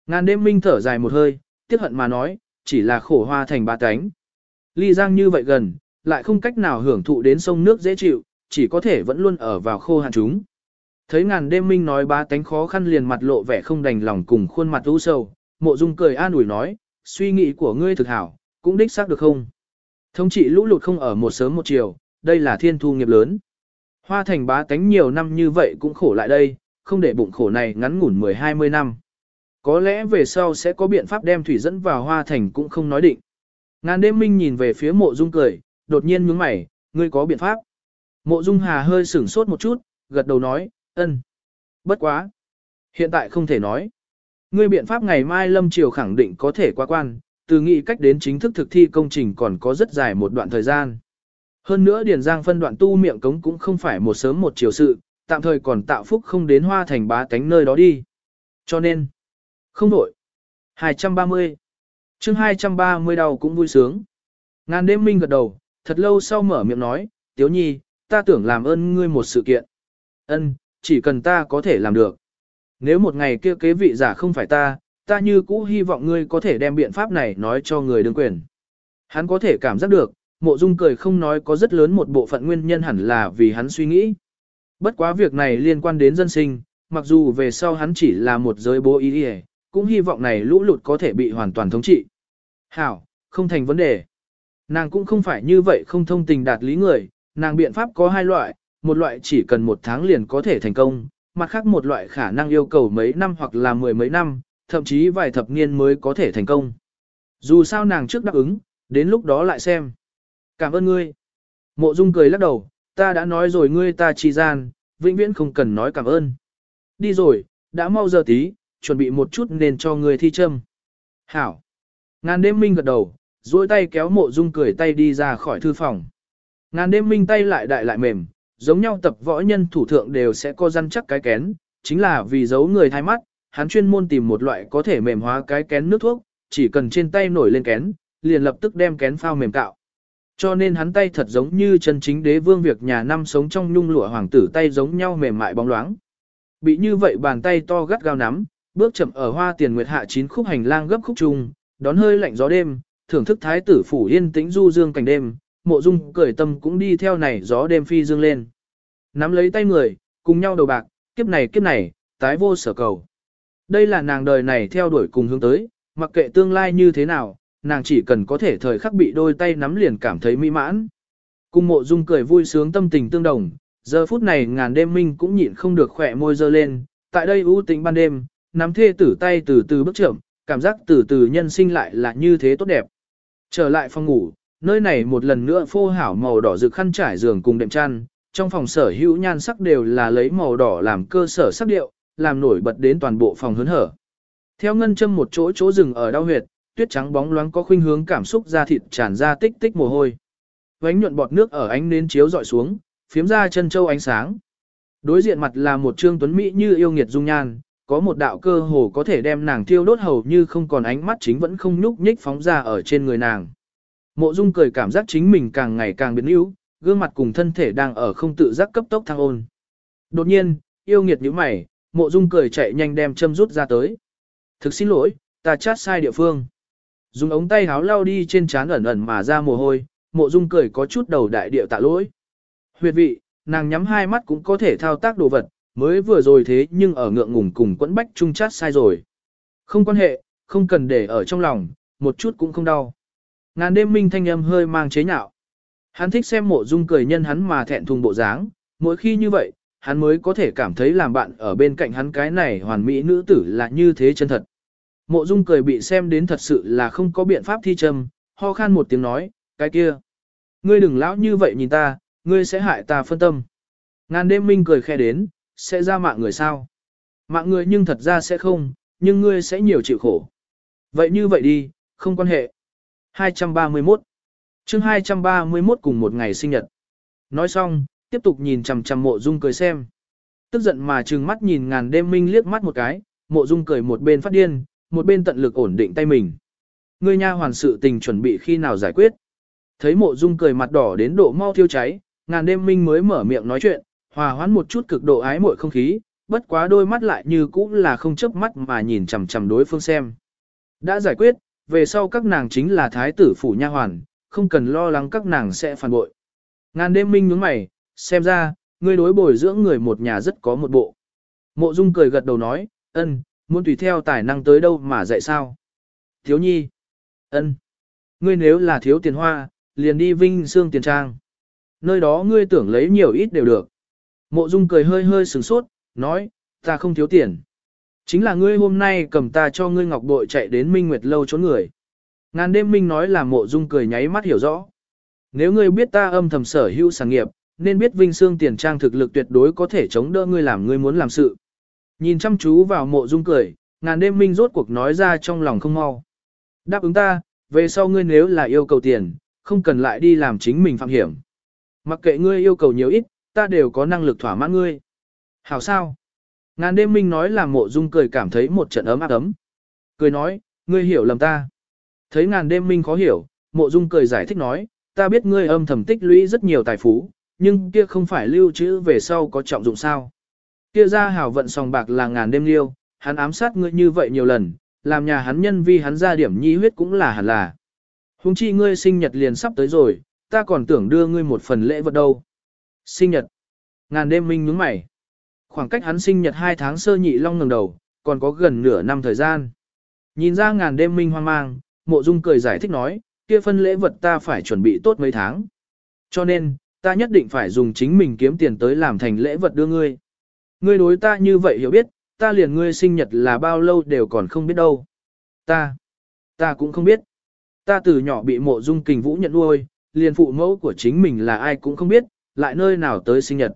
Ngàn đêm minh thở dài một hơi, tiếc hận mà nói, chỉ là khổ hoa thành ba cánh. Ly giang như vậy gần, lại không cách nào hưởng thụ đến sông nước dễ chịu, chỉ có thể vẫn luôn ở vào khô hạn chúng. Thấy ngàn đêm minh nói ba cánh khó khăn liền mặt lộ vẻ không đành lòng cùng khuôn mặt u sầu, mộ dung cười an ủi nói, suy nghĩ của ngươi thực hảo, cũng đích xác được không? Thống trị lũ lụt không ở một sớm một chiều, đây là thiên thu nghiệp lớn. Hoa thành bá tánh nhiều năm như vậy cũng khổ lại đây, không để bụng khổ này ngắn ngủn 10-20 năm. Có lẽ về sau sẽ có biện pháp đem thủy dẫn vào hoa thành cũng không nói định. Ngàn đêm minh nhìn về phía mộ dung cười, đột nhiên nhướng mày, ngươi có biện pháp. Mộ dung hà hơi sửng sốt một chút, gật đầu nói, ân. Bất quá. Hiện tại không thể nói. Ngươi biện pháp ngày mai lâm triều khẳng định có thể qua quan, từ nghị cách đến chính thức thực thi công trình còn có rất dài một đoạn thời gian. Hơn nữa Điền Giang phân đoạn tu miệng cống cũng không phải một sớm một chiều sự, tạm thời còn tạo phúc không đến hoa thành bá tánh nơi đó đi. Cho nên, không đổi. 230. chương 230 đầu cũng vui sướng. Ngàn đêm minh gật đầu, thật lâu sau mở miệng nói, Tiếu Nhi, ta tưởng làm ơn ngươi một sự kiện. Ân, chỉ cần ta có thể làm được. Nếu một ngày kia kế vị giả không phải ta, ta như cũ hy vọng ngươi có thể đem biện pháp này nói cho người đương quyền. Hắn có thể cảm giác được, mộ dung cười không nói có rất lớn một bộ phận nguyên nhân hẳn là vì hắn suy nghĩ. Bất quá việc này liên quan đến dân sinh, mặc dù về sau hắn chỉ là một giới bố ý đi cũng hy vọng này lũ lụt có thể bị hoàn toàn thống trị. Hảo, không thành vấn đề. Nàng cũng không phải như vậy không thông tình đạt lý người, nàng biện pháp có hai loại, một loại chỉ cần một tháng liền có thể thành công, mặt khác một loại khả năng yêu cầu mấy năm hoặc là mười mấy năm, thậm chí vài thập niên mới có thể thành công. Dù sao nàng trước đáp ứng, đến lúc đó lại xem. Cảm ơn ngươi. Mộ Dung cười lắc đầu, ta đã nói rồi ngươi ta chi gian, vĩnh viễn không cần nói cảm ơn. Đi rồi, đã mau giờ tí, chuẩn bị một chút nên cho ngươi thi châm. Hảo. Ngàn đêm minh gật đầu, duỗi tay kéo mộ Dung cười tay đi ra khỏi thư phòng. Ngàn đêm minh tay lại đại lại mềm, giống nhau tập võ nhân thủ thượng đều sẽ có răn chắc cái kén, chính là vì giấu người thay mắt, hắn chuyên môn tìm một loại có thể mềm hóa cái kén nước thuốc, chỉ cần trên tay nổi lên kén, liền lập tức đem kén phao mềm cạo. Cho nên hắn tay thật giống như chân chính đế vương việc nhà năm sống trong nhung lụa hoàng tử tay giống nhau mềm mại bóng loáng. Bị như vậy bàn tay to gắt gao nắm, bước chậm ở hoa tiền nguyệt hạ chín khúc hành lang gấp khúc trùng đón hơi lạnh gió đêm, thưởng thức thái tử phủ yên tĩnh du dương cảnh đêm, mộ dung cởi tâm cũng đi theo này gió đêm phi dương lên. Nắm lấy tay người, cùng nhau đầu bạc, kiếp này kiếp này, tái vô sở cầu. Đây là nàng đời này theo đuổi cùng hướng tới, mặc kệ tương lai như thế nào, nàng chỉ cần có thể thời khắc bị đôi tay nắm liền cảm thấy mỹ mãn. Cùng mộ dung cười vui sướng tâm tình tương đồng, giờ phút này ngàn đêm minh cũng nhịn không được khỏe môi dơ lên, tại đây ưu tĩnh ban đêm, nắm thê tử tay từ từ bước chậm, cảm giác từ từ nhân sinh lại là như thế tốt đẹp. Trở lại phòng ngủ, nơi này một lần nữa phô hảo màu đỏ rực khăn trải giường cùng đệm chăn, trong phòng sở hữu nhan sắc đều là lấy màu đỏ làm cơ sở sắc điệu, làm nổi bật đến toàn bộ phòng hớn hở. Theo ngân châm một chỗ chỗ rừng ở đau huyệt, tuyết trắng bóng loáng có khuynh hướng cảm xúc da thịt tràn ra tích tích mồ hôi. Vánh nhuận bọt nước ở ánh nến chiếu dọi xuống, phiếm ra chân châu ánh sáng. Đối diện mặt là một trương tuấn mỹ như yêu nghiệt dung nhan, có một đạo cơ hồ có thể đem nàng thiêu đốt hầu như không còn ánh mắt chính vẫn không nhúc nhích phóng ra ở trên người nàng. Mộ Dung cười cảm giác chính mình càng ngày càng biến yếu, gương mặt cùng thân thể đang ở không tự giác cấp tốc thăng ôn. Đột nhiên, yêu nghiệt như mày, Mộ Dung cười chạy nhanh đem châm rút ra tới. Thực xin lỗi, ta chát sai địa phương. Dùng ống tay háo lau đi trên trán ẩn ẩn mà ra mồ hôi, Mộ Dung cười có chút đầu đại điệu tạ lỗi. Huyệt vị, nàng nhắm hai mắt cũng có thể thao tác đồ vật, mới vừa rồi thế nhưng ở ngượng ngùng cùng quẫn bách chung chát sai rồi. Không quan hệ, không cần để ở trong lòng, một chút cũng không đau. Ngàn đêm minh thanh âm hơi mang chế nhạo. Hắn thích xem mộ dung cười nhân hắn mà thẹn thùng bộ dáng, mỗi khi như vậy, hắn mới có thể cảm thấy làm bạn ở bên cạnh hắn cái này hoàn mỹ nữ tử là như thế chân thật. Mộ dung cười bị xem đến thật sự là không có biện pháp thi trầm, ho khan một tiếng nói, cái kia. Ngươi đừng lão như vậy nhìn ta, ngươi sẽ hại ta phân tâm. Ngàn đêm minh cười khe đến, sẽ ra mạng người sao? Mạng người nhưng thật ra sẽ không, nhưng ngươi sẽ nhiều chịu khổ. Vậy như vậy đi, không quan hệ. 231 chương 231 cùng một ngày sinh nhật. Nói xong, tiếp tục nhìn chằm chằm mộ dung cười xem. Tức giận mà trừng mắt nhìn ngàn đêm minh liếc mắt một cái, mộ dung cười một bên phát điên, một bên tận lực ổn định tay mình. Ngươi nha hoàn sự tình chuẩn bị khi nào giải quyết. Thấy mộ dung cười mặt đỏ đến độ mau thiêu cháy, ngàn đêm minh mới mở miệng nói chuyện, hòa hoãn một chút cực độ ái muội không khí, bất quá đôi mắt lại như cũ là không chớp mắt mà nhìn chằm chằm đối phương xem. Đã giải quyết, về sau các nàng chính là thái tử phủ nha hoàn, không cần lo lắng các nàng sẽ phản bội. Ngàn đêm minh nhướng mày, xem ra, ngươi đối bồi dưỡng người một nhà rất có một bộ. Mộ Dung cười gật đầu nói, ân, muốn tùy theo tài năng tới đâu mà dạy sao. Thiếu nhi, ân, ngươi nếu là thiếu tiền hoa, liền đi vinh xương tiền trang. Nơi đó ngươi tưởng lấy nhiều ít đều được. Mộ Dung cười hơi hơi sửng sốt, nói, ta không thiếu tiền. Chính là ngươi hôm nay cầm ta cho ngươi ngọc bội chạy đến Minh Nguyệt lâu trốn người. Ngàn đêm Minh nói là mộ dung cười nháy mắt hiểu rõ. Nếu ngươi biết ta âm thầm sở hữu sản nghiệp, nên biết Vinh Sương tiền trang thực lực tuyệt đối có thể chống đỡ ngươi làm ngươi muốn làm sự. Nhìn chăm chú vào mộ dung cười, ngàn đêm Minh rốt cuộc nói ra trong lòng không mau. Đáp ứng ta, về sau ngươi nếu là yêu cầu tiền, không cần lại đi làm chính mình phạm hiểm. Mặc kệ ngươi yêu cầu nhiều ít, ta đều có năng lực thỏa mãn ngươi. Hảo sao? Ngàn đêm minh nói là mộ dung cười cảm thấy một trận ấm áp ấm. Cười nói, ngươi hiểu lầm ta. Thấy ngàn đêm minh khó hiểu, mộ dung cười giải thích nói, ta biết ngươi âm thầm tích lũy rất nhiều tài phú, nhưng kia không phải lưu trữ về sau có trọng dụng sao. Kia ra hảo vận sòng bạc là ngàn đêm liêu, hắn ám sát ngươi như vậy nhiều lần, làm nhà hắn nhân vi hắn ra điểm nhi huyết cũng là hẳn là. Hùng chi ngươi sinh nhật liền sắp tới rồi, ta còn tưởng đưa ngươi một phần lễ vật đâu. Sinh nhật. Ngàn đêm minh nhướng mày. Khoảng cách hắn sinh nhật 2 tháng sơ nhị long ngẩng đầu, còn có gần nửa năm thời gian. Nhìn ra ngàn đêm minh hoang mang, mộ dung cười giải thích nói, kia phân lễ vật ta phải chuẩn bị tốt mấy tháng. Cho nên, ta nhất định phải dùng chính mình kiếm tiền tới làm thành lễ vật đưa ngươi. Ngươi đối ta như vậy hiểu biết, ta liền ngươi sinh nhật là bao lâu đều còn không biết đâu. Ta, ta cũng không biết. Ta từ nhỏ bị mộ dung kình vũ nhận nuôi, liền phụ mẫu của chính mình là ai cũng không biết, lại nơi nào tới sinh nhật.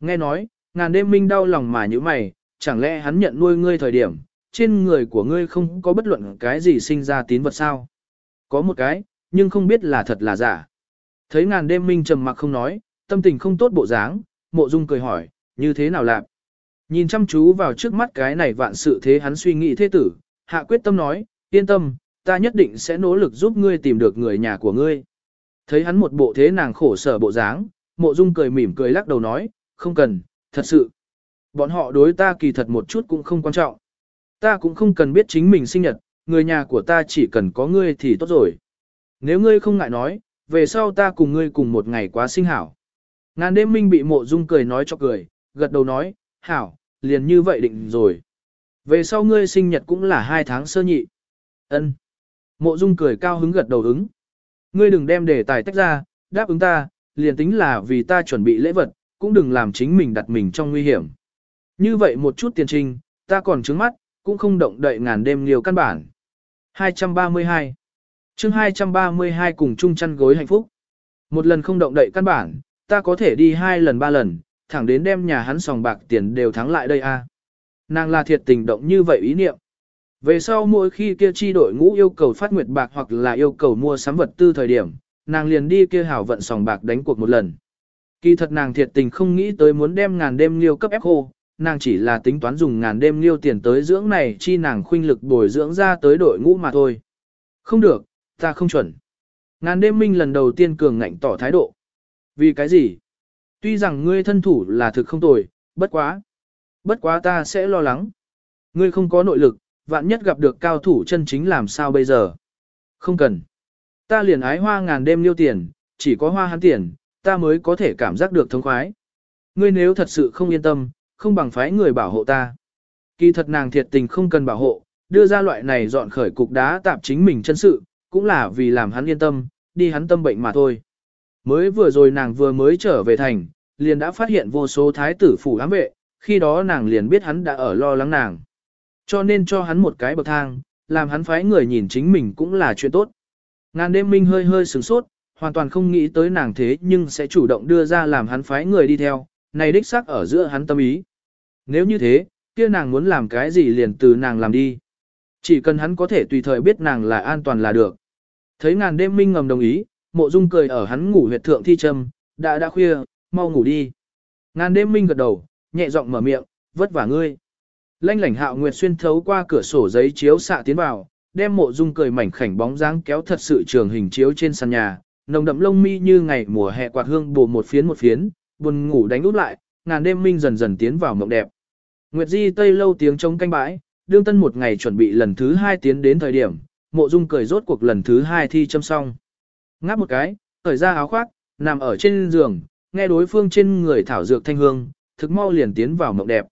Nghe nói, ngàn đêm minh đau lòng mà như mày, chẳng lẽ hắn nhận nuôi ngươi thời điểm, trên người của ngươi không có bất luận cái gì sinh ra tín vật sao? Có một cái, nhưng không biết là thật là giả. Thấy ngàn đêm minh trầm mặc không nói, tâm tình không tốt bộ dáng, mộ dung cười hỏi, như thế nào làm? Nhìn chăm chú vào trước mắt cái này vạn sự thế hắn suy nghĩ thế tử, hạ quyết tâm nói, yên tâm, ta nhất định sẽ nỗ lực giúp ngươi tìm được người nhà của ngươi. Thấy hắn một bộ thế nàng khổ sở bộ dáng, mộ dung cười mỉm cười lắc đầu nói, không cần, thật sự. Bọn họ đối ta kỳ thật một chút cũng không quan trọng. Ta cũng không cần biết chính mình sinh nhật, người nhà của ta chỉ cần có ngươi thì tốt rồi. Nếu ngươi không ngại nói, về sau ta cùng ngươi cùng một ngày quá sinh hảo. Ngàn đêm minh bị mộ dung cười nói cho cười, gật đầu nói, hảo, liền như vậy định rồi. Về sau ngươi sinh nhật cũng là hai tháng sơ nhị. ân Mộ dung cười cao hứng gật đầu ứng. Ngươi đừng đem đề tài tách ra, đáp ứng ta, liền tính là vì ta chuẩn bị lễ vật, cũng đừng làm chính mình đặt mình trong nguy hiểm. Như vậy một chút tiền trình, ta còn trứng mắt, cũng không động đậy ngàn đêm liều căn bản. 232 chương 232 cùng chung chăn gối hạnh phúc. Một lần không động đậy căn bản, ta có thể đi hai lần ba lần, thẳng đến đem nhà hắn sòng bạc tiền đều thắng lại đây a. Nàng là thiệt tình động như vậy ý niệm. Về sau mỗi khi kia chi đội ngũ yêu cầu phát nguyệt bạc hoặc là yêu cầu mua sắm vật tư thời điểm, nàng liền đi kia hảo vận sòng bạc đánh cuộc một lần. Kỳ thật nàng thiệt tình không nghĩ tới muốn đem ngàn đêm liêu cấp ép khô, nàng chỉ là tính toán dùng ngàn đêm liêu tiền tới dưỡng này chi nàng khuynh lực bồi dưỡng ra tới đội ngũ mà thôi. Không được, ta không chuẩn. Ngàn đêm minh lần đầu tiên cường ngạnh tỏ thái độ. Vì cái gì? Tuy rằng ngươi thân thủ là thực không tồi, bất quá. Bất quá ta sẽ lo lắng. Ngươi không có nội lực, vạn nhất gặp được cao thủ chân chính làm sao bây giờ? Không cần. Ta liền ái hoa ngàn đêm liêu tiền, chỉ có hoa hắn tiền, ta mới có thể cảm giác được thông khoái. Ngươi nếu thật sự không yên tâm, không bằng phái người bảo hộ ta. Kỳ thật nàng thiệt tình không cần bảo hộ, đưa ra loại này dọn khởi cục đá tạp chính mình chân sự, cũng là vì làm hắn yên tâm, đi hắn tâm bệnh mà thôi. Mới vừa rồi nàng vừa mới trở về thành, liền đã phát hiện vô số thái tử phủ ám vệ, khi đó nàng liền biết hắn đã ở lo lắng nàng. Cho nên cho hắn một cái bậc thang, làm hắn phái người nhìn chính mình cũng là chuyện tốt. Ngàn đêm minh hơi hơi sửng sốt, hoàn toàn không nghĩ tới nàng thế nhưng sẽ chủ động đưa ra làm hắn phái người đi theo, này đích xác ở giữa hắn tâm ý. Nếu như thế, kia nàng muốn làm cái gì liền từ nàng làm đi. Chỉ cần hắn có thể tùy thời biết nàng là an toàn là được. Thấy ngàn đêm minh ngầm đồng ý, mộ dung cười ở hắn ngủ huyệt thượng thi châm, đã đã khuya, mau ngủ đi. Ngàn đêm minh gật đầu, nhẹ giọng mở miệng, vất vả ngươi. Lanh lảnh hạo nguyệt xuyên thấu qua cửa sổ giấy chiếu xạ tiến vào, đem mộ dung cười mảnh khảnh bóng dáng kéo thật sự trường hình chiếu trên sàn nhà, nồng đậm lông mi như ngày mùa hè quạt hương bù một phiến một phiến, buồn ngủ đánh út lại, ngàn đêm minh dần dần tiến vào mộng đẹp. Nguyệt Di Tây lâu tiếng trống canh bãi, đương tân một ngày chuẩn bị lần thứ hai tiến đến thời điểm, mộ dung cười rốt cuộc lần thứ hai thi châm xong. Ngáp một cái, cởi ra áo khoác, nằm ở trên giường, nghe đối phương trên người thảo dược thanh hương, thực mau liền tiến vào mộng đẹp.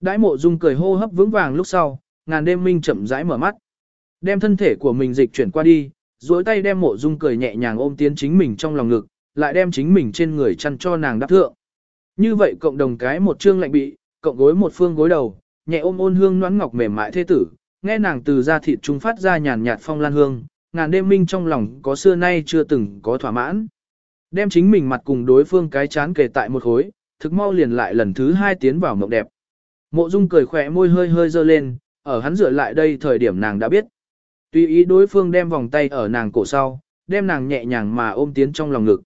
Đãi mộ dung cười hô hấp vững vàng lúc sau, ngàn đêm minh chậm rãi mở mắt. Đem thân thể của mình dịch chuyển qua đi, duỗi tay đem mộ dung cười nhẹ nhàng ôm tiến chính mình trong lòng ngực, lại đem chính mình trên người chăn cho nàng đắp thượng. Như vậy cộng đồng cái một chương lạnh bị, cộng gối một phương gối đầu, nhẹ ôm ôn hương noãn ngọc mềm mại thế tử, nghe nàng từ da thịt trung phát ra nhàn nhạt phong lan hương, ngàn đêm minh trong lòng có xưa nay chưa từng có thỏa mãn. Đem chính mình mặt cùng đối phương cái chán kề tại một khối, thực mau liền lại lần thứ hai tiến vào mộng đẹp. Mộ Dung cười khỏe môi hơi hơi dơ lên, ở hắn rửa lại đây thời điểm nàng đã biết. Tùy ý đối phương đem vòng tay ở nàng cổ sau, đem nàng nhẹ nhàng mà ôm tiến trong lòng ngực.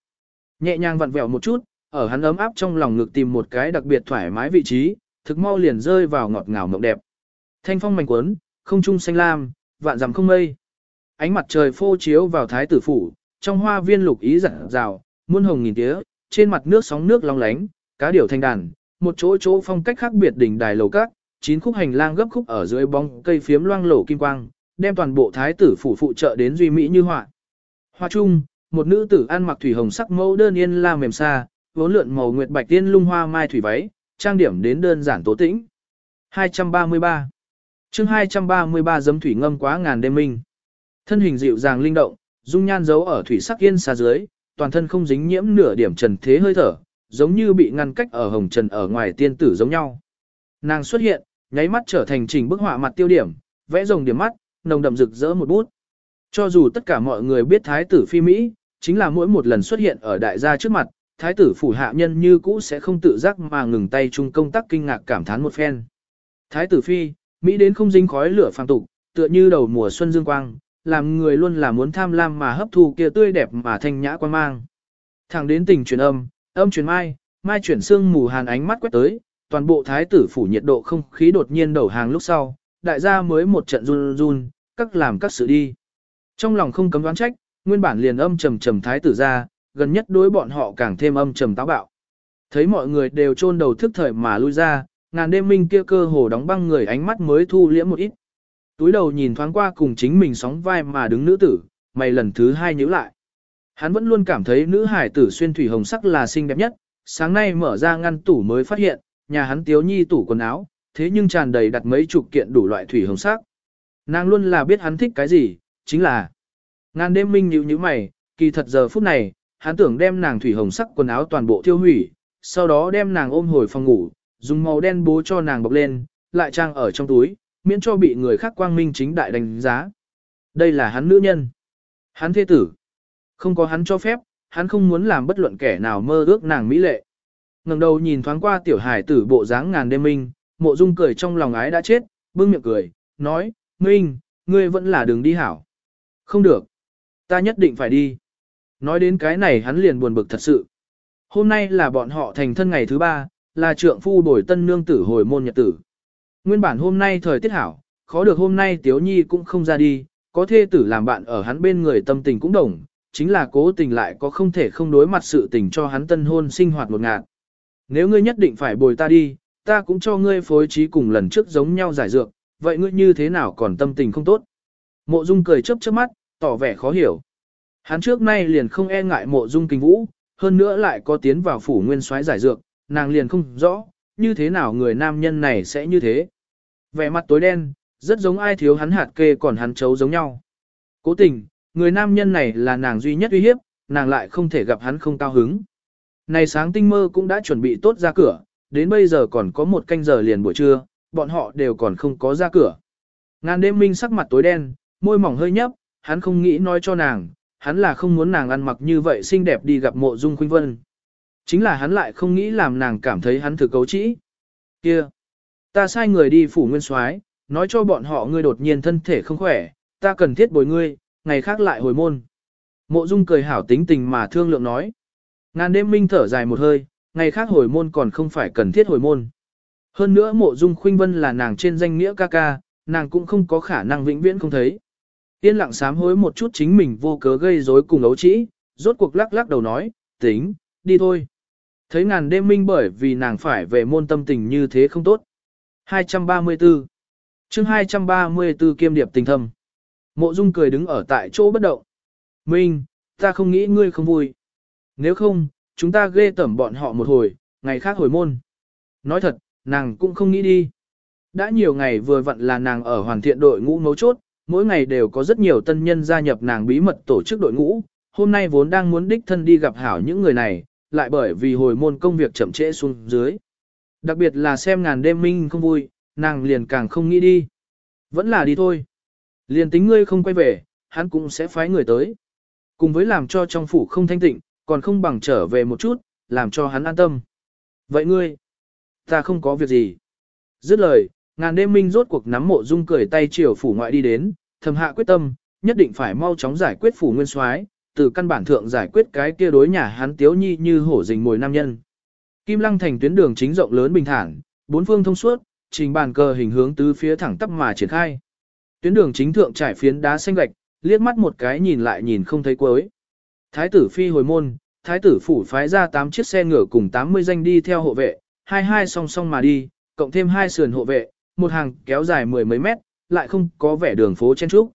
Nhẹ nhàng vặn vẹo một chút, ở hắn ấm áp trong lòng ngực tìm một cái đặc biệt thoải mái vị trí, thực mau liền rơi vào ngọt ngào mộng đẹp. Thanh phong mảnh cuốn, không trung xanh lam, vạn dặm không mây. Ánh mặt trời phô chiếu vào thái tử phủ, trong hoa viên lục ý rạng rào, muôn hồng nghìn tía, trên mặt nước sóng nước long lánh, cá điểu thanh đàn, một chỗ chỗ phong cách khác biệt đỉnh đài lầu các, chín khúc hành lang gấp khúc ở dưới bóng cây phiếm loang lổ kim quang, đem toàn bộ thái tử phủ phụ trợ đến duy mỹ như họa. Hoa trung một nữ tử ăn mặc thủy hồng sắc mẫu đơn yên la mềm xa, vốn lượn màu nguyệt bạch tiên lung hoa mai thủy váy, trang điểm đến đơn giản tố tĩnh. 233 chương 233 giấm thủy ngâm quá ngàn đêm minh. Thân hình dịu dàng linh động, dung nhan giấu ở thủy sắc yên xa dưới, toàn thân không dính nhiễm nửa điểm trần thế hơi thở, giống như bị ngăn cách ở hồng trần ở ngoài tiên tử giống nhau. Nàng xuất hiện, nháy mắt trở thành trình bức họa mặt tiêu điểm, vẽ rồng điểm mắt, nồng đậm rực rỡ một bút. Cho dù tất cả mọi người biết thái tử phi Mỹ, chính là mỗi một lần xuất hiện ở đại gia trước mặt, thái tử phủ hạ nhân như cũ sẽ không tự giác mà ngừng tay chung công tác kinh ngạc cảm thán một phen. Thái tử phi, Mỹ đến không dính khói lửa phàm tục, tựa như đầu mùa xuân dương quang, làm người luôn là muốn tham lam mà hấp thu kia tươi đẹp mà thanh nhã quan mang. Thẳng đến tình truyền âm, âm truyền mai, mai chuyển xương mù hàn ánh mắt quét tới, toàn bộ thái tử phủ nhiệt độ không khí đột nhiên đầu hàng lúc sau, đại gia mới một trận run run, các làm các sự đi. Trong lòng không cấm đoán trách, nguyên bản liền âm trầm trầm thái tử ra, gần nhất đối bọn họ càng thêm âm trầm táo bạo. Thấy mọi người đều chôn đầu thức thời mà lui ra, ngàn đêm minh kia cơ hồ đóng băng người ánh mắt mới thu liễm một ít. Túi đầu nhìn thoáng qua cùng chính mình sóng vai mà đứng nữ tử, mày lần thứ hai nhíu lại. Hắn vẫn luôn cảm thấy nữ hải tử xuyên thủy hồng sắc là xinh đẹp nhất, sáng nay mở ra ngăn tủ mới phát hiện, nhà hắn tiếu nhi tủ quần áo, thế nhưng tràn đầy đặt mấy chục kiện đủ loại thủy hồng sắc. Nàng luôn là biết hắn thích cái gì, chính là ngàn đêm minh nhíu nhíu mày, kỳ thật giờ phút này, hắn tưởng đem nàng thủy hồng sắc quần áo toàn bộ tiêu hủy, sau đó đem nàng ôm hồi phòng ngủ, dùng màu đen bố cho nàng bọc lên, lại trang ở trong túi, miễn cho bị người khác quang minh chính đại đánh giá. Đây là hắn nữ nhân. Hắn thế tử. Không có hắn cho phép, hắn không muốn làm bất luận kẻ nào mơ ước nàng mỹ lệ. ngẩng đầu nhìn thoáng qua tiểu hải tử bộ dáng ngàn đêm minh, mộ dung cười trong lòng ái đã chết, bưng miệng cười, nói, Minh, ngươi vẫn là đường đi hảo. Không được. Ta nhất định phải đi. Nói đến cái này hắn liền buồn bực thật sự. Hôm nay là bọn họ thành thân ngày thứ ba, là trượng phu bồi tân nương tử hồi môn nhật tử. Nguyên bản hôm nay thời tiết hảo, khó được hôm nay Tiếu Nhi cũng không ra đi, có thê tử làm bạn ở hắn bên người tâm tình cũng đồng, chính là cố tình lại có không thể không đối mặt sự tình cho hắn tân hôn sinh hoạt một ngạt. Nếu ngươi nhất định phải bồi ta đi, ta cũng cho ngươi phối trí cùng lần trước giống nhau giải dược, vậy ngươi như thế nào còn tâm tình không tốt? Mộ Dung cười chớp chớp mắt, tỏ vẻ khó hiểu. Hắn trước nay liền không e ngại Mộ Dung Kinh Vũ, hơn nữa lại có tiến vào phủ nguyên soái giải dược, nàng liền không rõ, như thế nào người nam nhân này sẽ như thế. Vẻ mặt tối đen, rất giống ai thiếu hắn hạt kê còn hắn chấu giống nhau. Cố tình, người nam nhân này là nàng duy nhất uy hiếp, nàng lại không thể gặp hắn không cao hứng. Này sáng tinh mơ cũng đã chuẩn bị tốt ra cửa, đến bây giờ còn có một canh giờ liền buổi trưa, bọn họ đều còn không có ra cửa. Ngàn đêm minh sắc mặt tối đen, môi mỏng hơi nhấp, hắn không nghĩ nói cho nàng, hắn là không muốn nàng ăn mặc như vậy xinh đẹp đi gặp mộ dung khuynh vân. Chính là hắn lại không nghĩ làm nàng cảm thấy hắn thử cấu trĩ. Kia, ta sai người đi phủ nguyên soái, nói cho bọn họ ngươi đột nhiên thân thể không khỏe, ta cần thiết bồi ngươi, ngày khác lại hồi môn. Mộ dung cười hảo tính tình mà thương lượng nói. Ngàn đêm minh thở dài một hơi, ngày khác hồi môn còn không phải cần thiết hồi môn. Hơn nữa mộ dung khuynh vân là nàng trên danh nghĩa ca ca, nàng cũng không có khả năng vĩnh viễn không thấy. Yên lặng sám hối một chút chính mình vô cớ gây rối cùng ấu trĩ, rốt cuộc lắc lắc đầu nói, tính, đi thôi. Thấy ngàn đêm minh bởi vì nàng phải về môn tâm tình như thế không tốt. 234 chương 234 kiêm điệp tình thâm. Mộ dung cười đứng ở tại chỗ bất động. Minh, ta không nghĩ ngươi không vui. Nếu không, chúng ta ghê tẩm bọn họ một hồi, ngày khác hồi môn. Nói thật, nàng cũng không nghĩ đi. Đã nhiều ngày vừa vặn là nàng ở hoàn thiện đội ngũ mấu chốt, mỗi ngày đều có rất nhiều tân nhân gia nhập nàng bí mật tổ chức đội ngũ. Hôm nay vốn đang muốn đích thân đi gặp hảo những người này, lại bởi vì hồi môn công việc chậm trễ xuống dưới. Đặc biệt là xem ngàn đêm minh không vui, nàng liền càng không nghĩ đi. Vẫn là đi thôi. Liền tính ngươi không quay về, hắn cũng sẽ phái người tới. Cùng với làm cho trong phủ không thanh tịnh, còn không bằng trở về một chút, làm cho hắn an tâm. Vậy ngươi, ta không có việc gì. Dứt lời, ngàn đêm minh rốt cuộc nắm mộ dung cười tay chiều phủ ngoại đi đến, thầm hạ quyết tâm, nhất định phải mau chóng giải quyết phủ nguyên soái, từ căn bản thượng giải quyết cái kia đối nhà hắn tiếu nhi như hổ rình mồi nam nhân. Kim lăng thành tuyến đường chính rộng lớn bình thản, bốn phương thông suốt, trình bàn cờ hình hướng tứ phía thẳng tắp mà triển khai. Tuyến đường chính thượng trải phiến đá xanh gạch, liếc mắt một cái nhìn lại nhìn không thấy cuối. Thái tử phi hồi môn, thái tử phủ phái ra 8 chiếc xe ngựa cùng 80 danh đi theo hộ vệ, hai hai song song mà đi, cộng thêm hai sườn hộ vệ, một hàng kéo dài mười mấy mét, lại không có vẻ đường phố chen trúc.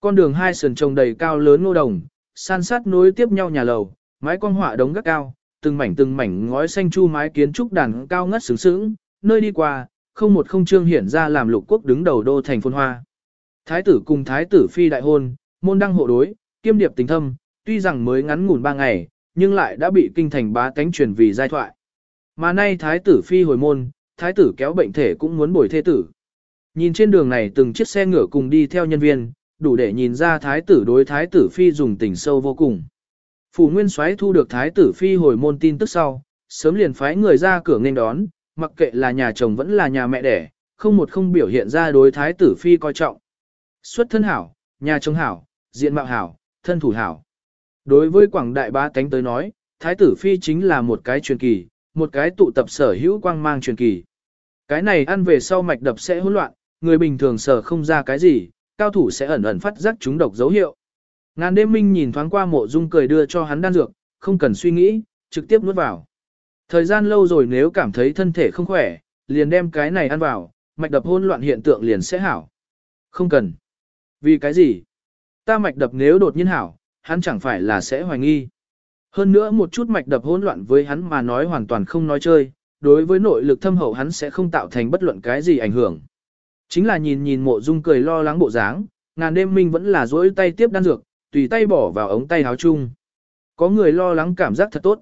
Con đường hai sườn trồng đầy cao lớn ngô đồng, san sát nối tiếp nhau nhà lầu, mái con họa đống gác cao, từng mảnh từng mảnh ngói xanh chu mái kiến trúc đàn cao ngất sướng sướng, nơi đi qua, không một không trương hiển ra làm lục quốc đứng đầu đô thành phồn hoa. Thái tử cùng thái tử phi đại hôn, môn đăng hộ đối, kiêm điệp tình thâm, tuy rằng mới ngắn ngủn ba ngày, nhưng lại đã bị kinh thành bá tánh truyền vì giai thoại. Mà nay thái tử phi hồi môn, thái tử kéo bệnh thể cũng muốn bồi thê tử. Nhìn trên đường này từng chiếc xe ngựa cùng đi theo nhân viên, đủ để nhìn ra thái tử đối thái tử phi dùng tình sâu vô cùng. Phủ Nguyên Soái thu được thái tử phi hồi môn tin tức sau, sớm liền phái người ra cửa nghênh đón, mặc kệ là nhà chồng vẫn là nhà mẹ đẻ, không một không biểu hiện ra đối thái tử phi coi trọng. Xuất thân hảo, nhà chồng hảo, diện mạo hảo, thân thủ hảo. Đối với quảng đại ba tánh tới nói, thái tử phi chính là một cái truyền kỳ, một cái tụ tập sở hữu quang mang truyền kỳ. Cái này ăn về sau mạch đập sẽ hỗn loạn, người bình thường sở không ra cái gì, cao thủ sẽ ẩn ẩn phát giác chúng độc dấu hiệu. Ngàn đêm minh nhìn thoáng qua mộ dung cười đưa cho hắn đan dược, không cần suy nghĩ, trực tiếp nuốt vào. Thời gian lâu rồi nếu cảm thấy thân thể không khỏe, liền đem cái này ăn vào, mạch đập hỗn loạn hiện tượng liền sẽ hảo. Không cần. Vì cái gì? Ta mạch đập nếu đột nhiên hảo, hắn chẳng phải là sẽ hoài nghi. Hơn nữa một chút mạch đập hỗn loạn với hắn mà nói hoàn toàn không nói chơi, đối với nội lực thâm hậu hắn sẽ không tạo thành bất luận cái gì ảnh hưởng. Chính là nhìn nhìn mộ dung cười lo lắng bộ dáng, ngàn đêm minh vẫn là dỗi tay tiếp đan dược, tùy tay bỏ vào ống tay áo chung. Có người lo lắng cảm giác thật tốt.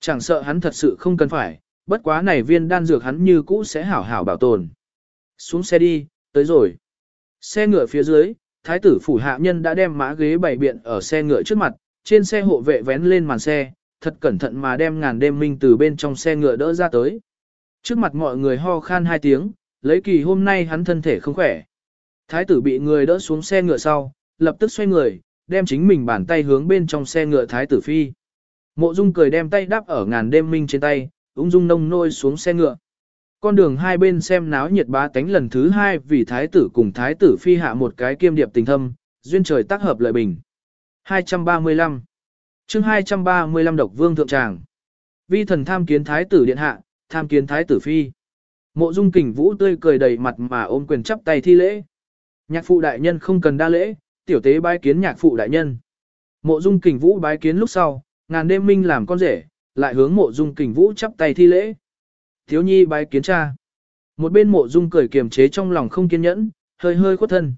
Chẳng sợ hắn thật sự không cần phải, bất quá này viên đan dược hắn như cũ sẽ hảo hảo bảo tồn. Xuống xe đi, tới rồi. Xe ngựa phía dưới, thái tử phủ hạ nhân đã đem mã ghế bày biện ở xe ngựa trước mặt, trên xe hộ vệ vén lên màn xe, thật cẩn thận mà đem ngàn đêm minh từ bên trong xe ngựa đỡ ra tới. Trước mặt mọi người ho khan hai tiếng, lấy kỳ hôm nay hắn thân thể không khỏe. Thái tử bị người đỡ xuống xe ngựa sau, lập tức xoay người, đem chính mình bàn tay hướng bên trong xe ngựa thái tử phi. Mộ Dung cười đem tay đáp ở ngàn đêm minh trên tay, ung dung nông nôi xuống xe ngựa. Con đường hai bên xem náo nhiệt bá tánh lần thứ hai vì thái tử cùng thái tử phi hạ một cái kiêm điệp tình thâm, duyên trời tác hợp lợi bình. 235 chương 235 độc vương thượng tràng. Vi thần tham kiến thái tử điện hạ, tham kiến thái tử phi. Mộ dung kình vũ tươi cười đầy mặt mà ôm quyền chắp tay thi lễ. Nhạc phụ đại nhân không cần đa lễ, tiểu tế bái kiến nhạc phụ đại nhân. Mộ dung kình vũ bái kiến lúc sau, ngàn đêm minh làm con rể, lại hướng mộ dung kình vũ chắp tay thi lễ. Thiếu nhi bái kiến cha. Một bên mộ dung cười kiềm chế trong lòng không kiên nhẫn, hơi hơi khuất thân.